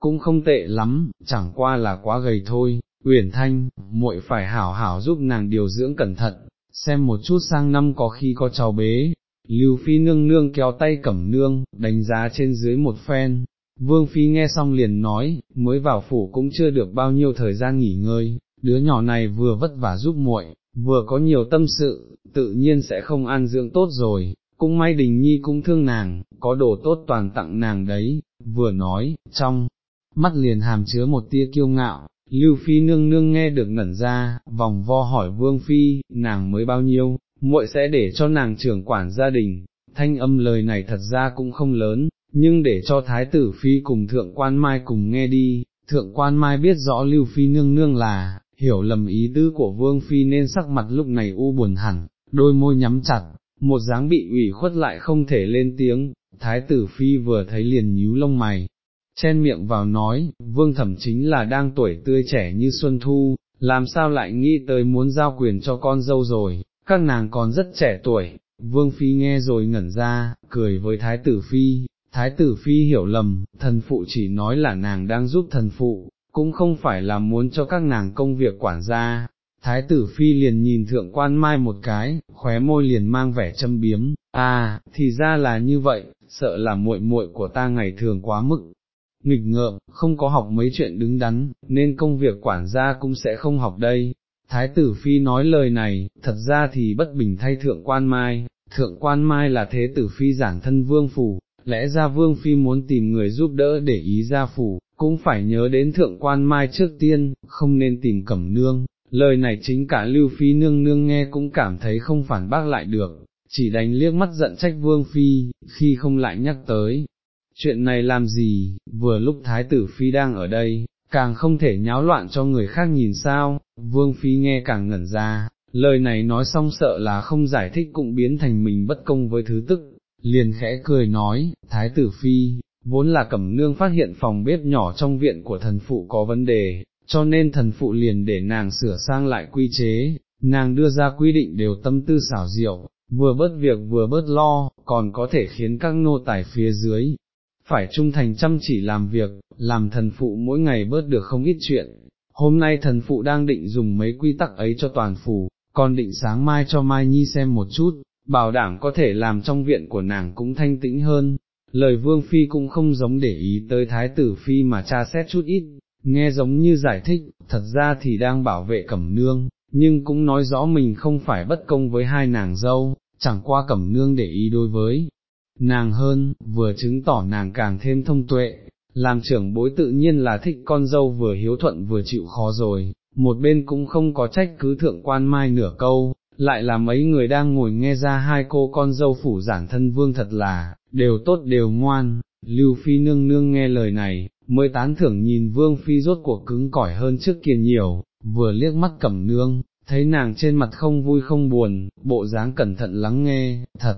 [SPEAKER 1] cũng không tệ lắm, chẳng qua là quá gầy thôi, Uyển Thanh, muội phải hảo hảo giúp nàng điều dưỡng cẩn thận, xem một chút sang năm có khi có cháu bế. Lưu Phi nương nương kéo tay cẩm nương, đánh giá trên dưới một phen. Vương Phi nghe xong liền nói, mới vào phủ cũng chưa được bao nhiêu thời gian nghỉ ngơi, đứa nhỏ này vừa vất vả giúp muội, vừa có nhiều tâm sự, tự nhiên sẽ không an dưỡng tốt rồi, cũng may đình nhi cũng thương nàng, có đồ tốt toàn tặng nàng đấy, vừa nói, trong mắt liền hàm chứa một tia kiêu ngạo, Lưu Phi nương nương nghe được ngẩn ra, vòng vo hỏi Vương Phi, nàng mới bao nhiêu, muội sẽ để cho nàng trưởng quản gia đình, thanh âm lời này thật ra cũng không lớn, nhưng để cho Thái tử Phi cùng Thượng Quan Mai cùng nghe đi, Thượng Quan Mai biết rõ Lưu Phi nương nương là, hiểu lầm ý tư của Vương Phi nên sắc mặt lúc này u buồn hẳn, đôi môi nhắm chặt, một dáng bị ủy khuất lại không thể lên tiếng, Thái tử Phi vừa thấy liền nhíu lông mày, chen miệng vào nói, vương thẩm chính là đang tuổi tươi trẻ như xuân thu, làm sao lại nghĩ tới muốn giao quyền cho con dâu rồi, các nàng còn rất trẻ tuổi, vương phi nghe rồi ngẩn ra, cười với thái tử phi, thái tử phi hiểu lầm, thần phụ chỉ nói là nàng đang giúp thần phụ, cũng không phải là muốn cho các nàng công việc quản gia. Thái tử phi liền nhìn thượng quan mai một cái, khóe môi liền mang vẻ châm biếm, à, thì ra là như vậy, sợ là muội muội của ta ngày thường quá mức, nghịch ngợm, không có học mấy chuyện đứng đắn, nên công việc quản gia cũng sẽ không học đây. Thái tử Phi nói lời này, thật ra thì bất bình thay thượng quan mai, thượng quan mai là thế tử Phi giản thân vương phủ, lẽ ra vương Phi muốn tìm người giúp đỡ để ý ra phủ, cũng phải nhớ đến thượng quan mai trước tiên, không nên tìm cẩm nương. Lời này chính cả Lưu Phi nương nương nghe cũng cảm thấy không phản bác lại được, chỉ đánh liếc mắt giận trách Vương Phi, khi không lại nhắc tới, chuyện này làm gì, vừa lúc Thái tử Phi đang ở đây, càng không thể nháo loạn cho người khác nhìn sao, Vương Phi nghe càng ngẩn ra, lời này nói xong sợ là không giải thích cũng biến thành mình bất công với thứ tức, liền khẽ cười nói, Thái tử Phi, vốn là cẩm nương phát hiện phòng bếp nhỏ trong viện của thần phụ có vấn đề, cho nên thần phụ liền để nàng sửa sang lại quy chế, nàng đưa ra quy định đều tâm tư xảo diệu, vừa bớt việc vừa bớt lo, còn có thể khiến các nô tài phía dưới, phải trung thành chăm chỉ làm việc, làm thần phụ mỗi ngày bớt được không ít chuyện. Hôm nay thần phụ đang định dùng mấy quy tắc ấy cho toàn phủ, còn định sáng mai cho Mai Nhi xem một chút, bảo đảm có thể làm trong viện của nàng cũng thanh tĩnh hơn. Lời Vương Phi cũng không giống để ý tới Thái tử Phi mà tra xét chút ít, nghe giống như giải thích, thật ra thì đang bảo vệ Cẩm Nương, nhưng cũng nói rõ mình không phải bất công với hai nàng dâu, chẳng qua Cẩm Nương để ý đối với nàng hơn, vừa chứng tỏ nàng càng thêm thông tuệ, làm trưởng bối tự nhiên là thích con dâu vừa hiếu thuận vừa chịu khó rồi, một bên cũng không có trách cứ thượng quan mai nửa câu, lại là mấy người đang ngồi nghe ra hai cô con dâu phủ giảng thân vương thật là, đều tốt đều ngoan, lưu phi nương nương nghe lời này, mới tán thưởng nhìn vương phi rốt cuộc cứng cỏi hơn trước kia nhiều, vừa liếc mắt cẩm nương, thấy nàng trên mặt không vui không buồn, bộ dáng cẩn thận lắng nghe, thật,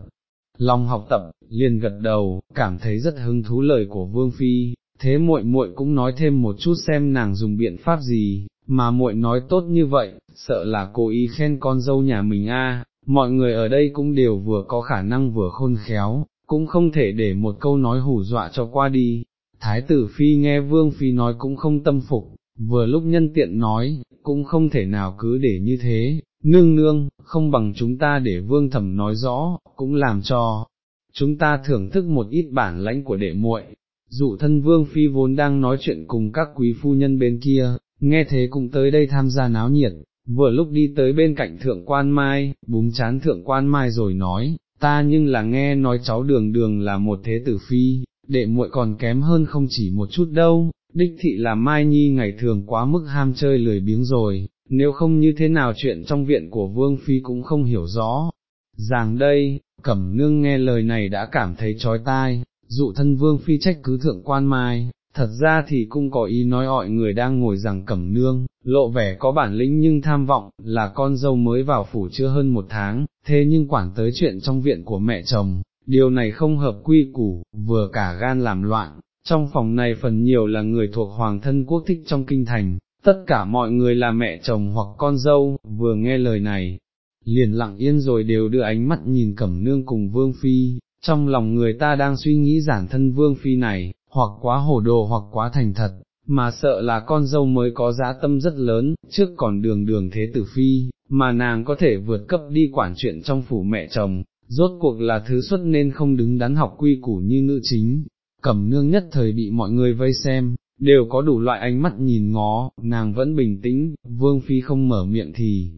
[SPEAKER 1] lòng học tập, liền gật đầu, cảm thấy rất hứng thú lời của Vương Phi, thế muội muội cũng nói thêm một chút xem nàng dùng biện pháp gì, mà muội nói tốt như vậy, sợ là cố ý khen con dâu nhà mình a. mọi người ở đây cũng đều vừa có khả năng vừa khôn khéo, cũng không thể để một câu nói hù dọa cho qua đi. Thái tử Phi nghe Vương Phi nói cũng không tâm phục, vừa lúc nhân tiện nói, cũng không thể nào cứ để như thế, nương nương, không bằng chúng ta để vương thẩm nói rõ, cũng làm cho chúng ta thưởng thức một ít bản lãnh của đệ muội. Dụ thân vương phi vốn đang nói chuyện cùng các quý phu nhân bên kia, nghe thế cũng tới đây tham gia náo nhiệt, vừa lúc đi tới bên cạnh thượng quan mai, búng chán thượng quan mai rồi nói, ta nhưng là nghe nói cháu đường đường là một thế tử phi, đệ muội còn kém hơn không chỉ một chút đâu, đích thị là mai nhi ngày thường quá mức ham chơi lười biếng rồi, nếu không như thế nào chuyện trong viện của Vương Phi cũng không hiểu rõ. Ràng đây, Cẩm Nương nghe lời này đã cảm thấy trói tai, dụ thân vương phi trách cứ thượng quan mai, thật ra thì cũng có ý nói ọi người đang ngồi rằng cẩm nương, lộ vẻ có bản lĩnh nhưng tham vọng, là con dâu mới vào phủ chưa hơn một tháng, thế nhưng quản tới chuyện trong viện của mẹ chồng, điều này không hợp quy củ, vừa cả gan làm loạn, trong phòng này phần nhiều là người thuộc hoàng thân quốc thích trong kinh thành, tất cả mọi người là mẹ chồng hoặc con dâu, vừa nghe lời này, liền lặng yên rồi đều đưa ánh mắt nhìn cẩm nương cùng vương phi, trong lòng người ta đang suy nghĩ giản thân vương phi này, hoặc quá hồ đồ hoặc quá thành thật, mà sợ là con dâu mới có giá tâm rất lớn, trước còn đường đường thế tử phi, mà nàng có thể vượt cấp đi quản chuyện trong phủ mẹ chồng, rốt cuộc là thứ xuất nên không đứng đắn học quy củ như nữ chính, cẩm nương nhất thời bị mọi người vây xem, đều có đủ loại ánh mắt nhìn ngó, nàng vẫn bình tĩnh, vương phi không mở miệng thì,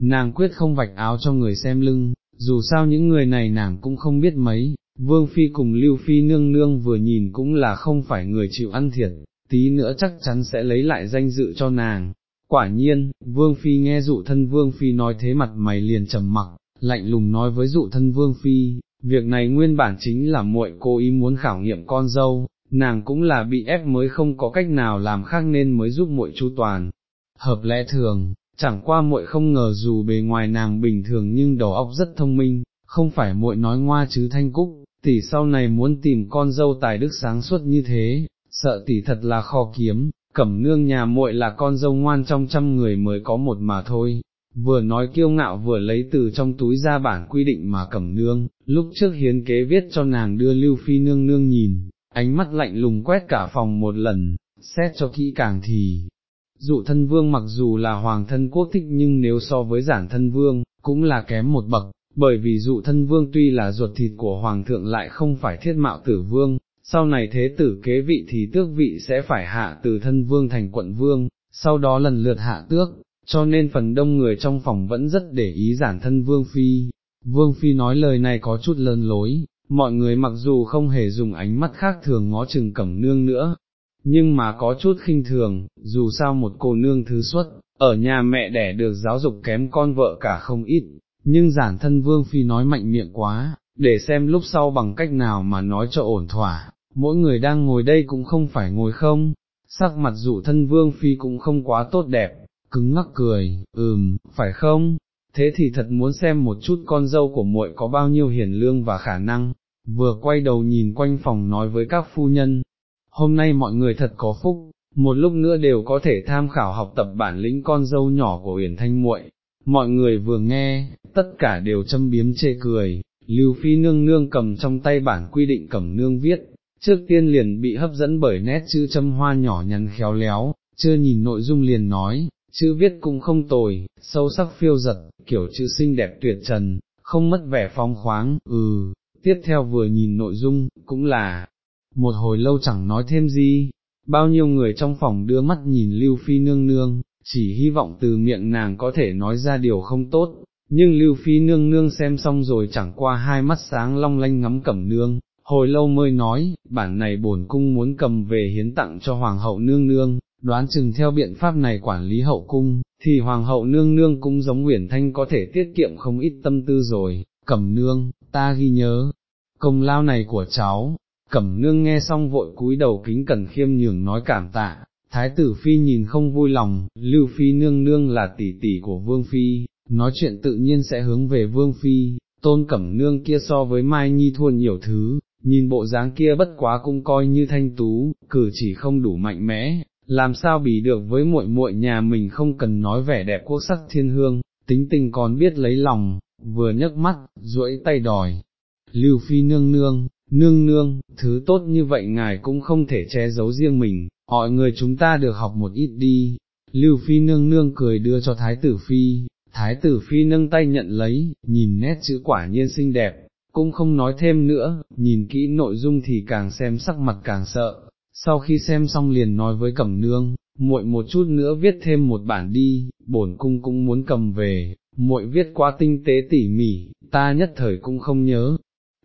[SPEAKER 1] nàng quyết không vạch áo cho người xem lưng, dù sao những người này nàng cũng không biết mấy, vương phi cùng lưu phi nương nương vừa nhìn cũng là không phải người chịu ăn thiệt, tí nữa chắc chắn sẽ lấy lại danh dự cho nàng. Quả nhiên, vương phi nghe dụ thân vương phi nói thế mặt mày liền trầm mặc, lạnh lùng nói với dụ thân vương phi, việc này nguyên bản chính là muội cố ý muốn khảo nghiệm con dâu, nàng cũng là bị ép mới không có cách nào làm khác nên mới giúp muội chu toàn. Hợp lẽ thường, chẳng qua muội không ngờ dù bề ngoài nàng bình thường nhưng đầu óc rất thông minh, không phải muội nói ngoa chứ thanh cúc, tỷ sau này muốn tìm con dâu tài đức sáng suốt như thế, sợ tỷ thật là khó kiếm, cẩm nương nhà muội là con dâu ngoan trong trăm người mới có một mà thôi. Vừa nói kiêu ngạo vừa lấy từ trong túi ra bản quy định mà cẩm nương, lúc trước hiến kế viết cho nàng đưa lưu phi nương nương nhìn, ánh mắt lạnh lùng quét cả phòng một lần, xét cho kỹ càng thì, dụ thân vương mặc dù là hoàng thân quốc thích nhưng nếu so với giản thân vương, cũng là kém một bậc, bởi vì dụ thân vương tuy là ruột thịt của hoàng thượng lại không phải thiết mạo tử vương, sau này thế tử kế vị thì tước vị sẽ phải hạ từ thân vương thành quận vương, sau đó lần lượt hạ tước, cho nên phần đông người trong phòng vẫn rất để ý giản thân vương phi. Vương phi nói lời này có chút lơn lối, mọi người mặc dù không hề dùng ánh mắt khác thường ngó chừng cẩm nương nữa, nhưng mà có chút khinh thường, dù sao một cô nương thứ xuất, ở nhà mẹ đẻ được giáo dục kém con vợ cả không ít, nhưng giản thân vương phi nói mạnh miệng quá, để xem lúc sau bằng cách nào mà nói cho ổn thỏa, mỗi người đang ngồi đây cũng không phải ngồi không, sắc mặt dụ thân vương phi cũng không quá tốt đẹp, cứng ngắc cười, ừm, phải không? Thế thì thật muốn xem một chút con dâu của muội có bao nhiêu hiền lương và khả năng, vừa quay đầu nhìn quanh phòng nói với các phu nhân, hôm nay mọi người thật có phúc, một lúc nữa đều có thể tham khảo học tập bản lĩnh con dâu nhỏ của Uyển Thanh muội. Mọi người vừa nghe, tất cả đều châm biếm chê cười, Lưu Phi nương nương cầm trong tay bản quy định cầm nương viết, trước tiên liền bị hấp dẫn bởi nét chữ châm hoa nhỏ nhắn khéo léo, chưa nhìn nội dung liền nói, chữ viết cũng không tồi, sâu sắc phiêu giật, kiểu chữ xinh đẹp tuyệt trần, không mất vẻ phong khoáng, ừ, tiếp theo vừa nhìn nội dung, cũng là, một hồi lâu chẳng nói thêm gì, bao nhiêu người trong phòng đưa mắt nhìn Lưu Phi nương nương, chỉ hy vọng từ miệng nàng có thể nói ra điều không tốt, nhưng Lưu Phi nương nương xem xong rồi chẳng qua hai mắt sáng long lanh ngắm cẩm nương, hồi lâu mới nói, bản này bổn cung muốn cầm về hiến tặng cho Hoàng hậu nương nương, đoán chừng theo biện pháp này quản lý hậu cung, thì Hoàng hậu nương nương cũng giống Nguyễn Thanh có thể tiết kiệm không ít tâm tư rồi, cẩm nương, ta ghi nhớ, công lao này của cháu, cẩm nương nghe xong vội cúi đầu kính cẩn khiêm nhường nói cảm tạ, thái tử phi nhìn không vui lòng, lưu phi nương nương là tỷ tỷ của vương phi, nói chuyện tự nhiên sẽ hướng về vương phi, tôn cẩm nương kia so với mai nhi thua nhiều thứ, nhìn bộ dáng kia bất quá cũng coi như thanh tú, cử chỉ không đủ mạnh mẽ, làm sao bị được với muội muội nhà mình không cần nói vẻ đẹp quốc sắc thiên hương, tính tình còn biết lấy lòng, vừa nhấc mắt, duỗi tay đòi. Lưu Phi nương nương, nương nương, thứ tốt như vậy ngài cũng không thể che giấu riêng mình, mọi người chúng ta được học một ít đi. Lưu Phi nương nương cười đưa cho Thái tử Phi, Thái tử Phi nâng tay nhận lấy, nhìn nét chữ quả nhiên xinh đẹp, cũng không nói thêm nữa, nhìn kỹ nội dung thì càng xem sắc mặt càng sợ, sau khi xem xong liền nói với Cẩm Nương, muội một chút nữa viết thêm một bản đi, bổn cung cũng muốn cầm về, muội viết quá tinh tế tỉ mỉ, ta nhất thời cũng không nhớ,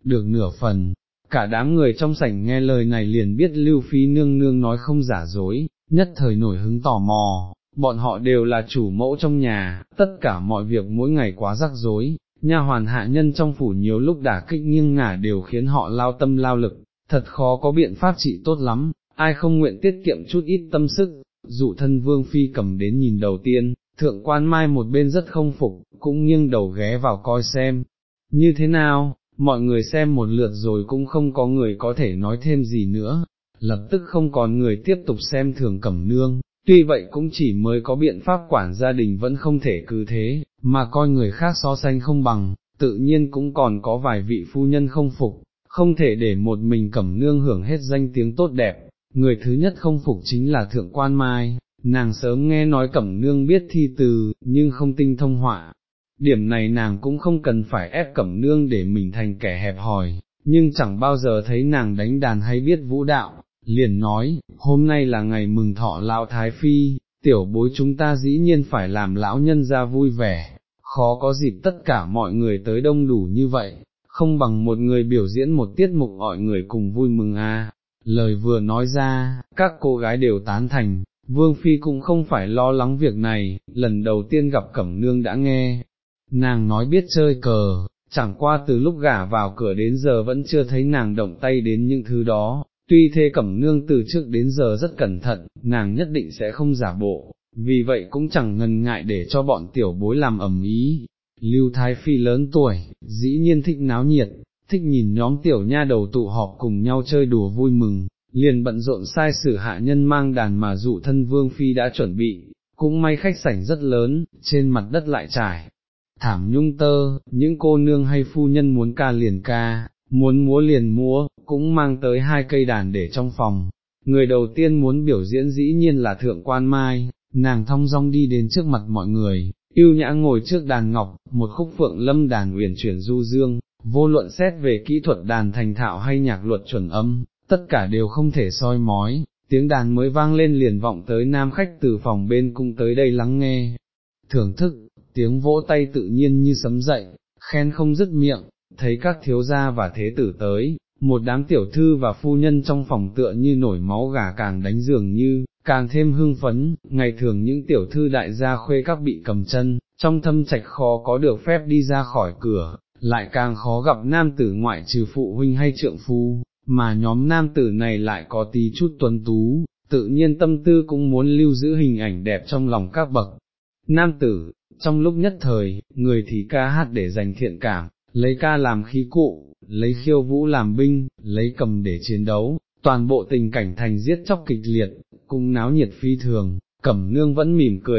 [SPEAKER 1] được nửa phần. Cả đám người trong sảnh nghe lời này liền biết Lưu Phi nương nương nói không giả dối, nhất thời nổi hứng tò mò, bọn họ đều là chủ mẫu trong nhà, tất cả mọi việc mỗi ngày quá rắc rối, nha hoàn hạ nhân trong phủ nhiều lúc đả kích nghiêng ngả đều khiến họ lao tâm lao lực, thật khó có biện pháp trị tốt lắm, ai không nguyện tiết kiệm chút ít tâm sức, dụ thân vương phi cầm đến nhìn đầu tiên, thượng quan mai một bên rất không phục, cũng nghiêng đầu ghé vào coi xem, như thế nào, mọi người xem một lượt rồi cũng không có người có thể nói thêm gì nữa, lập tức không còn người tiếp tục xem thường cẩm nương, tuy vậy cũng chỉ mới có biện pháp quản gia đình vẫn không thể cứ thế, mà coi người khác so sánh không bằng, tự nhiên cũng còn có vài vị phu nhân không phục, không thể để một mình cẩm nương hưởng hết danh tiếng tốt đẹp, người thứ nhất không phục chính là thượng quan mai, nàng sớm nghe nói cẩm nương biết thi từ, nhưng không tinh thông họa. Điểm này nàng cũng không cần phải ép cẩm nương để mình thành kẻ hẹp hòi, nhưng chẳng bao giờ thấy nàng đánh đàn hay biết vũ đạo, liền nói, hôm nay là ngày mừng thọ lão thái phi, tiểu bối chúng ta dĩ nhiên phải làm lão nhân ra vui vẻ, khó có dịp tất cả mọi người tới đông đủ như vậy, không bằng một người biểu diễn một tiết mục mọi người cùng vui mừng a. Lời vừa nói ra, các cô gái đều tán thành, Vương Phi cũng không phải lo lắng việc này, lần đầu tiên gặp Cẩm Nương đã nghe, nàng nói biết chơi cờ, chẳng qua từ lúc gả vào cửa đến giờ vẫn chưa thấy nàng động tay đến những thứ đó, tuy thế Cẩm Nương từ trước đến giờ rất cẩn thận, nàng nhất định sẽ không giả bộ, vì vậy cũng chẳng ngần ngại để cho bọn tiểu bối làm ẩm ý. Lưu Thái Phi lớn tuổi, dĩ nhiên thích náo nhiệt, thích nhìn nhóm tiểu nha đầu tụ họp cùng nhau chơi đùa vui mừng, liền bận rộn sai sử hạ nhân mang đàn mà dụ thân Vương Phi đã chuẩn bị, cũng may khách sảnh rất lớn, trên mặt đất lại trải. Thảm nhung tơ, những cô nương hay phu nhân muốn ca liền ca, muốn múa liền múa, cũng mang tới hai cây đàn để trong phòng. Người đầu tiên muốn biểu diễn dĩ nhiên là Thượng Quan Mai, nàng thong dong đi đến trước mặt mọi người, yêu nhã ngồi trước đàn ngọc, một khúc phượng lâm đàn uyển chuyển du dương, vô luận xét về kỹ thuật đàn thành thạo hay nhạc luật chuẩn âm, tất cả đều không thể soi mói, tiếng đàn mới vang lên liền vọng tới nam khách từ phòng bên cung tới đây lắng nghe, thưởng thức, tiếng vỗ tay tự nhiên như sấm dậy, khen không dứt miệng, thấy các thiếu gia và thế tử tới, một đám tiểu thư và phu nhân trong phòng tựa như nổi máu gà càng đánh giường như, càng thêm hưng phấn, ngày thường những tiểu thư đại gia khuê các bị cầm chân, trong thâm trạch khó có được phép đi ra khỏi cửa, lại càng khó gặp nam tử ngoại trừ phụ huynh hay trượng phu, mà nhóm nam tử này lại có tí chút tuấn tú, tự nhiên tâm tư cũng muốn lưu giữ hình ảnh đẹp trong lòng các bậc. Nam tử, trong lúc nhất thời, người thì ca hát để giành thiện cảm, lấy ca làm khí cụ, lấy khiêu vũ làm binh, lấy cầm để chiến đấu, toàn bộ tình cảnh thành giết chóc kịch liệt, cung náo nhiệt phi thường, cẩm nương vẫn mỉm cười